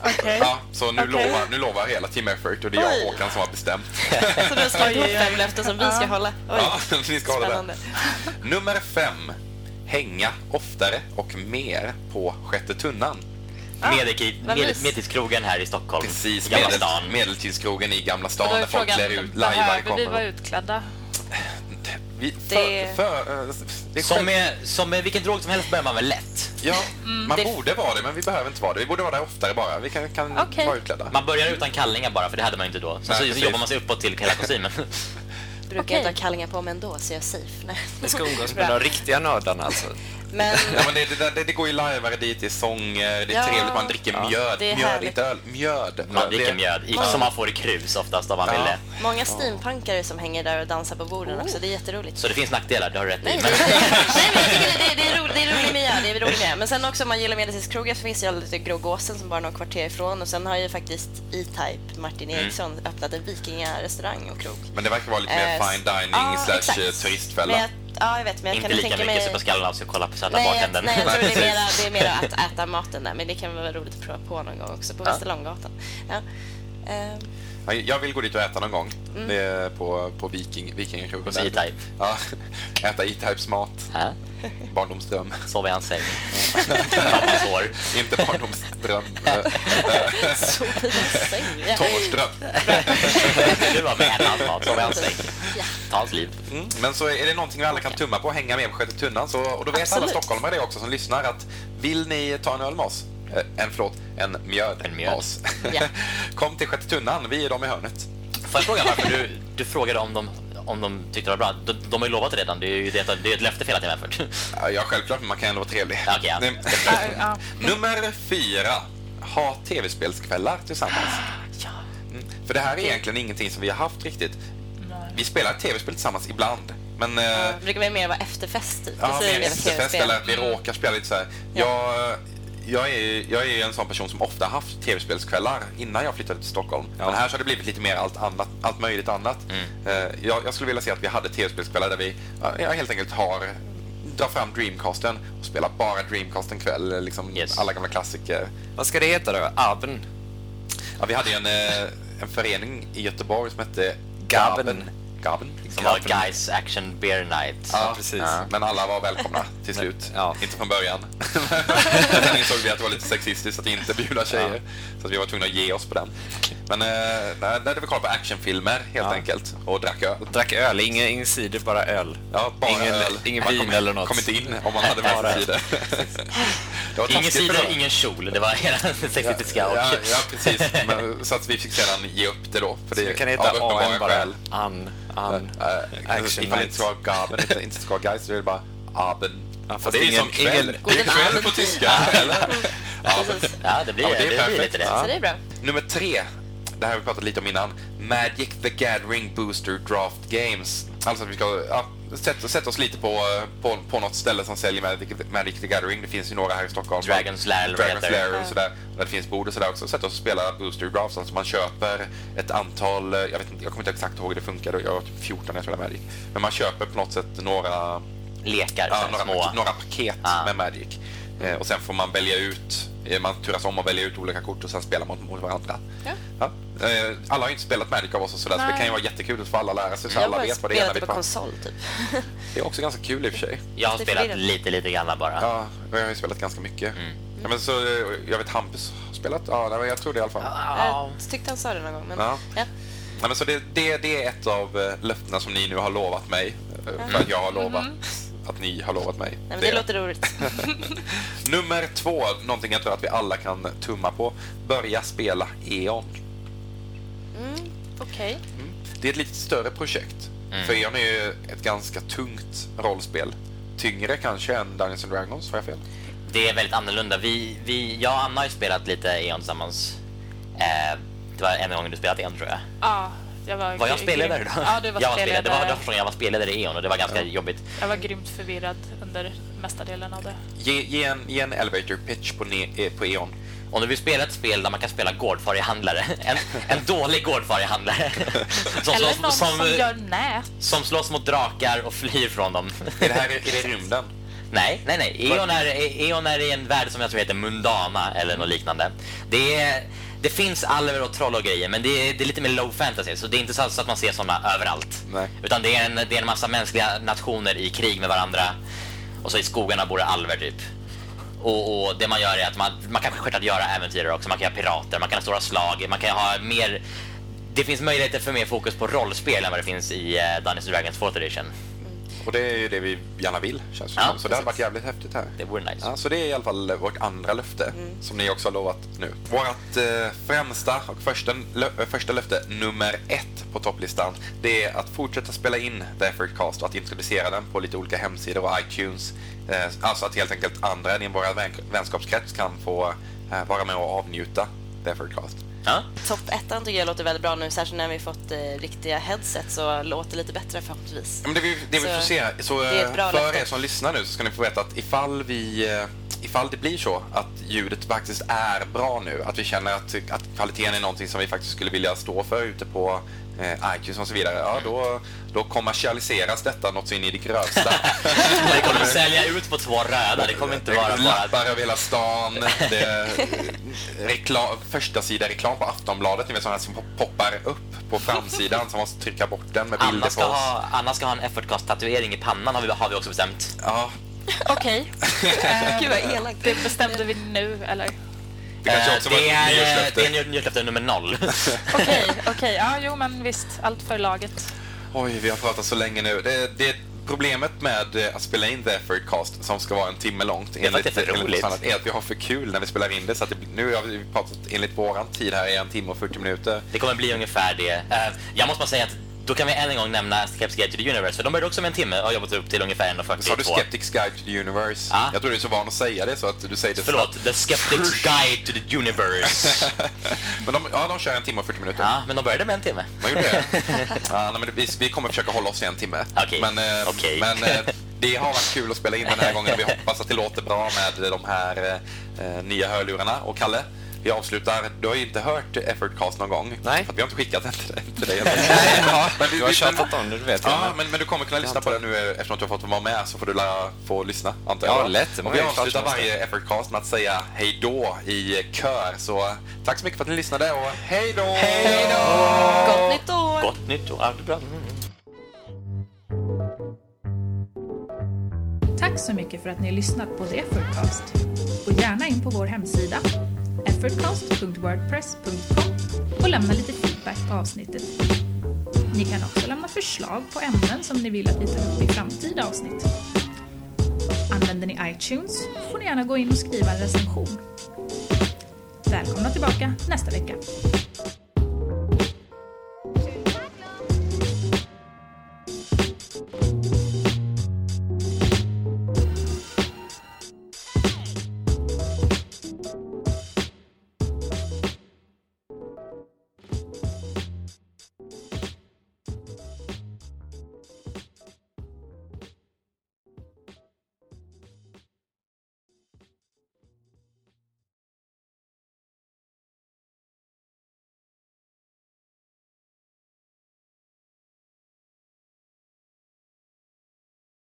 Okej. Ja, så nu, Okej. lovar, nu lovar hela Team Effort och det är jag och. Håkan som har bestämt. Så du ska ju fem löften som vi ska hålla. Oj, Ja, ni ska hålla den. Nummer fem. Hänga oftare och mer på Sjätte tunnan. Vad med-. Medeltidskrogen här i Stockholm. Precis, medel, medeltidskrogen i Gamla stan där folk klär ut, lajvar behöver vi vara kommer. utklädda? Vi, för, Det- för, eh, det är Som med, som med vilken drog som helst börjar man väl lätt. Ja, man det- borde vara det, men vi behöver inte vara det. Vi borde vara det oftare bara. Vi kan, kan Okej. vara utklädda. Man börjar utan kallingar bara, för det hade man inte då. Sen Nej, så, jobbar man sig uppåt till hela kostymen. Brukar Okej. inte ha kallingar på mig ändå, så jag är safe. Nej. Ni ska umgås med de riktiga nördarna alltså. Men Ja, men det, det, det, det går ju lajvare dit, det är sånger, det är Ja. trevligt, man dricker Ja. mjöd. Mjöd, härligt. inte öl. Mjöd. Man dricker Det- mjöd, i, Ja. som man får i krus oftast om man Ja. vill det. många steampunkare som hänger där och dansar på borden också. Det är jätteroligt. Så det finns nackdelar, det har du rätt i. Nej, Men, nej, nej, men jag tycker det, det, det, är roligt, det är rolig miljö. Det är rolig miljö. Men sen också om man gillar medeltidskrogar så finns det ju lite Grågåsen som bara är några kvarter ifrån. Och sen har ju faktiskt E-Type, Martin Mm. Eriksson, öppnat en vikingarestaurang och krog. Men det verkar vara lite mer Eh, fine dining ja, slash exakt. turistfälla. Ja, jag vet, men jag inte kan lika tänka mycket mig... så på skallen av sig och kolla på söta bartendern. nej, jag tror det är mera, det är mera att äta maten där. Men det kan vara roligt att prova på någon gång också på Ja. Västerlånggatan. Ja. Ja, Jag vill gå dit och äta någon gång. Är på, på Viking, Vikingakrogen. Hos E-Type. Ja, äta E-Types mat. Ja. Barndomsdröm. Sova i hans säng. Hår. Inte barndomsdröm. Så i en säng. Tonårsdröm. Du var med hans mat. Sova i hans säng. Ta hans liv. Mm. Men så är det någonting vi alla kan tumma på hänga med på Sjätte tunnan. Så, och då vet alla Absolut. stockholmare det också som lyssnar att vill ni ta en öl med oss? Eh, en, förlåt, en mjöd, En mjöd. Ja. Kom till Sjätte tunnan, vi är de i hörnet. Får jag fråga varför du, du frågade om de, om de tyckte det var bra? De, de har ju lovat det redan. Det är ju det, det är ett löfte för hela tiden. Ja, ja, självklart, men man kan ändå vara trevlig. Ja, okej, ja. Ja, ja. Nummer fyra. Ha tv-spelskvällar tillsammans. Ja. Mm. För det här är egentligen ingenting som vi har haft riktigt. Vi spelar tv-spel tillsammans ibland. Men eh, Det brukar väl mer vara efterfest, typ. Ja, mer vi efterfest eller att vi råkar spela lite så här. Jag, jag, är, jag är ju en sån person som ofta haft tv-spelskvällar innan jag flyttade till Stockholm. Men här så har det blivit lite mer allt, annat, allt möjligt annat. Eh, Jag, jag skulle vilja se att vi hade tv-spelskvällar där vi ja, helt enkelt har drar fram Dreamcasten och spelar bara Dreamcast en kväll. Liksom Yes. Alla gamla klassiker. Vad ska det heta då? Aben? Ja, vi hade ju en, eh, en förening i Göteborg som hette Gaben. Gaben. Gaben. Som var Guys Action Beer Night. Ja, precis. Men alla var välkomna till slut. Ja. Inte från början. Sen insåg vi att det var lite sexistiskt att inte bjuda tjejer. Så att vi var tvungna att ge oss på den. Men eh, där vi kollade på actionfilmer helt Ja. enkelt. Och drack öl. Drack öl, ingen, ingen cider, bara öl. Ja, bara ingen, öl. ingen Man vin kom, eller något. kom inte in om man hade med Bara sig cider. Ingen cider, ingen kjol. Det var hela sexistiska Ja, ja, ja, precis. Men, så att vi fick sedan ge upp det då. För det, Så det kan heta AN bara. skäl. An, an. Äh, Action ifall det inte ska vara Gaben, inte, inte ska vara Geist, så är det bara Aben. Ja, och fast det är ingen- som kväll. ingen- Det är kväll på tyska, eller? Ja, det blir, Ja, det det blir perfekt. lite det. Ja. Så det är bra. Nummer tre. Det här har vi pratat lite om innan. Magic the Gathering Booster Draft Games. Alltså att vi ska ja, sätta, sätta oss lite på, på, på något ställe som säljer Magic, Magic the Gathering. Det finns ju några här i Stockholm. Dragon's Lair Dragon's. Lair och sådär. Där det finns bord och sådär också. Sätta oss och spela Booster Drafts. Alltså man köper ett antal, eh, jag vet inte, jag kommer inte exakt ihåg hur det funkar. Jag var typ 14 när jag spelade Magic. Men man köper på något sätt några Lekar, ja, några, några paket Ah. med Magic. Eh, och sen får man välja ut, eh, man turas om att välja ut olika kort och sen spelar man mot varandra. Ja. Ja. Eh, alla har ju inte spelat Magic av oss och sådär, så det kan ju vara jättekul att få alla lära sig så Jag alla har vet vad det är det vi på konsol, typ. Det är också ganska kul i och för sig. Jag har spelat lite, lite grann bara. Ja, och jag har ju spelat ganska mycket. Mm. Ja, men så, jag vet Hampus har spelat, ja jag tror det i alla fall. Ja. Jag tyckte han sa det någon gång, men... Ja. Ja. Men så det, det, det är ett av löftena som ni nu har lovat mig. För att jag har lovat att ni har lovat mig. Nej, men det låter roligt. Nummer två, någonting jag tror att vi alla kan tumma på. Börja spela E.ON. Mm, Okej. Det är ett lite större projekt. Mm. För E.ON är ju ett ganska tungt rollspel. Tyngre kanske än Dungeons and Dragons, har jag fel? Det är väldigt annorlunda. Vi, vi, jag och Anna har ju spelat lite E.ON tillsammans. Eh, det var en gång du spelat E.ON tror jag. Ja, jag var, Var jag spelledare grym. då? Ja, du var jag var spelledare. Det var, det var spelledare. första gången jag var spelledare i E.ON och det var ganska jobbigt. Jag var grymt förvirrad under mesta delen av det. Ge, ge, en, ge en elevator pitch på, ne, eh, på E.ON. Om du vill spela ett spel där man kan spela gårdfarighandlare, en, en dålig gårdfarighandlare som, Eller slåss, någon som, som, gör nät. som slåss mot drakar och flyr från dem. Är det här är det rymden? Nej, nej, nej. E.ON är, E.ON är i en värld som jag tror heter Mundana eller något liknande. Det, är, det finns alver och troll och grejer, men det är, det är lite mer low fantasy, så det är inte så att man ser sådana överallt. Nej. Utan det är, en, det är en massa mänskliga nationer i krig med varandra och så i skogarna bor det alver typ. Och, och det man gör är att man, man kan självklart göra äventyrare också, man kan göra pirater, man kan ha stora slag, man kan ha mer... Det finns möjligheter för mer fokus på rollspel än vad det finns i uh, Dungeons Dragons 4th edition. Och det är ju det vi gärna vill, känns det Ja, som. Så det hade varit jävligt häftigt här. Det vore nice. Ja, så det är i alla fall vårt andra löfte, som ni också har lovat nu. Vårt eh, främsta och första, lö, första löfte, nummer ett på topplistan, det är att fortsätta spela in The Effort Cast och att introducera den på lite olika hemsidor och iTunes. Eh, alltså att helt enkelt andra än i vår vän, vänskapskrets kan få eh, vara med och avnjuta The Effort Cast. Ja? Topp ettan tycker jag låter väldigt bra nu, särskilt när vi fått eh, riktiga headset så låter lite bättre förhoppningsvis. Ja, Men det vi, det vi Så får se, så eh, för löfte. er som lyssnar nu så ska ni få veta att ifall vi eh, ifall det blir så att ljudet faktiskt är bra nu, att vi känner att, att kvaliteten är någonting som vi faktiskt skulle vilja stå för ute på eh, iTunes och så vidare, ja då, då kommersialiseras detta något så in i det grövsta. Det kommer att sälja ut på två röda. Det kommer inte vara bara... Lappar över hela stan, det är reklam, första sida reklam på Aftonbladet, ni vet sådana som poppar upp på framsidan som måste trycka bort den med bilder Anna på ska, oss. ha, Anna ska ha en effortcast-tatuering i pannan har vi, har vi också bestämt. Ja, Okej. Eh, Gud, vad elakt. Det bestämde vi nu, eller? Det kanske Eh, också var det ett är, eh, nyårslöfte. det är nyårslöfte nummer noll. Okej, okej. Ja, jo, men visst. Allt för laget. Oj, vi har pratat så länge nu. Det, det Problemet med eh, att spela in The Effort Cast som ska vara en timme långt att det är för enligt roligt. standard, är att vi har för kul när vi spelar in det. Så att det, nu har vi pratat enligt våran tid här i en timme och 40 minuter. Det kommer bli ungefär det. Eh, jag måste bara säga att då kan vi än en gång nämna Skeptics Guide to the Universe, för de började också med en timme och har jobbat upp till ungefär 1.42. Sa du Skeptics Guide to the Universe? Ja. Jag tror du är så van att säga det så att du säger det Förlåt, The Skeptics Guide to the Universe. Men de, ja, de kör en timme och 40 minuter. ja, men de började med en timme. Man gjorde det? ja, nej, men vi, vi kommer försöka hålla oss i en timme. Okej, Men, eh, okej. men eh, det har varit kul att spela in den här gången. Vi hoppas att det låter bra med de här eh, nya hörlurarna. Och Kalle, vi avslutar. Du har ju inte hört Effortcast någon gång. Nej. För att vi har inte skickat den till dig. Till dig Ja, Men vi- du har tjatat om det, du vet. Ja, men- men, men du kommer kunna lyssna på det nu eh, eftersom att du har fått vara med så får du lära få lyssna, antar jag. Ja, lätt. Och vi avslutar varje Effortcast med att säga hej då i kör. Så eh, tack så mycket för att ni lyssnade och hej då! Hej då! Gott nytt år! Gott nytt år. Ja. Tack så mycket för att ni har lyssnat på The Effortcast. Gå gärna in på vår hemsida, effortcast.wordpress.com och lämna lite feedback på avsnittet. Ni kan också lämna förslag på ämnen som ni vill att vi tar upp i framtida avsnitt. Använder ni iTunes får ni gärna gå in och skriva en recension. Välkomna tillbaka nästa vecka.